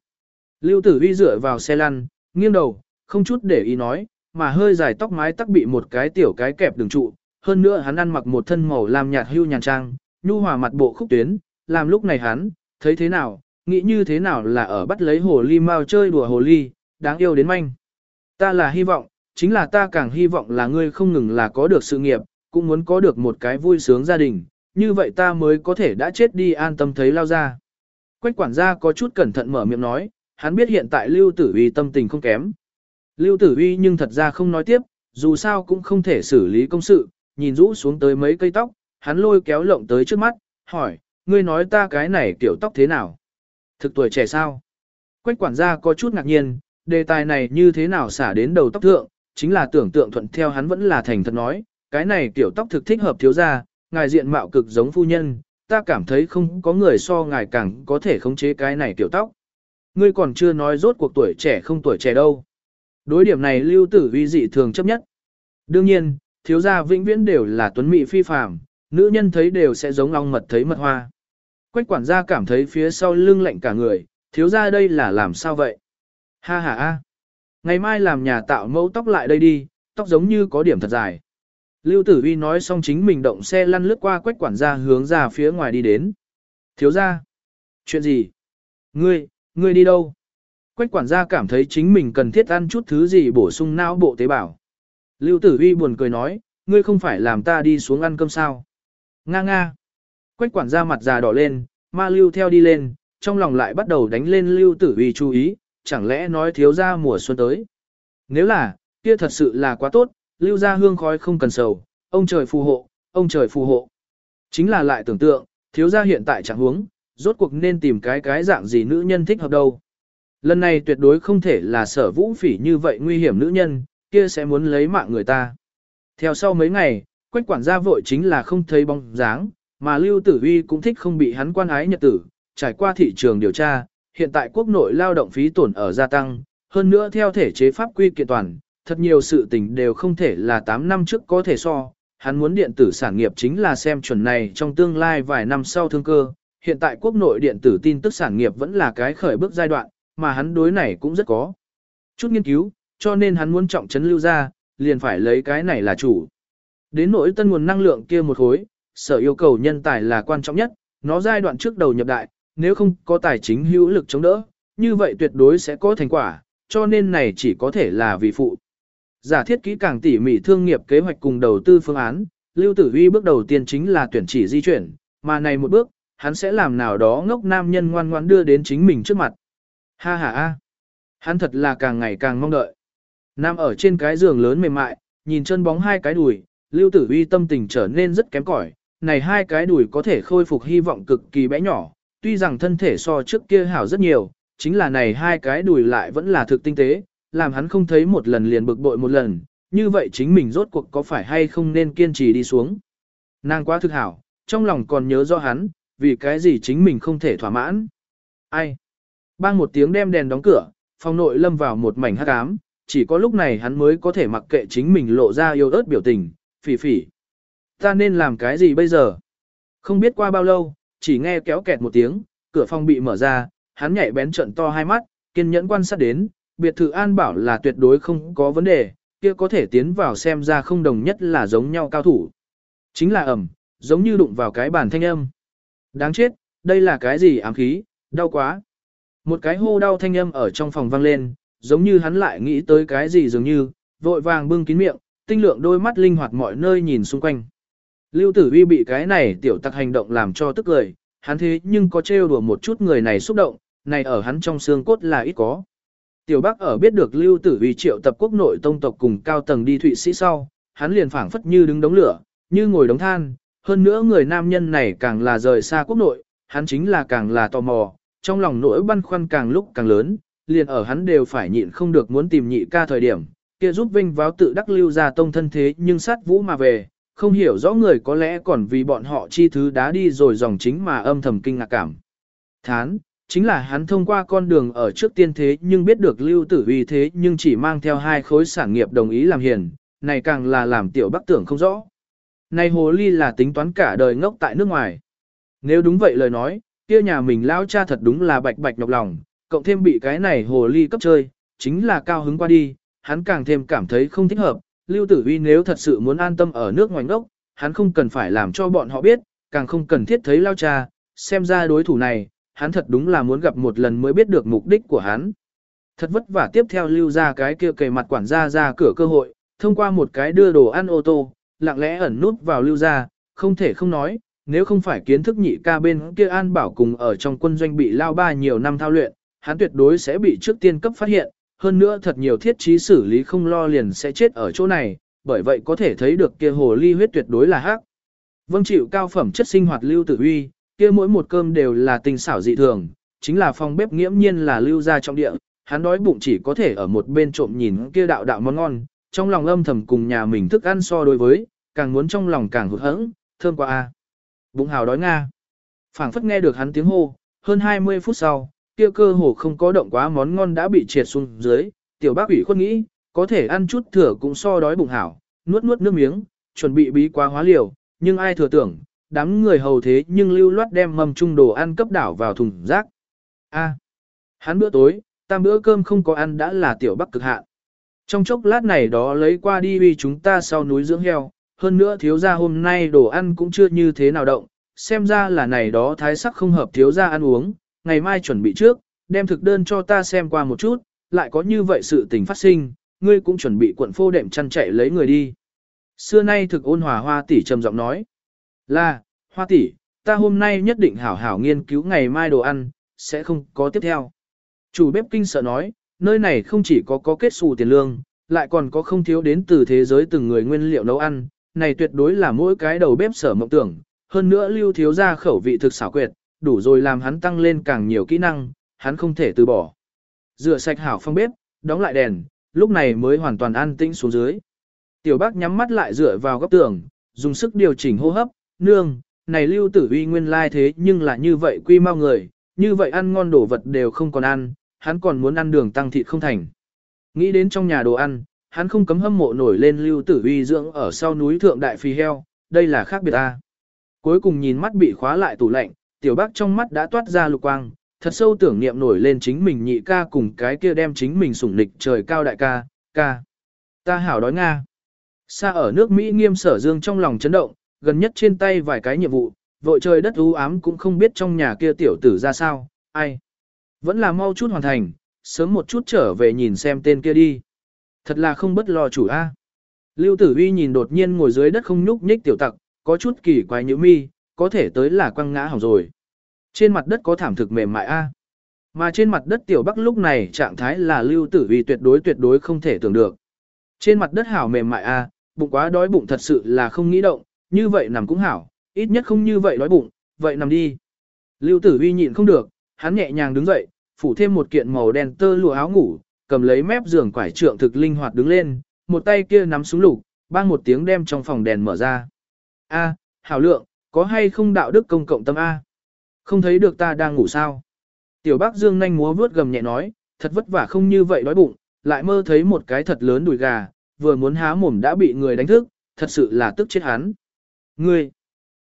Lưu tử Huy dựa vào xe lăn, nghiêng đầu, không chút để ý nói, mà hơi dài tóc mái tắc bị một cái tiểu cái kẹp đường trụ. Hơn nữa hắn ăn mặc một thân màu làm nhạt hưu nhàn trang, nhu hòa mặt bộ khúc tuyến, làm lúc này hắn, thấy thế nào, nghĩ như thế nào là ở bắt lấy hồ ly mau chơi đùa hồ ly, đáng yêu đến manh. Ta là hy vọng, chính là ta càng hy vọng là ngươi không ngừng là có được sự nghiệp, cũng muốn có được một cái vui sướng gia đình, như vậy ta mới có thể đã chết đi an tâm thấy lao ra. Quách quản gia có chút cẩn thận mở miệng nói, hắn biết hiện tại Lưu Tử Uy tâm tình không kém. Lưu Tử Uy nhưng thật ra không nói tiếp, dù sao cũng không thể xử lý công sự, nhìn rũ xuống tới mấy cây tóc, hắn lôi kéo lộng tới trước mắt, hỏi, ngươi nói ta cái này kiểu tóc thế nào? Thực tuổi trẻ sao? Quách quản gia có chút ngạc nhiên, đề tài này như thế nào xả đến đầu tóc thượng, chính là tưởng tượng thuận theo hắn vẫn là thành thật nói, cái này kiểu tóc thực thích hợp thiếu gia, ngài diện mạo cực giống phu nhân, ta cảm thấy không có người so ngài càng có thể khống chế cái này kiểu tóc. Ngươi còn chưa nói rốt cuộc tuổi trẻ không tuổi trẻ đâu. Đối điểm này lưu tử vi dị thường chấp nhất. Đương nhiên, thiếu gia vĩnh viễn đều là tuấn mỹ phi phàm, nữ nhân thấy đều sẽ giống ong mật thấy mật hoa. Quách quản gia cảm thấy phía sau lưng lạnh cả người, thiếu gia đây là làm sao vậy? Ha ha a. Ngày mai làm nhà tạo mẫu tóc lại đây đi, tóc giống như có điểm thật dài. Lưu Tử Vi nói xong chính mình động xe lăn lướt qua quách quản gia hướng ra phía ngoài đi đến. Thiếu gia. Chuyện gì? Ngươi, ngươi đi đâu? Quách quản gia cảm thấy chính mình cần thiết ăn chút thứ gì bổ sung não bộ tế bào. Lưu Tử Vi buồn cười nói, ngươi không phải làm ta đi xuống ăn cơm sao? Nga nga. Quách quản gia mặt già đỏ lên, ma lưu theo đi lên, trong lòng lại bắt đầu đánh lên lưu tử Huy chú ý, chẳng lẽ nói thiếu gia mùa xuân tới. Nếu là, kia thật sự là quá tốt, lưu gia hương khói không cần sầu, ông trời phù hộ, ông trời phù hộ. Chính là lại tưởng tượng, thiếu gia hiện tại chẳng huống, rốt cuộc nên tìm cái cái dạng gì nữ nhân thích hợp đâu. Lần này tuyệt đối không thể là sở vũ phỉ như vậy nguy hiểm nữ nhân, kia sẽ muốn lấy mạng người ta. Theo sau mấy ngày, quách quản gia vội chính là không thấy bóng dáng, mà Lưu Tử Uy cũng thích không bị hắn quan ái nhật tử, trải qua thị trường điều tra, hiện tại quốc nội lao động phí tổn ở gia tăng, hơn nữa theo thể chế pháp quy kiện toàn, thật nhiều sự tình đều không thể là 8 năm trước có thể so, hắn muốn điện tử sản nghiệp chính là xem chuẩn này trong tương lai vài năm sau thương cơ, hiện tại quốc nội điện tử tin tức sản nghiệp vẫn là cái khởi bước giai đoạn, mà hắn đối này cũng rất có. Chút nghiên cứu, cho nên hắn muốn trọng trấn lưu ra, liền phải lấy cái này là chủ. Đến nỗi tân nguồn năng lượng kia một khối, sở yêu cầu nhân tài là quan trọng nhất, nó giai đoạn trước đầu nhập đại, nếu không có tài chính hữu lực chống đỡ, như vậy tuyệt đối sẽ có thành quả, cho nên này chỉ có thể là vì phụ. Giả thiết kỹ càng tỉ mỉ thương nghiệp kế hoạch cùng đầu tư phương án, Lưu Tử Huy bước đầu tiên chính là tuyển chỉ di chuyển, mà này một bước, hắn sẽ làm nào đó ngốc nam nhân ngoan ngoan đưa đến chính mình trước mặt. Ha ha ha. Hắn thật là càng ngày càng mong đợi. Nam ở trên cái giường lớn mềm mại, nhìn chân bóng hai cái đùi, Lưu Tử Uy tâm tình trở nên rất kém cỏi, này hai cái đùi có thể khôi phục hy vọng cực kỳ bé nhỏ, tuy rằng thân thể so trước kia hảo rất nhiều, chính là này hai cái đùi lại vẫn là thực tinh tế, làm hắn không thấy một lần liền bực bội một lần, như vậy chính mình rốt cuộc có phải hay không nên kiên trì đi xuống. Nàng quá thực hảo, trong lòng còn nhớ do hắn, vì cái gì chính mình không thể thỏa mãn. Ai? Bang một tiếng đem đèn đóng cửa, phòng nội lâm vào một mảnh hắc ám, chỉ có lúc này hắn mới có thể mặc kệ chính mình lộ ra yêu ớt biểu tình, phỉ phỉ. Ta nên làm cái gì bây giờ? Không biết qua bao lâu, chỉ nghe kéo kẹt một tiếng, cửa phòng bị mở ra, hắn nhảy bén trận to hai mắt, kiên nhẫn quan sát đến, biệt thự an bảo là tuyệt đối không có vấn đề, kia có thể tiến vào xem ra không đồng nhất là giống nhau cao thủ. Chính là ẩm, giống như đụng vào cái bàn thanh âm. Đáng chết, đây là cái gì ám khí, đau quá. Một cái hô đau thanh âm ở trong phòng vang lên, giống như hắn lại nghĩ tới cái gì dường như, vội vàng bưng kín miệng, tinh lượng đôi mắt linh hoạt mọi nơi nhìn xung quanh. Lưu tử vi bị cái này tiểu tặc hành động làm cho tức cười, hắn thế nhưng có trêu đùa một chút người này xúc động, này ở hắn trong xương cốt là ít có. Tiểu Bắc ở biết được Lưu Tử Vi triệu tập quốc nội tông tộc cùng cao tầng đi Thụy Sĩ sau, hắn liền phảng phất như đứng đống lửa, như ngồi đống than, hơn nữa người nam nhân này càng là rời xa quốc nội, hắn chính là càng là tò mò, trong lòng nỗi băn khoăn càng lúc càng lớn, liền ở hắn đều phải nhịn không được muốn tìm nhị ca thời điểm, kia giúp vinh váo tự đắc lưu ra tông thân thế nhưng sát vũ mà về, không hiểu rõ người có lẽ còn vì bọn họ chi thứ đá đi rồi dòng chính mà âm thầm kinh ngạc cảm. Thán, chính là hắn thông qua con đường ở trước tiên thế nhưng biết được lưu tử uy thế nhưng chỉ mang theo hai khối sản nghiệp đồng ý làm hiền, này càng là làm tiểu bắc tưởng không rõ. Này hồ ly là tính toán cả đời ngốc tại nước ngoài. Nếu đúng vậy lời nói, kia nhà mình lao cha thật đúng là bạch bạch nhọc lòng, cộng thêm bị cái này hồ ly cấp chơi, chính là cao hứng qua đi, hắn càng thêm cảm thấy không thích hợp. Lưu Tử Uy nếu thật sự muốn an tâm ở nước ngoài ngốc, hắn không cần phải làm cho bọn họ biết, càng không cần thiết thấy lao cha, xem ra đối thủ này, hắn thật đúng là muốn gặp một lần mới biết được mục đích của hắn. Thật vất vả tiếp theo lưu ra cái kia kề mặt quản gia ra cửa cơ hội, thông qua một cái đưa đồ ăn ô tô, lặng lẽ ẩn nút vào lưu ra, không thể không nói, nếu không phải kiến thức nhị ca bên kia an bảo cùng ở trong quân doanh bị lao ba nhiều năm thao luyện, hắn tuyệt đối sẽ bị trước tiên cấp phát hiện, hơn nữa thật nhiều thiết trí xử lý không lo liền sẽ chết ở chỗ này, bởi vậy có thể thấy được kia hồ ly huyết tuyệt đối là hắc. Vâng chịu cao phẩm chất sinh hoạt lưu tử uy, kia mỗi một cơm đều là tình xảo dị thường, chính là phòng bếp nghiễm nhiên là lưu ra trong địa, hắn đói bụng chỉ có thể ở một bên trộm nhìn kia đạo đạo món ngon, trong lòng âm thầm cùng nhà mình thức ăn so đối với, càng muốn trong lòng càng hụt hẫng, thơm quá a. Bụng hào đói nga. Phảng phất nghe được hắn tiếng hô, hơn 20 phút sau, kia cơ hồ không có động quá món ngon đã bị triệt xuống dưới, tiểu bác ủy khuất nghĩ, có thể ăn chút thừa cũng so đói bụng hảo, nuốt nuốt nước miếng, chuẩn bị bí quá hóa liều, nhưng ai thừa tưởng, đám người hầu thế nhưng lưu loát đem mầm trung đồ ăn cấp đảo vào thùng rác. A, à, hắn bữa tối, tam bữa cơm không có ăn đã là tiểu bắc cực hạn. Trong chốc lát này đó lấy qua đi vì chúng ta sau núi dưỡng heo, hơn nữa thiếu gia hôm nay đồ ăn cũng chưa như thế nào động, xem ra là này đó thái sắc không hợp thiếu gia ăn uống, ngày mai chuẩn bị trước, đem thực đơn cho ta xem qua một chút, lại có như vậy sự tình phát sinh, ngươi cũng chuẩn bị quận phô đệm chăn chạy lấy người đi. Xưa nay thực ôn hòa hoa tỷ trầm giọng nói. Là, hoa tỷ, ta hôm nay nhất định hảo hảo nghiên cứu ngày mai đồ ăn, sẽ không có tiếp theo. Chủ bếp kinh sợ nói, nơi này không chỉ có có kết xù tiền lương, lại còn có không thiếu đến từ thế giới từng người nguyên liệu nấu ăn, này tuyệt đối là mỗi cái đầu bếp sở mộng tưởng, hơn nữa lưu thiếu ra khẩu vị thực xảo quyệt, đủ rồi làm hắn tăng lên càng nhiều kỹ năng, hắn không thể từ bỏ. Rửa sạch hảo phong bếp, đóng lại đèn, lúc này mới hoàn toàn an tĩnh xuống dưới. Tiểu bác nhắm mắt lại dựa vào góc tường, dùng sức điều chỉnh hô hấp, nương, này lưu tử uy nguyên lai thế nhưng là như vậy quy mau người, như vậy ăn ngon đồ vật đều không còn ăn, hắn còn muốn ăn đường tăng thịt không thành. Nghĩ đến trong nhà đồ ăn, hắn không cấm hâm mộ nổi lên lưu tử uy dưỡng ở sau núi thượng đại phi heo, đây là khác biệt a. Cuối cùng nhìn mắt bị khóa lại tủ lạnh, tiểu bác trong mắt đã toát ra lục quang, thật sâu tưởng niệm nổi lên chính mình nhị ca cùng cái kia đem chính mình sủng nịch trời cao đại ca, ca. Ta hảo đói Nga. Xa ở nước Mỹ nghiêm sở dương trong lòng chấn động, gần nhất trên tay vài cái nhiệm vụ, vội trời đất u ám cũng không biết trong nhà kia tiểu tử ra sao, ai. Vẫn là mau chút hoàn thành, sớm một chút trở về nhìn xem tên kia đi. Thật là không bất lo chủ a. Lưu tử uy nhìn đột nhiên ngồi dưới đất không nhúc nhích tiểu tặc, có chút kỳ quái như mi, có thể tới là quăng ngã hỏng rồi. Trên mặt đất có thảm thực mềm mại a. Mà trên mặt đất tiểu bắc lúc này trạng thái là lưu tử uy tuyệt đối tuyệt đối không thể tưởng được. Trên mặt đất hảo mềm mại a, bụng quá đói bụng thật sự là không nghĩ động, như vậy nằm cũng hảo, ít nhất không như vậy đói bụng, vậy nằm đi. Lưu tử uy nhịn không được, hắn nhẹ nhàng đứng dậy, phủ thêm một kiện màu đen tơ lụa áo ngủ, cầm lấy mép giường quải trượng thực linh hoạt đứng lên, một tay kia nắm súng lục, bang một tiếng đem trong phòng đèn mở ra. A, hảo lượng, có hay không đạo đức công cộng tâm A? Không thấy được ta đang ngủ sao? Tiểu bác dương nhanh múa vướt gầm nhẹ nói, thật vất vả không như vậy đói bụng, lại mơ thấy một cái thật lớn đùi gà, vừa muốn há mồm đã bị người đánh thức, thật sự là tức chết hắn. Ngươi!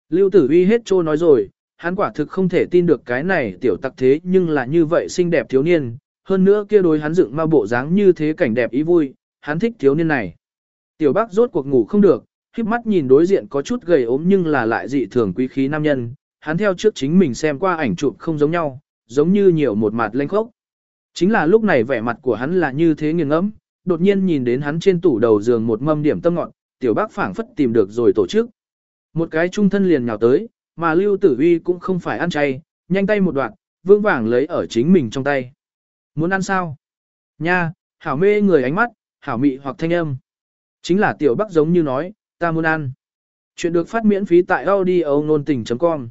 Lưu tử uy hết trô nói rồi, hắn quả thực không thể tin được cái này tiểu tặc thế nhưng là như vậy xinh đẹp thiếu niên, hơn nữa kia đối hắn dựng ma bộ dáng như thế cảnh đẹp ý vui, hắn thích thiếu niên này. Tiểu bác rốt cuộc ngủ không được, khiếp mắt nhìn đối diện có chút gầy ốm nhưng là lại dị thường quý khí nam nhân, hắn theo trước chính mình xem qua ảnh chụp không giống nhau, giống như nhiều một mặt lênh khốc. Chính là lúc này vẻ mặt của hắn là như thế nghiêng ngẫm, đột nhiên nhìn đến hắn trên tủ đầu giường một mâm điểm tâm ngọn, tiểu bác phảng phất tìm được rồi tổ chức. Một cái trung thân liền nhào tới, mà Lưu Tử Uy cũng không phải ăn chay, nhanh tay một đoạn, vương vàng lấy ở chính mình trong tay. Muốn ăn sao? Nha, hảo mê người ánh mắt, hảo mị hoặc thanh âm. Chính là tiểu bắc giống như nói, ta muốn ăn. Chuyện được phát miễn phí tại audio nôn tình.com